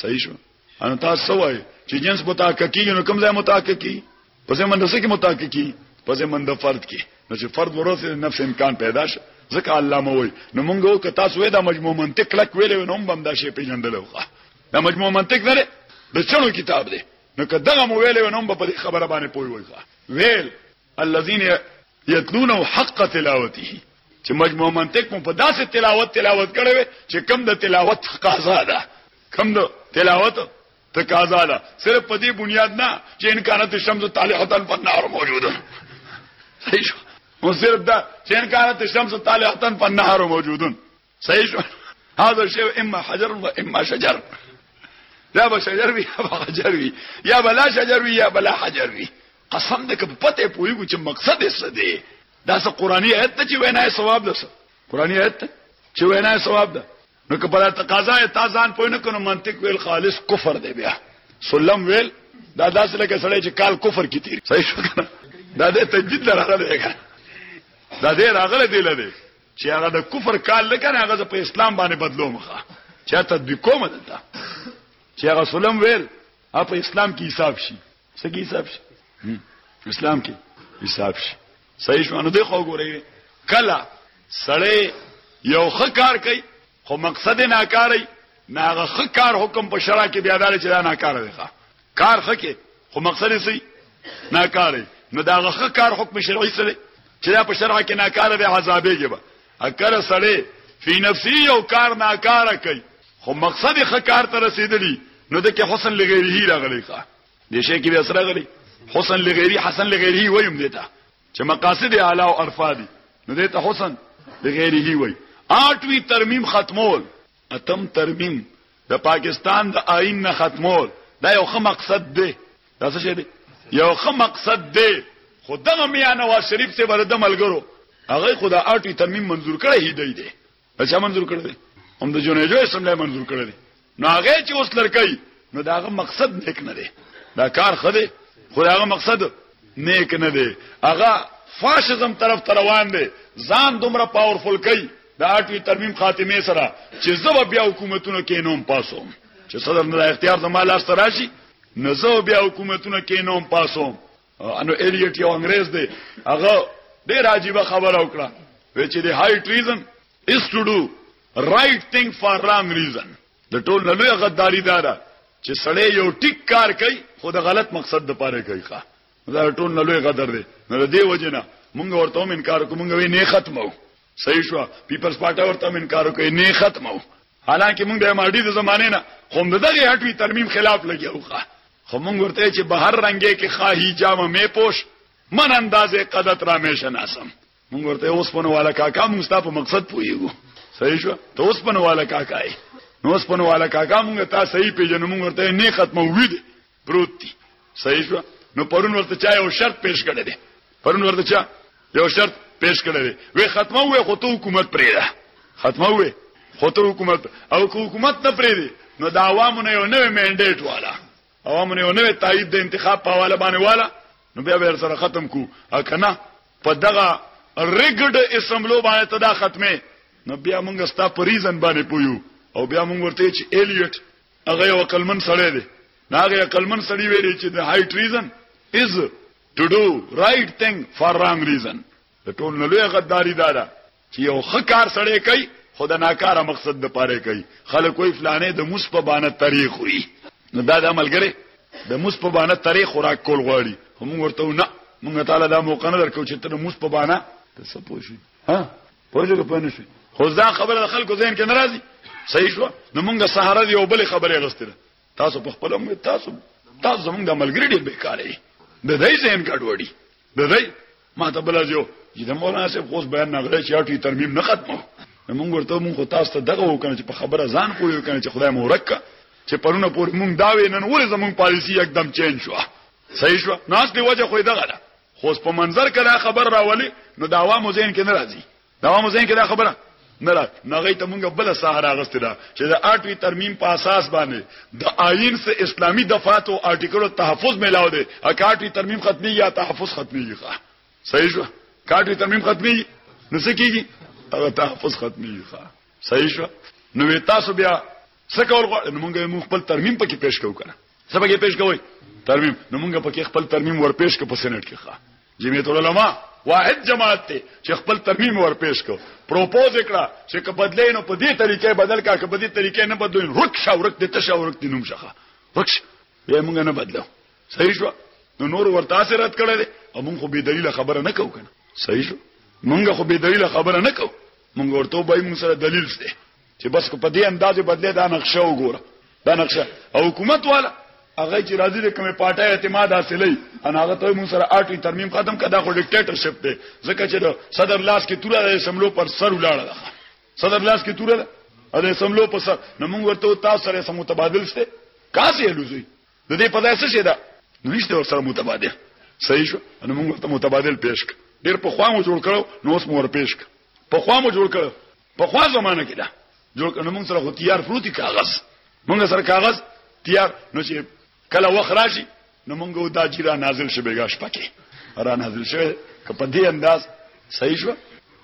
صحیح شو ان تاسو وایي چې جنس متحققي نو کوم ځای متحققي په زمند څه کې متحققي په زمند فرد کې نو چې فرد ورته نفس امکان پیدا شي ځکه الله مو وي نو موږ او که تاسو وې دا مجموع منطق کلک ویلې نو هم دا شی پیژندل وخه دا مجموع منطق نه د چلو کتاب دی نو که دغه مو ویلې نو هم په خبره باندې پوي وای ویل الذين يتلون حق تلاوته چې مجموع منطق مو په داسې تلاوت تلاوت کړو چې کم د تلاوت قضا ده کم د تلاوت تقاضا ده صرف په دې بنیاد نه چې ان کانت الشمس طالعه په نهر موجوده صحیح شو نو صرف دا چې ان کانت الشمس طالعه په نهر موجودون صحیح شو هاذا شی اما حجر و اما شجر دا به شجر وی یا به حجر وی یا بلا شجر وی یا بلا حجر وی قسم دې کپ پته پویګو چې مقصد یې څه دی دا څه قرآنی آیت ته چې وینا یې ثواب ده قرآنی آیت ته چې وینا یې ثواب ده نو که پر تقاضا یې تازان پوینه کنو منطق ویل خالص کفر دی بیا سلم ویل دا داسې لکه سړی چې کال کفر کې تیر صحیح شو کنه دا دې تجدید لره راغلی دا دې راغله دی لره چې هغه د کفر کال لکه هغه ز په اسلام باندې بدلو مخه چا تطبیق کوم دلته چې هغه سلام ویل اپ اسلام کې حساب شي سګي حساب شي اسلام کې حساب شي صحیح شو نو دی خو ګورې کلا سړی یو خکار کوي خو مقصد ناکاري نه هغه خ کار حکم په شرع کې بیا دار چې دا ناکاره دی کار خ کې خو مقصد یې سي ناکاره نو دا هغه خ کار حکم شرعي سره چې دا په شرع کې ناکاره دی عذابېږي به اکر سړی فی نفسی یو کار ناکاره کوي خو مقصد خ کار ته رسیدلی نو د کې حسن لغیره راغلی ښا د شي کې به سره غلی حسن لغیری حسن لغیری وایم دیتا چې مقاصد یې اعلی او ارفع دي، نو دې ته حسن لغیره وایي. آټوی ترمیم ختمول، اتم ترمیم، د پاکستان د آئین نه ختمول، دا یو ښه مقصد دی، دا څه شی دی؟ یو ښه مقصد دی، خو دغه میا نواز شریف صاحب او د ده ملګرو، هغوی خو دا آټوی ترمیم منظور کړی دی، اچھا منظور کړی دی هم د جنیدو اسمبلی منظور کړی دی نو هغه چې اوس لړکای نو داغه مقصد نیک نه دی دا کار خده خو داغه مقصد نیک نه دی هغه فاشزم طرف ته روان دی ځان دومره پاورفل کوي د اټوي ترمیم خاتمه سره چې زو بیا حکومتونو کې نوم پاسوم چې صدر نه اختیار زما لاس ته راشي نو زو بیا حکومتونو کې نوم پاسوم انو الیټ یو انګريز دی هغه ډیر عجیب خبره وکړه وی چې دی های ټریزن is to do right thing for wrong reason د ټول نه لوی غداری دار چې سړی یو ټیک کار کوي خو د غلط مقصد د پاره کوي ښا دا ټول نه لوی غدر دی نو دې وجنه مونږ ورته هم انکار کوو مونږ وی نه ختمو صحیح شو پیپلز پارټي ورته انکار وکړي نه ختمو حالانکه موږ د ماډي د زمانه نه هم دغه هټوي ترمیم خلاف لګیاوخه خو موږ ورته چې بهر رنگه کې خواهی جامه می پوش من اندازې قدرت را مې شناسم موږ ورته اوس په والا کاکا موږ ستاسو په مقصد پویو صحیح شو ته اوس په والا کاکا یې نو اوس په والا کاکا موږ تاسو صحیح پیژنو موږ ورته نه ختمو وید پروت دي صحیح شو نو پرون ورته چا یو شرط پیش کړی دی پرون ورته چا یو شرط پیش کړی دی وې ختمه وې خو ته حکومت پرې ده ختمه وې خو ته حکومت او کو حکومت نه پرې دی نو دا عوامو نه یو نوې منډیټ والا عوامو نه یو نوې تایید د انتخاب په حواله باندې والا نو بیا به سره ختم کو اکنه په دغه ریګډ اسمبلو باندې تدا ختمه نو بیا موږ ستا په ریزن باندې پویو او بیا موږ ورته چې الیټ هغه یو عقلمن سړی دی دا هغه عقلمن سړی ویلی چې د هاي ټریزن از ټو ډو رائټ ثینګ فار رانګ ریزن د ټول نه لوی غداری دا ده چې یو خکار سړی کوي خو د ناکاره مقصد د پاره کوي خلک وی فلانه د موس په بانه تاریخ وي نو دا د عملګری د موس په بانه تاریخ خوراک کول غواړي هم ورته نه مونږ تعالی دا موقع نه درکو چې ته موس په بانه ته سپوشي ها پوه شو که پوه نه شو خو دا خبره د خلکو ذهن کې ناراضي صحیح شو نو موږ سهار دی او بل خبره غستره تاسو په خپل موږ تاسو تاسو زموږ د ملګری ډیر بیکارې د دې ذهن ګډوډي د دې ما ته بل ځو چې د مولانا صاحب خوش بیان نه غلې چې اټي ترمیم نه ختمه موږ ورته موږ خو تاسو ته دغه وکړو چې په خبره ځان خو یو کنه چې خدای مو ورکه چې پرونه پور موږ دا وینن ولې زموږ پالیسی یکدم چینج شو صحیح شو ناس دی وجه خو دغه ده خو په منظر کې دا خبر راولي نو دا عوامو ذهن کې نه راځي دا عوامو ذهن کې دا خبره نه را نغې ته مونږ بل سهار اغست دا چې د اټوي ترمیم په اساس باندې د آئین سره اسلامی دفعات او آرټیکل تحفظ ملاو دي اکاټوي ترمیم ختمي یا تحفظ ختمي ښه صحیح شو کاټوي ترمیم ختمي نو څه کیږي هغه تحفظ ختمي ښه صحیح شو نو تاسو بیا څه کول غواړي نو مونږه مونږ خپل ترمیم پکې پیش کوو کنه څه پکې پیش کوي ترمیم نو مونږه پکې خپل ترمیم ور پیش کو په سېنات کې ښا جمعیت العلماء واحد جماعت ته چې خپل ترمیم ور پیش کو پروپوز کړه چې که بدلې نو په دې طریقې بدل کا که په دې طریقې نه بدلوین رک شا ورک دې تشه ورک دې نوم شخه رک به مونږ نه بدلو صحیح شو نو نور ورته سره رد کړل او مونږ خو به دلیل خبره نه کو کنه صحیح شو مونږ خو به دلیل خبره نه کو مونږ ورته به مونږ سره دلیل شته چې بس کو په دې انداز بدله دا نقشه وګوره دا نقشه او حکومت والا هغه چې راځي د کومې پارټي اعتماد حاصلې ان هغه ته موږ سره اټي ترمیم ختم کړه دا خو ډیکټیټرشپ دی ځکه چې صدر لاس کې توره د سملو پر سر ولاړه صدر لاس کې توره د سملو پر سر نو موږ ورته تاسو سره سم متبادل شته کاسې لوزي د دې په داسې شه ده نو نشته ور سره متبادل صحیح شو نو موږ ورته متبادل پیش کړ ډیر په خوا مو جوړ کړو نو اوس مو ور پیش کړ په خوا مو جوړ کړو په خوا زمانہ کې دا جوړ کړو موږ سره خو تیار پروتي کاغذ موږ سره کاغذ تیار نو چې کله وخت راشي نو موږ دا چې را نازل شي بګاش پکې را نازل شي که په دې انداز صحیح شو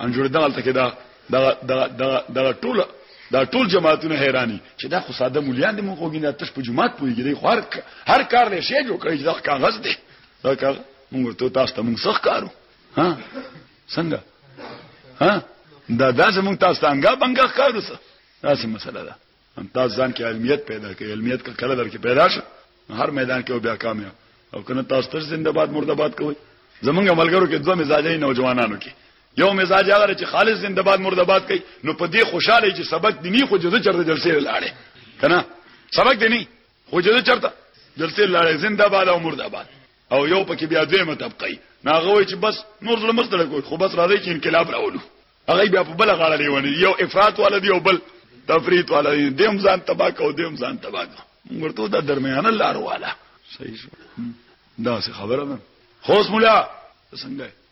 ان جوړ دغلت کې دا دا دا دا ټول دا ټول جماعتونه حیرانی چې دا خو ساده مولیان دي موږ وګینه تش په جماعت پویږي خو هر هر کار له شی جوړ کړی دا کاغذ دی دا کاغذ موږ ته تاسو ته موږ څخه کارو ها څنګه ها دا داسې مونږ تاسو ته انګا بنګا ښکارو څه داسې مسله ده هم تاسو ځان کې علمیت پیدا کړئ علمیت که کله درکې پیدا شي هر میدان کې بیا کامیاب او کنه تاسو تر زنده باد مرده باد کوئ زمونږ ملګرو کې دوه مزاجي نوجوانانو کې یو مزاج هغه چې خالص زنده باد مرده باد کوي نو په دې خوشاله چې سبق دیني خو جزو چرته جلسه لاړې کنه سبق دیني خو جده چرته دلته لاړې زنده باد او مرده باد او یو پکې بیا دویمه طبقه ناغه وای چې بس نور ظلم مستړ کوي خو بس راځي چې انقلاب راولو هغه بیا په بل غاړه لیونی یو افراط ولدی او بل تفریط ولدی دیم ځان تباہ کو دیم ځان تباہ کو ورته دا درمیانه لار والا صحیح شو دا څه خبره ده خوس مولا څنګه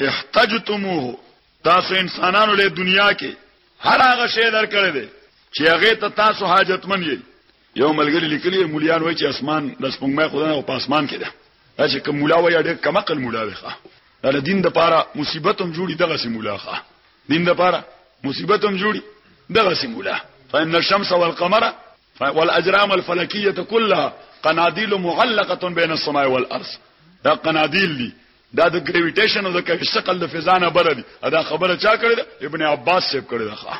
احتجتموه تاسو انسانانو له دنیا کې هر هغه شی درکړی دی چې هغه ته تاسو حاجتمن یې یو ملګری لیکلی مولیان وای چې اسمان د سپوږمۍ خدای او پاسمان کې ده دا چې کوم مولا وای ډېر کم عقل مولا دی ښا دا دین د پاره مصیبت هم جوړي دغه سي مولا ښا دین د پاره مصیبت هم جوړي دغه سي مولا فإن الشمس والقمر والأجرام الفلكية كلها قناديل معلقة بين السماء والأرض دا قناديل دي دا د ګریویټیشن او د کوي ثقل د فضا نه بره دي دا خبره چا کړې ده ابن عباس سیب کړې ده ښا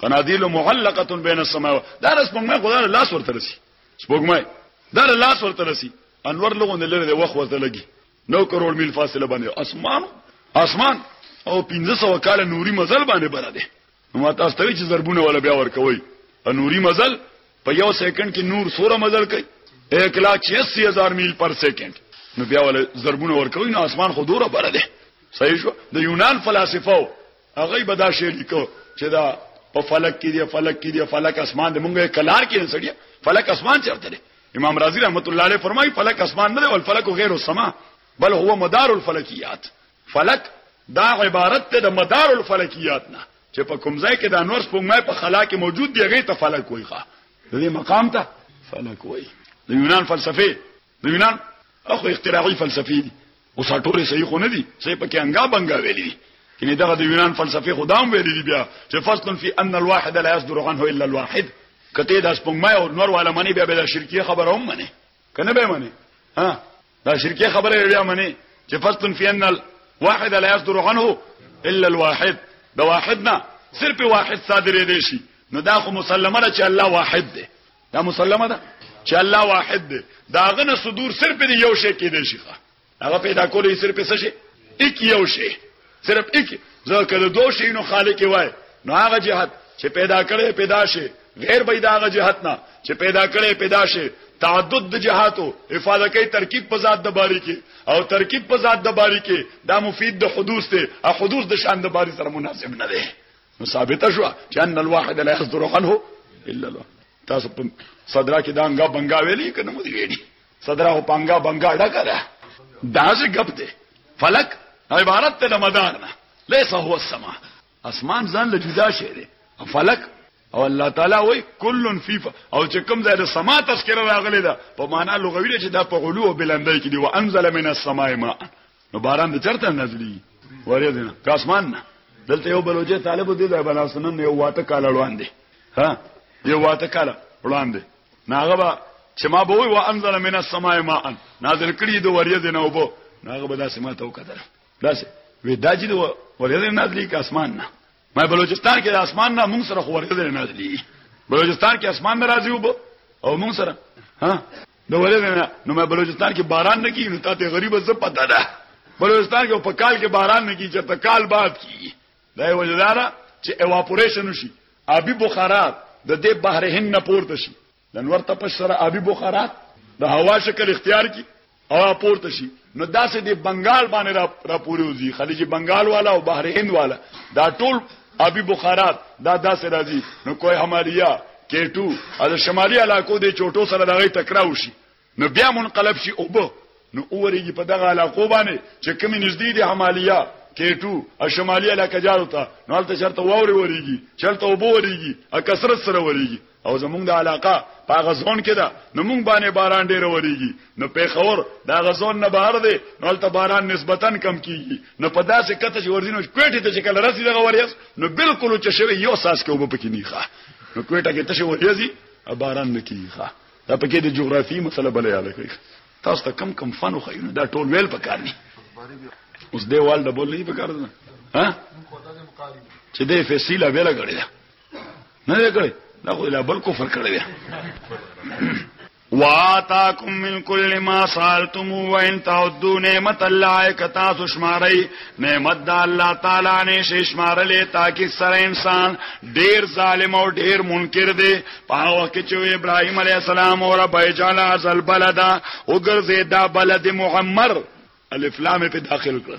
قنادیل معلقه بین السماء دا رس په مې خدای لاس ورته رسی سپوږمۍ دا لاس ورته رسی انور لغون لره د وخت ورته لګي نو کروڑ میل فاصله باندې اسمان اسمان او 1500 کال نوري مزل باندې بره ده نو ما تاسو ته چې ضربونه ولا بیا ورکوي نوري مزل په یو سیکنډ کې نور سوره مزل کوي 186000 میل پر سیکنډ نو بیا ولا ضربونه ورکوي نو اسمان خو دوره بره ده صحیح شو د یونان فلسفه هغه به دا شی لیکو چې دا په فلک کې دی فلک کې دی فلک اسمان د مونږه کلار کې سړی فلک اسمان چرته دی امام رازی رحمت الله علیه فرمایي فلک اسمان نه دی ول فلک غیر السما بل هو مدار الفلکیات فلک، دا عبارت دی د مدار الفلکیات نه، چې په کوم ځای کې د انور سپوږمۍ په خلا کې موجود دی، هغې ته فلک وایي. ښه! د دې مقام ته فلک وایي. د یونان فلسفې، د یونان اخو اختراعي فلسفې دي، اوس ټولې صحیح خو نه دي، څه یې پکې انګا بنګا ویلي دي، کنې دغه د یونان فلسفې خو دا هم ویلي دي بیا، چې فصل فی ان الواحد لا یصدر عنه الا الواحد، که ته د سپوږمۍ او نور والا منې، بیا به دا شرکیه خبره هم منې، که نه به یې منې؟ ها! دا شرکیه خبره بیا منی چې فصل فی ان الواحد لا يصدر عنه الا الواحد دا واحدنا صرف واحد صادر دی شي نو دا خو مسلمه ده چې الله واحد دی دا مسلمه ده چې الله واحد دی دا غنه صدور صرف دی یو شی کې دی شي هغه پیدا کولې صرف څه شي یک یو شی صرف ایک ځکه که د دوه شیونو خالق وای نو هغه جهت چې پیدا کړي پیدا شي غیر به دا هغه جهت نه چې پیدا کړي پیدا شي تعدد د جهاتو افاده کوي ترکیب په ذات د باری کې او ترکیب په ذات د باری کې دا مفید د حدوث ته او حدوث د شان د باری سره مناسب نه دی نو ثابته شو چې ان الواحد لا يصدر عنه الا الله تاسو په صدرا کې دا انګا بنګا ویلي کنه مو دی ویلي صدره او پنګا بنګا ډکه ده دا څه غپ دی فلک عبارت ته مدار نه ليس هو السما اسمان ځان له جدا شي دی فلک او الله تعالی وای کلن فی او چې کوم ځای د سما تذکرہ راغلی دا په معنا لغوی چې دا په غلو او بلندۍ کې دی وانزل من السماء ماء نو باران د چرته نازلی وریځ نه کاسمان نه دلته یو بلوچه طالب دې ځای بناسنن یو واته کال روان دي ها یو واته کال روان دي ناغه با چې ما به وي وانزل من السماء ماء نازل کړی د وریځ نه وبو ناغه به داسې ما ته وکړه داسې وې دا چې د وریځ نه نازلی کاسمان نه ما بلوچستان کې د اسمان نه مونږ سره خو وریځ نه نازلی بلوچستان کې اسمان ناراضي وبو او مونږ سره ها نو ولنه نو مې بلوچستان کې باران نه کیږي نو تاسو غریب زه پتا ده بلوچستان کې په کال کې باران نه کیږي چې په کال بعد کیږي دا یو ځلاره چې ایواپوریشن وشي ابي بخارات د دې بحر هند نه پورته شي د نور تپش سره ابي بخارات د هوا شکل اختیار کی او پورته شي نو داسې د بنگال باندې را را پورې وزي خلیج بنگال والا او بحر هند والا دا ټول ابي بخارات دا داسې راځي نو کوی همالیا کېټو از شمالي علاقو د چوټو سره دغه تکراو شي نو بیا منقلب شي او به نو اوريږي په دغه علاقو باندې چې کوم نږدې دي همالیا کېټو او شمالي علاقې جارو ته نو هلته شرط ووري وريږي چلته وبو وريږي او کثرت سره وريږي او زمونږ د علاقه په هغه زون کې ده نو مونږ باندې باران ډیر وریږي نو پیښور دا غزون نه بهر دی نو هلته باران نسبتا کم کیږي نو په داسې کته چې ورځینو کوټه ته چې کله رسي دغه وریاس نو بالکل چې شوی یو ساس کې وب پکې نه ښه نو کوټه کې تشه وریاځي باران نه کیږي ښه دا پکې د جغرافي مسله بلې یاد کړئ تاسو ته کم کم فن خو دا ټول ویل پکار دي اوس دیوال ډبول نه پکار ده ها چې دې فیصله ویل غړي نه دی کړی دا خو لا بل کفر کړی دی واتاکم من کل ما سالتم و ان تعدوا نعمت الله کتا سشماری نعمت د الله تعالی نه ششمارلې تاکي سره انسان ډیر ظالم او ډیر منکر دی په وخت چې ابراهيم عليه السلام او رب جعل ازل بلدا وګرځي دا بلد معمر الف لام په داخل کړ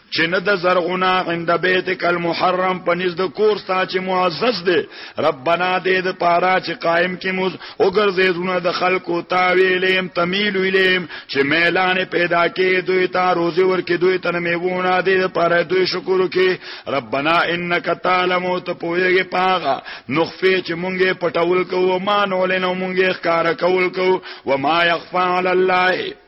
چې نه د زرغنا عند بیتک المحرم پنځ د کور ستا چې معزز دی ربنا دې د پارا چې قائم کې موز او ګرځې زونه د خلکو تاویلم تمیل ویلم چې میلان پیدا کې دوی تا روزي ور کې دوی تن میونه دې د پاره دوی شکر کې ربنا انک تعلم او ته پوهیږي پاغه نخفه چې مونږه پټول کوو ما نولنه مونږه ښکارا کول کوو و ما یخفا علی الله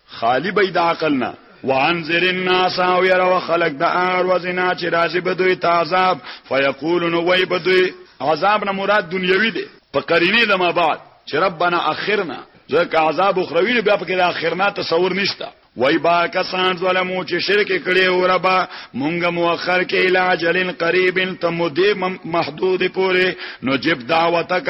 خالی به د عقل نه وانذر الناس او يروا خلق د اغر وزنا چې راځي بدوي تعذاب فيقولون وي بدوي عذاب نه مراد دنیوي دي په قرینه د ما بعد چې ربنا اخرنا ځکه عذاب اخروی بیا په کې د اخرنا تصور نشته وای با کسان ظلمو چې شرک کړي او ربا مونږه مؤخر کې علاج لن قریب تمدی محدود پوره نو جب دعوتک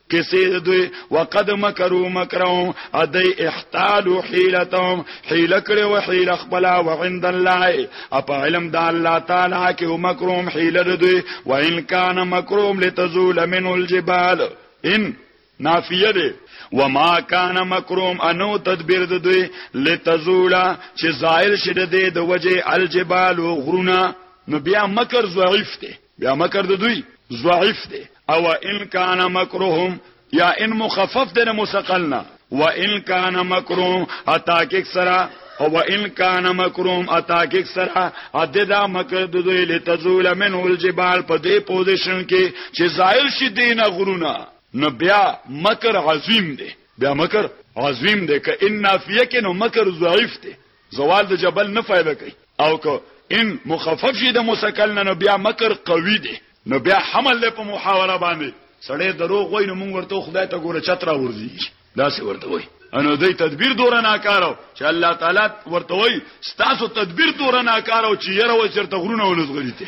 کسی د دوی وقد مکرو مکرهم ادی احتالو حیلتهم حیله کړي و حیله خپل او عند الله اپ علم د الله تعالی کې مکرهم حیله د دوی و ان کان مکرهم لتزول من الجبال ان نافیه ده وما کان مکروم انو تدبیر د دوی لتزولا چې زائل شې د دې د وجه الجبال غرونه نو بیا مکر ضعیف ده بیا مکر د دوی ضعیف دی او ان کان مکرهم یا ان مخفف دی نه مسقلنا و ان کان مکرهم اتاکک سرا او ان کان مکرهم اتاکک سرا عددا مکر د دوی لتزول من الجبال په دې پوزیشن کې چې زائل شي دینه غرونه نو بیا مکر عظیم دی بیا مکر عظیم دی که ان نافیه کې نو مکر ضعیف دی زوال د جبل نه فائدہ کوي او که ان مخفف شي د مسکل نه نو بیا مکر قوي دی نو بیا حمل له په محاوره باندې سړی دروغ وای نو مونږ ورته خدای ته ګوره چترا ورځي دا څه ورته وای انو دې تدبیر دور نه کارو چې الله تعالی ورته وای ستاسو تدبیر دور نه کارو چې یره و چرته غرونه ولزغریته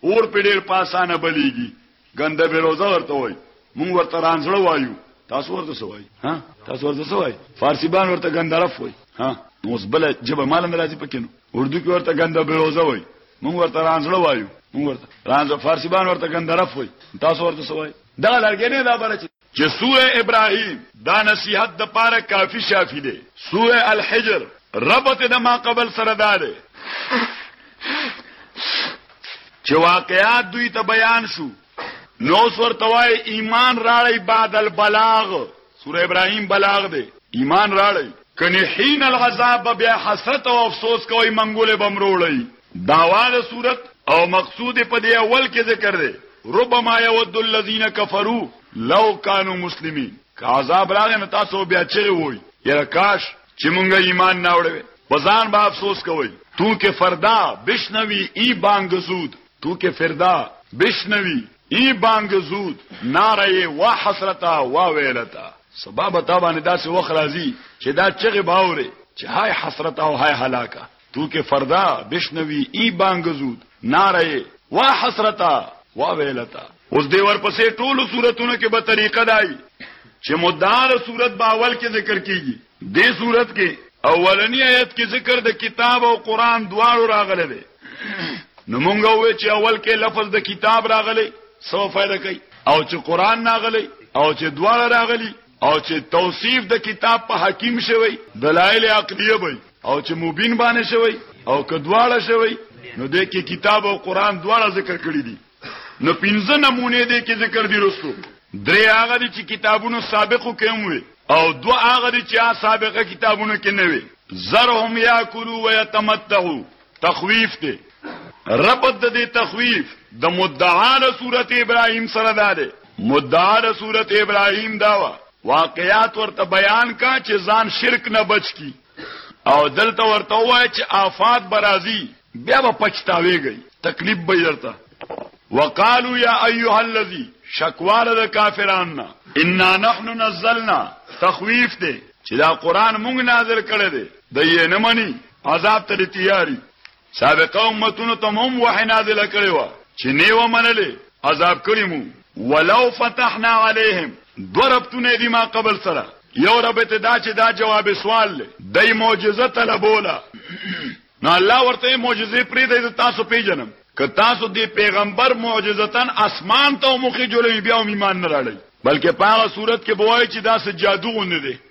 اور په ډیر پاسانه بلیږي ګنده به روزه ورته وای مونږ ورته رانځړ وایو تاسو ورته سوای ها تاسو ورته سوای فارسی بان ورته ګندرف وای ها نو زبل جب مال نه راځي پکې نو اردو کې ورته ګنده به روزه وای مونږ ورته رانځړ وایو مونږ ورته رانځ فارسی بان ورته ګندرف وای تاسو ورته سوای دا لګې نه دا بل چې چې سوره ابراهیم دا نصیحت د پاره کافی شافی دی سوره الحجر ربط د ما قبل سره دا دی چې واقعات دوی ته بیان شو نو سور توای ایمان راړی بعد البلاغ سوره ابراهیم بلاغ دی ایمان راړی کنی حین العذاب بیا حسرت او افسوس کوي منګول بمروړی دعوا د صورت او مقصود په دې اول کې ذکر دی ربما يود الذين كفروا لو كانوا مسلمين که عذاب راغی نو تاسو بیا چیرې وای یره کاش چې مونږ ایمان نه وړو په ځان به افسوس کوي تو کې فردا بشنوي ای بانګ زود تو کې فردا بشنوي ای بانګ زود ناره وا حسرتا وا ویلتا سبب تا باندې داسې وخت راځي چې دا چغه باوري چې هاي حسرتا او هاي هلاکه تو که فردا بشنوی ای بانګ زود ناره وا حسرتا وا ویلتا اوس دی ورپسې ټولو صورتونو کې به طریقه دای چې مدار صورت به اول کې ذکر کیږي دې صورت کې اولنی آیت کې ذکر د کتاب او قران دواړو راغله ده نو مونږ وې چې اول کې لفظ د کتاب راغلی سو فائدہ کوي او چې قران راغلی او چې دواړه راغلي او چې توصیف د کتاب په حکیم شوی دلایل عقلیه وي او چې مبین باندې شوی او کدواړه شوی نو د کې کتاب او قران دواړه ذکر کړی دي نو پنځه نمونه دي کې ذکر دي رسو درې هغه دي چې کتابونو سابقو کې هم وي او دو هغه دي چې سابقه کتابونو کې نه وي زرهم یاکلوا ويتمتعوا تخویف دی ربط د دې تخویف د مدعا له صورت ابراهیم سره ده مدعا له صورت ابراهیم دا وا واقعیات ورته بیان کا چې ځان شرک نه بچ کی او دلته ورته وای چې آفات برازي بیا به پچتاویږي تکلیف به درته وقالو یا ایها الذی شکواله د کافرانو ان نحن نزلنا تخویف دی چې دا قران مونږ نازل کړی دی د یې نه مني عذاب ته تیاری سابقه امتونو ته هم وحی نازل کړي و چې نه و منلې عذاب کړی مو ولو فتحنا عليهم ضربتونه دي ما قبل سره یو رب ته دا چې دا جواب سوال دی دای معجزه طلبولا نو الله ورته معجزه پری دی تاسو پیژنم که تاسو دی پیغمبر معجزتن اسمان ته مخې جوړې بیا ایمان نه راړي بلکې په هغه صورت کې بوای چې دا څه جادو نه دی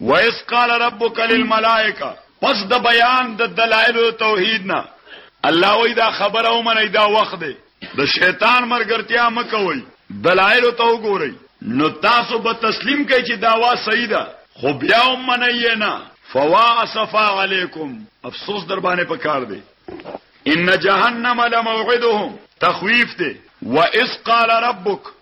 وَإِذْ قَالَ رَبُّكَ لِلْمَلَائِکَةِ پس د بیان د دلائلو د توحید نه الله وایي دا خبره ومنئ دا وخت دی د شیطان ملګرتیا مه کوئ دلائلو ته وګورئ نو تاسو به تسلیم کړئ چې دعوا صحیح ده خو بیا هم منئ یې نه فوا اسفا علیکم افسوس در باندې پکار دی ان جهنم لموعدهم تخویف دی وَإِذْ قَالَ رَبُّكَ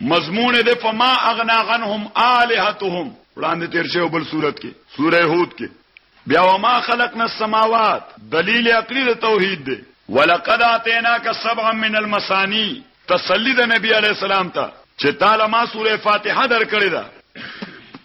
مضمون د فما اغنا غنهم الہتهم وړاندې تیر شوی بل صورت کې سوره هود کې بیا وما خلقنا السماوات دلیل عقلی د توحید دی ولقد اتیناک سبعا من المسانی تسلی د نبی علی السلام ته چې تعالی ما سوره فاتحه درکړې ده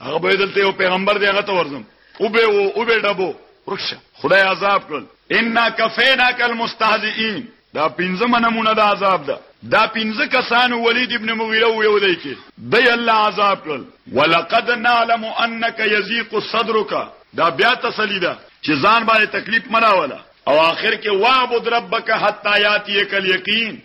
هغه به دلته یو پیغمبر دی هغه ته ورزم او به او به ډبو ورکشه خدای عذاب کړل ان کفینا کل مستهزئین دا پنځمه نمونه د عذاب ده دا پنځه کسان ولید ابن مغیره ویو دی کې دی الله عذاب کړل ولقد نعلم انك يضيق صدرك دا بیا تسلی ده چې ځان باندې تکلیف مراوله او آخر کې وعبد ربک حتا یاتی کل یقین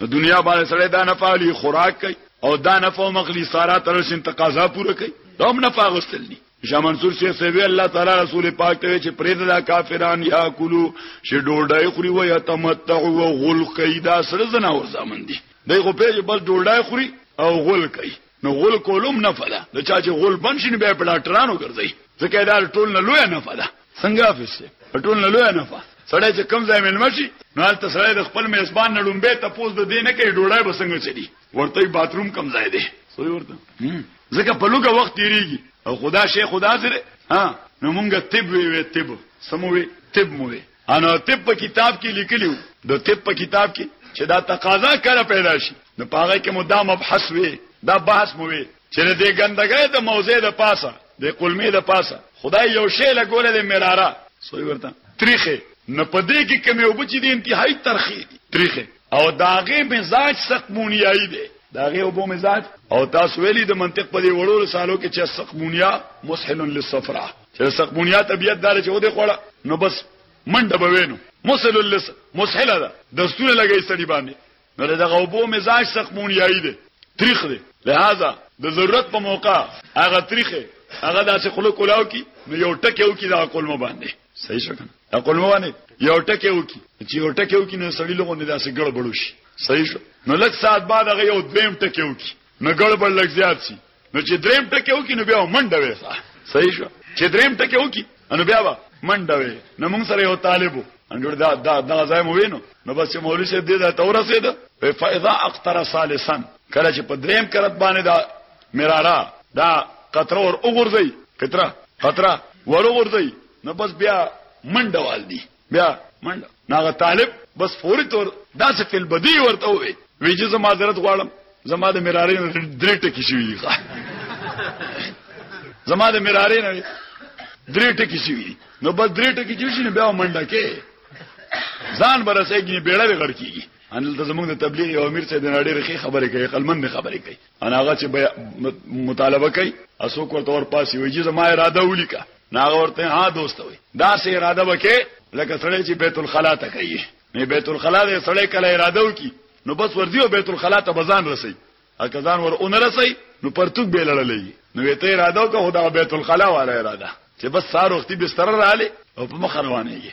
نو دنیا باندې سړی دا نه پالي خوراک کوي او دا نه فهم اخلي سارا ترشن تقاضا پوره کوي دا هم نه پاغستل دي شاه منصور شیخ سیوی الله تعالی رسول پاک ته چې پرې دا کافران یا کولو چې ډوډۍ خوري و یا تمتع و غل کوي دا سره زنا ور ځامن دي دغه په بل ډوډۍ خوري او غل کوي نو غول کولم نه فدا د چا چې غول بند شي به په ډاکټرانو ګرځي ځکه دا ټول نه لوی نه فدا څنګه افسه ټول نه لوی نه فدا سړی چې کم ځای مل مشي نو هلته سړی د خپل میزبان نه لومبه ته پوز د دینه کې ډوړای بسنګ چلی ورته باتروم کم ځای دی سوی ورته ځکه په لوګه وخت تیریږي او خدا شیخ خدا سره ها نو مونږه طب وی وی طب سموي طب مو وی انو طب په کتاب کې لیکلیو د طب په کتاب کې چې دا تقاضا کړه پیدا شي نو پاره کې مو دا مبحث وي دا بحث مو وي چې د ګندګۍ د موضوع د پاسه د قلمې د پاسه خدای یو شی لګولې د مراره سوی ورته تریخه نه پدې کې کمی او بچی دي انتهایی ترخی دي تریخه او داغه مزاج سقمونیایی دی داغه او بو مزاج او تاسو ویلي د منطق په دې وړو رسالو کې چې سقمونیا مسحل للصفرا چې سقمونیا طبيعت دار چې ودی خوړه نو بس منډه به وینو مسل اللس مسحله ده دستونه لګی سړي باندې نو دغه وبو مزاج سقمونیایی دی تریخ دی لہذا د ضرورت په موقع هغه تریخه هغه داسې خلو کولاو کی نو یو ټکی وکي دا کول مو باندې صحیح شو کنه دا کول مو باندې یو ټکی وکي چې یو ټکی وکي نو سړی لغونه داسې ګړبړو شي صحیح شو نو لک ساعت بعد هغه یو دویم ټکی وکي نو ګړبړ لږ زیات شي نو چې دریم ټکی وکي نو بیا منډه وي صحیح شو چې دریم ټکی وکي نو بیا به منډه وي نو موږ سره یو طالبو انډور دا دا دا ځای مو وینو نو بس چې مولوی صاحب دې دا تور سید په فاذا اقتر ثالثن کله چې په دریم کرت باندې دا مرارا دا قطره ور وګرځي قطره قطره ور وګرځي نو بس بیا منډه وال دي بیا منډه ناغه طالب بس فوري تور داسې فل بدی ورته وي ویجه زما درت غواړم زما د مرارې درې ټکی شوی دی زما د مرارې نه درې ټکی شوی نو بس درې ټکی چې شي بیا منډه کې ځان برسېږي بیړه به غړ کیږي ان ته زمونږ د تبلیغ او امیر سید نړۍ رخي خبرې کوي قلمن خبرې کوي انا هغه چې مطالبه کوي اسو کو تور پاسي وي چې زما اراده ولیکا ناغه ورته ها دوست وي دا سه اراده وکي لکه سړی چې بیت الخلا ته کوي نه بیت الخلا دې سړی کله اراده وکي نو بس ورځي او بیت الخلا ته بزان رسي اګه ځان ور اون رسي نو پرتګ به لړلې نو ته اراده وکړه خدا بیت الخلا والا اراده چې بس سار وختي بستر رااله او په مخ روانېږي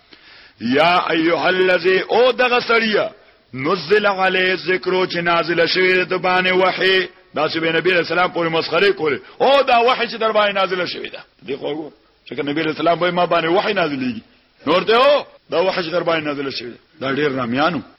یا ایها الذی او دغه سړیا نزل علی ذکرو چې نازل شوی د باندې وحی دا چې نبی رسول الله پورې مسخره کوله او دا وحی چې در باندې نازل شوی دا دی خو چې نبی رسول الله به ما باندې وحی نازلېږي نور ته دا وحی چې در باندې نازل شوی دا ډیر رامیانو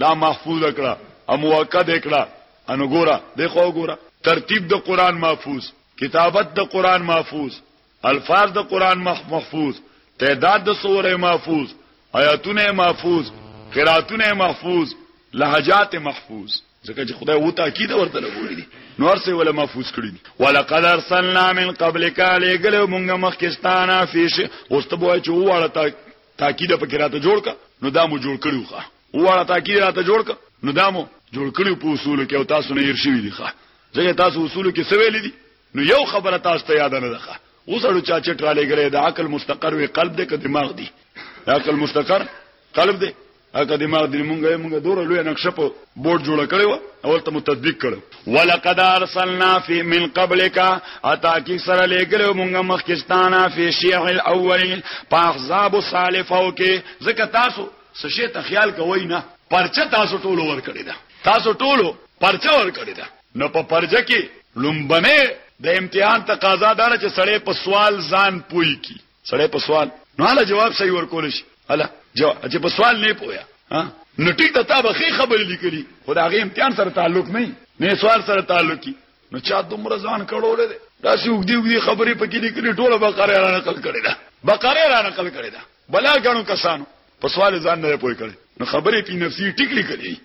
دا محفوظ کړه او موقد یې کړه انو ګوره د خو ګوره ترتیب د قران محفوظ کتابت د قران محفوظ الفاظ د قران محفوظ تعداد د سوره محفوظ آیاتونه محفوظ قراتونه محفوظ لهجات محفوظ ځکه چې خدای وو تاکید ورته لګولې دي نور څه ولا محفوظ کړی دي ولقد ارسلنا من قبلک لګلو مونږه مخکستانه فیش اوس ته وای چې واړه تاکید په کې راته جوړ ک نو دا مو جوړ کړو ښه واړه تاکید راته جوړ ک نو دا مو جوړ کړو په اصول کې او تاسو نه ارشوي دي ښه ځکه تاسو اصول کې سویل دي نو یو خبره تاسو ته یاد نه ده ښه وسړو چا چټ را لګره د عقل مستقر وي قلب دې که دماغ دي عقل مستقر قلب دې اګه دماغ دې مونږه مونږه دوره لوی نقشه په بورډ جوړ کړو اول ته متطبیق کړو ولقد ارسلنا فی من قبلک اتا کی سره لګلو مونږه مخکستانه فی شیع الاولین په احزاب سالفو کې ځکه تاسو څه شی ته خیال کوی نه پرچه تاسو ټولو ور کړی دا تاسو ټولو پرچه ور کړی دا نو په پرچه کې لومبنه د امتحان تقاضا دار چې سړی په سوال ځان پوي کی سړی په سوال نو هله جواب صحیح ورکول شي هله جواب چې په سوال نه پوهه ها نو ټیک د تا به خې خبرې لیکلي خو دا غي امتحان سره تعلق نه نه سوال سره تعلق کی نو چا دومره ځان کړول دي دا سی وګدي وګدي خبرې پکې لیکلي ټوله بقره را نقل کړي دا بقره را نقل کړي دا بلا غنو کسانو په سوال ځان نه پوي کړي نو خبره په نفسي ټیک لیکلې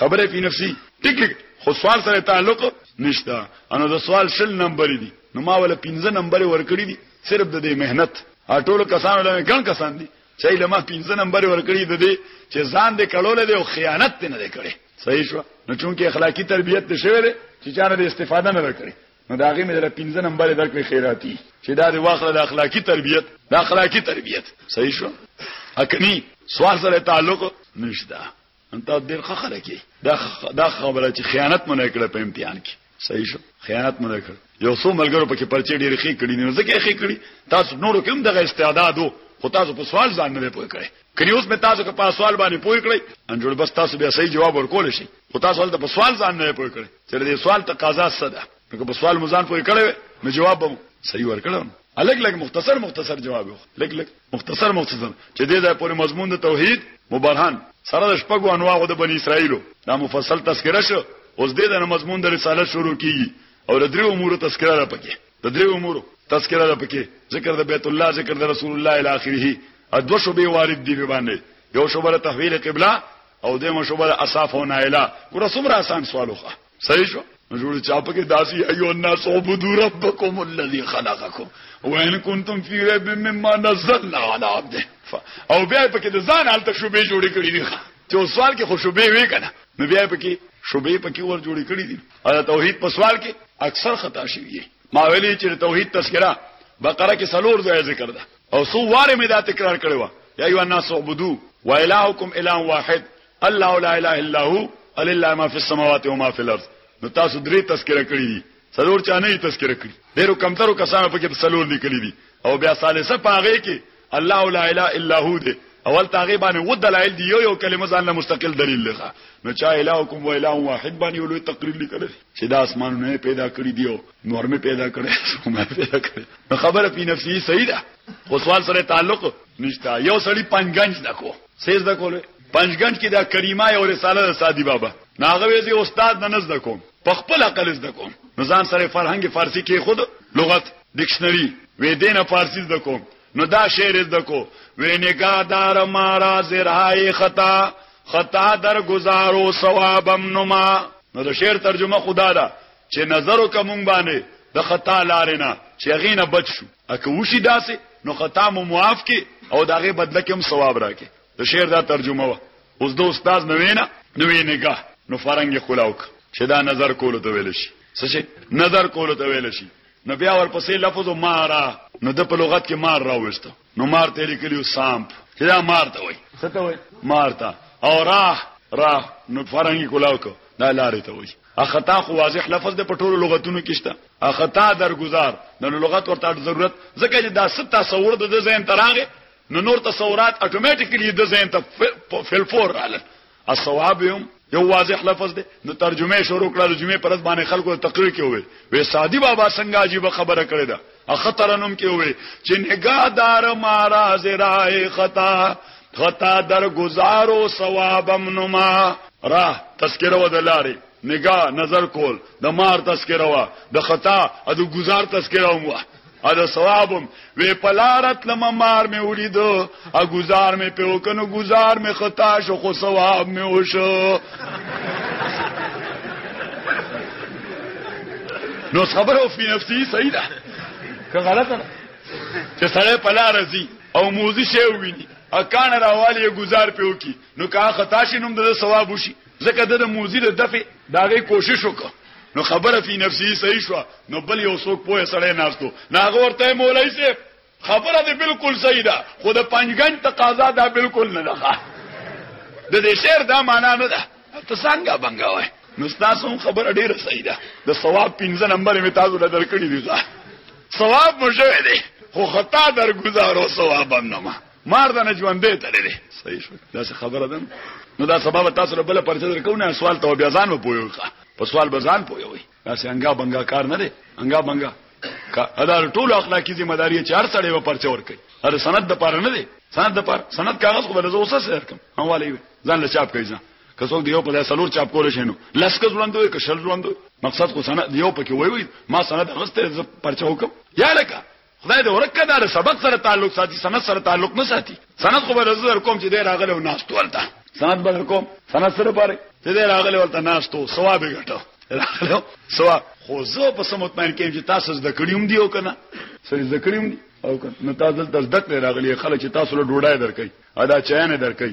خبره په نفسي ټیک لیک خو سوال سره تعلق نشته انو د سوال شل نمبر دي نو ما ول 15 نمبر ورکړي دي صرف د دې مهنت اټول کسان له ګڼ کسان دي چې له ما 15 نمبر ورکړي د دې چې ځان دې کړول دي او خیانت نه دې کړي صحیح شو نو چونکه اخلاقی تربیت ته شوی دی چې چاره دې استفاده نه وکړي نو دا غي مې دل 15 نمبر درکړي خیراتی چې دا دی واخله د اخلاقی تربیت د اخلاقی تربیت صحیح شو اکنی سوال سره تعلق نشته انت ډیر ښه خلک دا دا خبره چې خیانت مونږ کړه په امتحان کې صحیح شو خیانت مونږ کړ یو څو ملګرو پکې پرچې ډیر ښې کړې نه ځکه ښې کړې تاسو نورو کوم دغه استعدادو خو تاسو په سوال ځان نه پوه کړئ کني اوس مې تاسو په سوال باندې پوي کړی ان جوړ بس تاسو بیا صحیح جواب ورکول شي خو تاسو ولته په سوال ځان نه پوي کړی چې دې سوال تقاضا څه ده نو په سوال مزان پوي کړی نو جواب به صحیح ورکړم الګ لګ مختصر مختصر جواب وخ لګ لګ مختصر مختصر چې دې ځای پورې مضمون د توحید مبرهن سره د شپږو انواعو د بنی اسرائیلو دا مفصل تذکرہ شو اوس دې د مضمون د رسالت شروع کیږي او د درې امور تذکرہ را پکې د درې امور تذکرہ ده پکې ذکر د بیت الله ذکر د رسول الله الی اخره ادو شو به وارد دی به باندې یو شو بر تحویل قبله او دمو شو بر اصاف او نایلا ګور سمره آسان سوالو ښه صحیح شو جوړ چا په کې داسي ايو الناس عبدوا ربكم الذي خلقكم وان كنتم في ريب مما نزلنا على عبده او بیا په کې د ځان حالت شوبې جوړې کړې دي چې سوال کې خوشبې وې کنه نو بیا په کې شوبې په کې ور جوړې کړې دي او توحید په سوال کې اکثر خطا شوی ما ویلي چې توحید تذکرہ بقره کې سلور ځای ذکر ده او سو واره مې دا تکرار کړی و یا ایو الناس عبدو و الهکم اله واحد الله لا اله الا هو لله ما فی السماوات و ما فی الارض نو تاسو درې تذکرہ کړی دي سلور چا نه تذکرہ کړی ډیرو کمترو کسانو په کې سلور لیکلي دي او بیا ثالثه پاغه کې الله لا اله الا هو دی اول تاغه باندې و دلایل دی یو یو کلمه ځان له مستقل دلیل لخوا نو چا الهکم و اله واحد باندې ولوی تقریر لیکل چې دا اسمان نه پیدا کړی دیو نور می پیدا کړی سومه پیدا کړی نو خبره په نفسي صحیح ده خو سوال سره تعلق نشته یو سړی پنځګنج دکو سیز دکول پنځګنج کې دا کریمه او رساله د سادی بابا ناغه وی استاد نه نز دکوم په خپل عقل زده کوم نو ځان سره فرهنګ فارسی کې خود لغت ډکشنری وې دینه فارسی زده کوم نو دا شعر زده کو وې نگاه دار مارا زرای خطا خطا در گزارو ثوابم نما نو د شعر ترجمه خدا دا چې نظر وکمون باندې د خطا لارې نه چې غینه بچ شو اکه وشي داسې نو خطا مو معاف کې او داغه بدله کې هم ثواب راکې د شعر دا ترجمه و اوس د استاد نوینا نوې نگاه نو فرنګ خلاوک چې دا نظر کولو ته ویل شي څه نظر کولو ته ویل شي نو بیا ورپسې لفظ مارا نو د په لغت کې مار راوښته نو مار ته لیکلیو سامپ چې دا مار ته وای څه ته وای مار ته او راه راه نو فرنګ کلاوک دا لارې ته وای اخطا خو واضح لفظ د پټولو لغتونو کې شته اخطا درگذار د لغت ورته ضرورت ځکه چې دا ست تصور د ذهن تراغه نو نور تصورات اتوماتیکلی د ذهن ته فلفور رااله الصواب یوم یو واضح لفظ دی نو ترجمه شروع کړه د جمعې پر ورځ باندې خلکو تقریر کې وې وې سادی بابا څنګه عجیب خبره کړې ده اخطر نوم کې وې چې نگاهدار مارا زرای خطا خطا در گزارو ثوابم نما راه تذکره ودلاري نگاه نظر کول د مار تذکره وا د خطا او د گزار تذکره ومه ا د ثوابم وی پلارت لمه مار می ولید ا گزار می په وکنو گزار می خطا شو خو ثواب می وشو نو صبر او فی نفسی صحیح ده که غلطه ده چې سره پلار زی او موزی شی ویني اکان راوالی گزار پیو کی نو که خطا شي نوم د ثواب وشي ځکه د موزي د دفع داغه کوشش وکړ نو خبره فی نفسه صحیح شو نو بل یو څوک پوهه سره ناستو ناغه ورته مولای سي خبره دې بالکل صحیح ده خو د پنځګن تقاضا دا بالکل نه ده د دې شعر دا معنا نه ده ته څنګه بنګاوه نو تاسو خبره ډیره صحیح ده د ثواب 15 نمبر می تاسو له درکړی دي ثواب مو شوی دی خو خطا درګزارو ثواب هم نه مار د نجوندې تللی دی صحیح شو دا څه خبره ده نو دا سبب تاسو له بل پرچه درکو نه سوال ته بیا ځان وپویو په سوال به ځان پویوي دا څنګه بنګا کار نه دی انګا بنګا دا ټول اخلاقی ذمہ داری چې هر سړی و پرچه ور کوي هر سند د پاره نه دی سند د پاره سند کاغذ خو بل زوسه سره کوم حواله ځان له چاپ کوي ځان که څوک دیو په سلور چاپ کول شي نو لس کس وړاندوي که شل وړاندوي مقصد خو سند دیو پکې وای وای ما سند غسته پرچه وکم یا لکه خدای دې ورکه دا له سبق سره تعلق ساتي سند سره تعلق نه ساتي سند خو به نظر کوم چې دې راغله او ناس تولته سند به کوم سند سره پاره چې دې راغله ولته ناس تو ثواب ګټو راغله ثواب خو زه په سم مطمئن کېم چې تاسو زده کړیوم دی او کنه سره زده کړیوم دی او کنه نو تاسو دلته زده کړی راغلی خلک چې تاسو له ډوډۍ درکې ادا چاینه درکې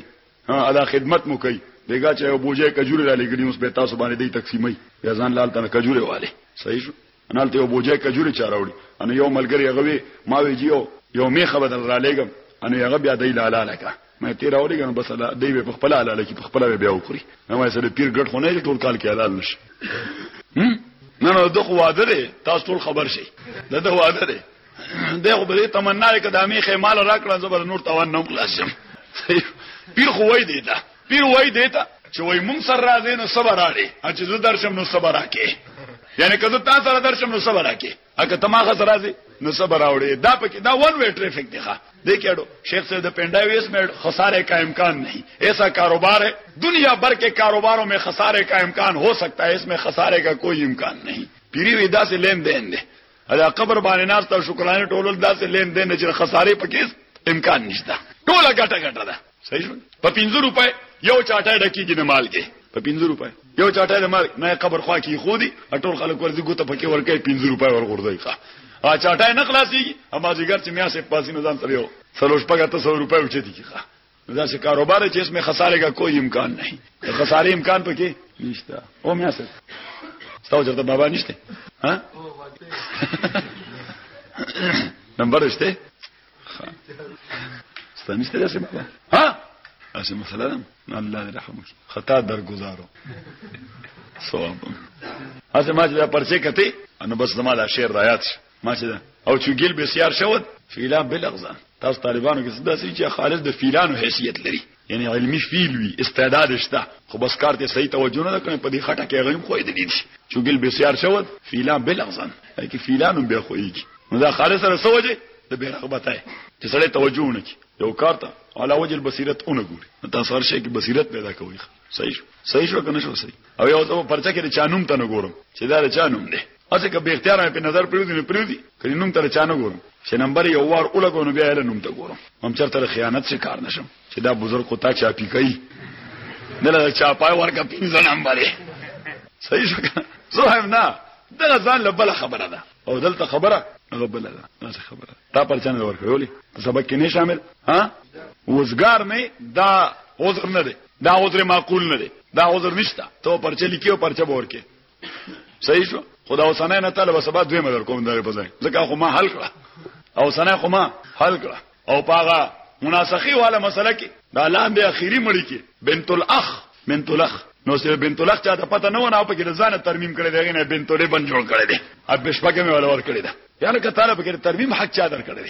ها ادا خدمت مو کوي دغه چې یو بوجه کجوري را لګړي اوس به تاسو باندې دی تقسیمي یا ځان لال تنه کجوري والے صحیح شو ان هلته یو بوجه کجوري چا راوړي ان یو ملګری هغه وی ما وی جیو یو میخه بدل را لګم ان هغه بیا دی لاله لکه مې تیر اوري کنه بس الله دی په خپل حلال کې په خپل بیا وکړي نو سره پیر ګټ خو نه ټول کال کې حلال نشي نه نو دغه واده دی تاسو ټول خبر شي دغه واده دی دغه به تمنا کړه د میخه مال راکړه زبر نور توان نه خلاصم پیر خو وای دی دا پیر وای دیتا چې وای مونږ سره راځي نو صبر راړي چې زه درشم نو صبر راکې یعنی که زه تاسو سره درشم نو صبر راکې اګه تماغه سره راځي نو صبر راوړي دا پکې دا ون وی ټریفیک دی ښا دې کېړو شیخ صاحب د پنډای ویس مې خسارې کا امکان نه ایسا کاروبار ہے دنیا بھر کے کاروباروں میں خسارے کا امکان ہو سکتا ہے اس میں خسارے کا کوئی امکان نہیں پیری وی دا سے لین دین دے دا قبر باندې ناس ته شکرانه ټولول دا سے لین دین چې خسارې پکې امکان نشته ټوله ګټه ګټه ده صحیح شو په 50 روپۍ یو چاټه ډکیږي د مالګه په 50 روپۍ یو چاټه د مالګه مې قبر خوا کې خو دي ټول خلک ورځي ګوته پکې ورکې 50 روپۍ ورغورځي ښا ا چاټه نه خلاصيږي اما جګر چې میا سه پاسې نه ځان تریو سلوش پګه ته 100 روپۍ وچې دي ښا دا چې کاروبار چې اسمه خسارې کا کوئی امکان نه خسارې امکان پکې نشته او میا سه ستاسو چرته بابا نشته ها نمبر شته ستانیسته داسې مکو ها داسې مسله ده الله دې رحم وکړي خطا درګزارو ثواب هڅه ما چې دا پرچې کته نو بس زما دا شعر رايات شي ما چې دا او چې ګل به سیار شود فیلا بلغزا تاسو طالبانو کې څه داسې چې خالص د فیلانو حیثیت لري یعنی علمی فیل وی استعداد شته خو بس کار ته صحیح توجه نه کړي په دې خټه کې غیم خو دې دي چې ګل بسیار شود فیلا بلغزن کې فیلانو به خوېږي نو دا خالص سره سوجي د به رغبتای چې سړی توجه نه کوي یو کار ته علاوه جل بصیرت اون ګوري تاسو هر شي کې بصیرت پیدا کوي صحیح شو صحیح شو کنه شو صحیح او یو څه پرچه کې چا نوم ته نه ګورم چې دا چا نوم دی اته که به اختیار مې په نظر پریوځي نه پریوځي کله نوم ته چا نه ګورم چې نمبر یو وار اولګو نو بیا له نوم ته ګورم هم چرته خیانت شي کار نشم چې دا بزرګ کو تا چا پی کوي نه له چا پای ورکه پینځه نمبر یې صحیح شو زه هم نه دا ځان له بل خبره ده او دلته خبره هغه بل ده دا خبره تا پر چنه ورکړولې سبق کې نه شامل ها وزګار نه دا اوس نه دی دا عذر معقول نه دی دا عذر نشته ته پرچه لیکي او پرچه به ورکې صحیح شو خدا اوسنه نه طالب سبا دوی مدر کوم درې په ځای ځکه خو ما حل کړه او سنه خو ما حل کړه او پاغه مناسخي والا مسله کې دا لاندې اخیری مړی کې بنت الاخ بنت الاخ نو سره بنت الاخ چا ته پته نه ونه په کې ځان ترمیم کړی دی نه بنت له بن جوړ کړی دی اب بشپکه مې ولا ور کړی دا یاره کتابه کې ترمیم حق چا در کړی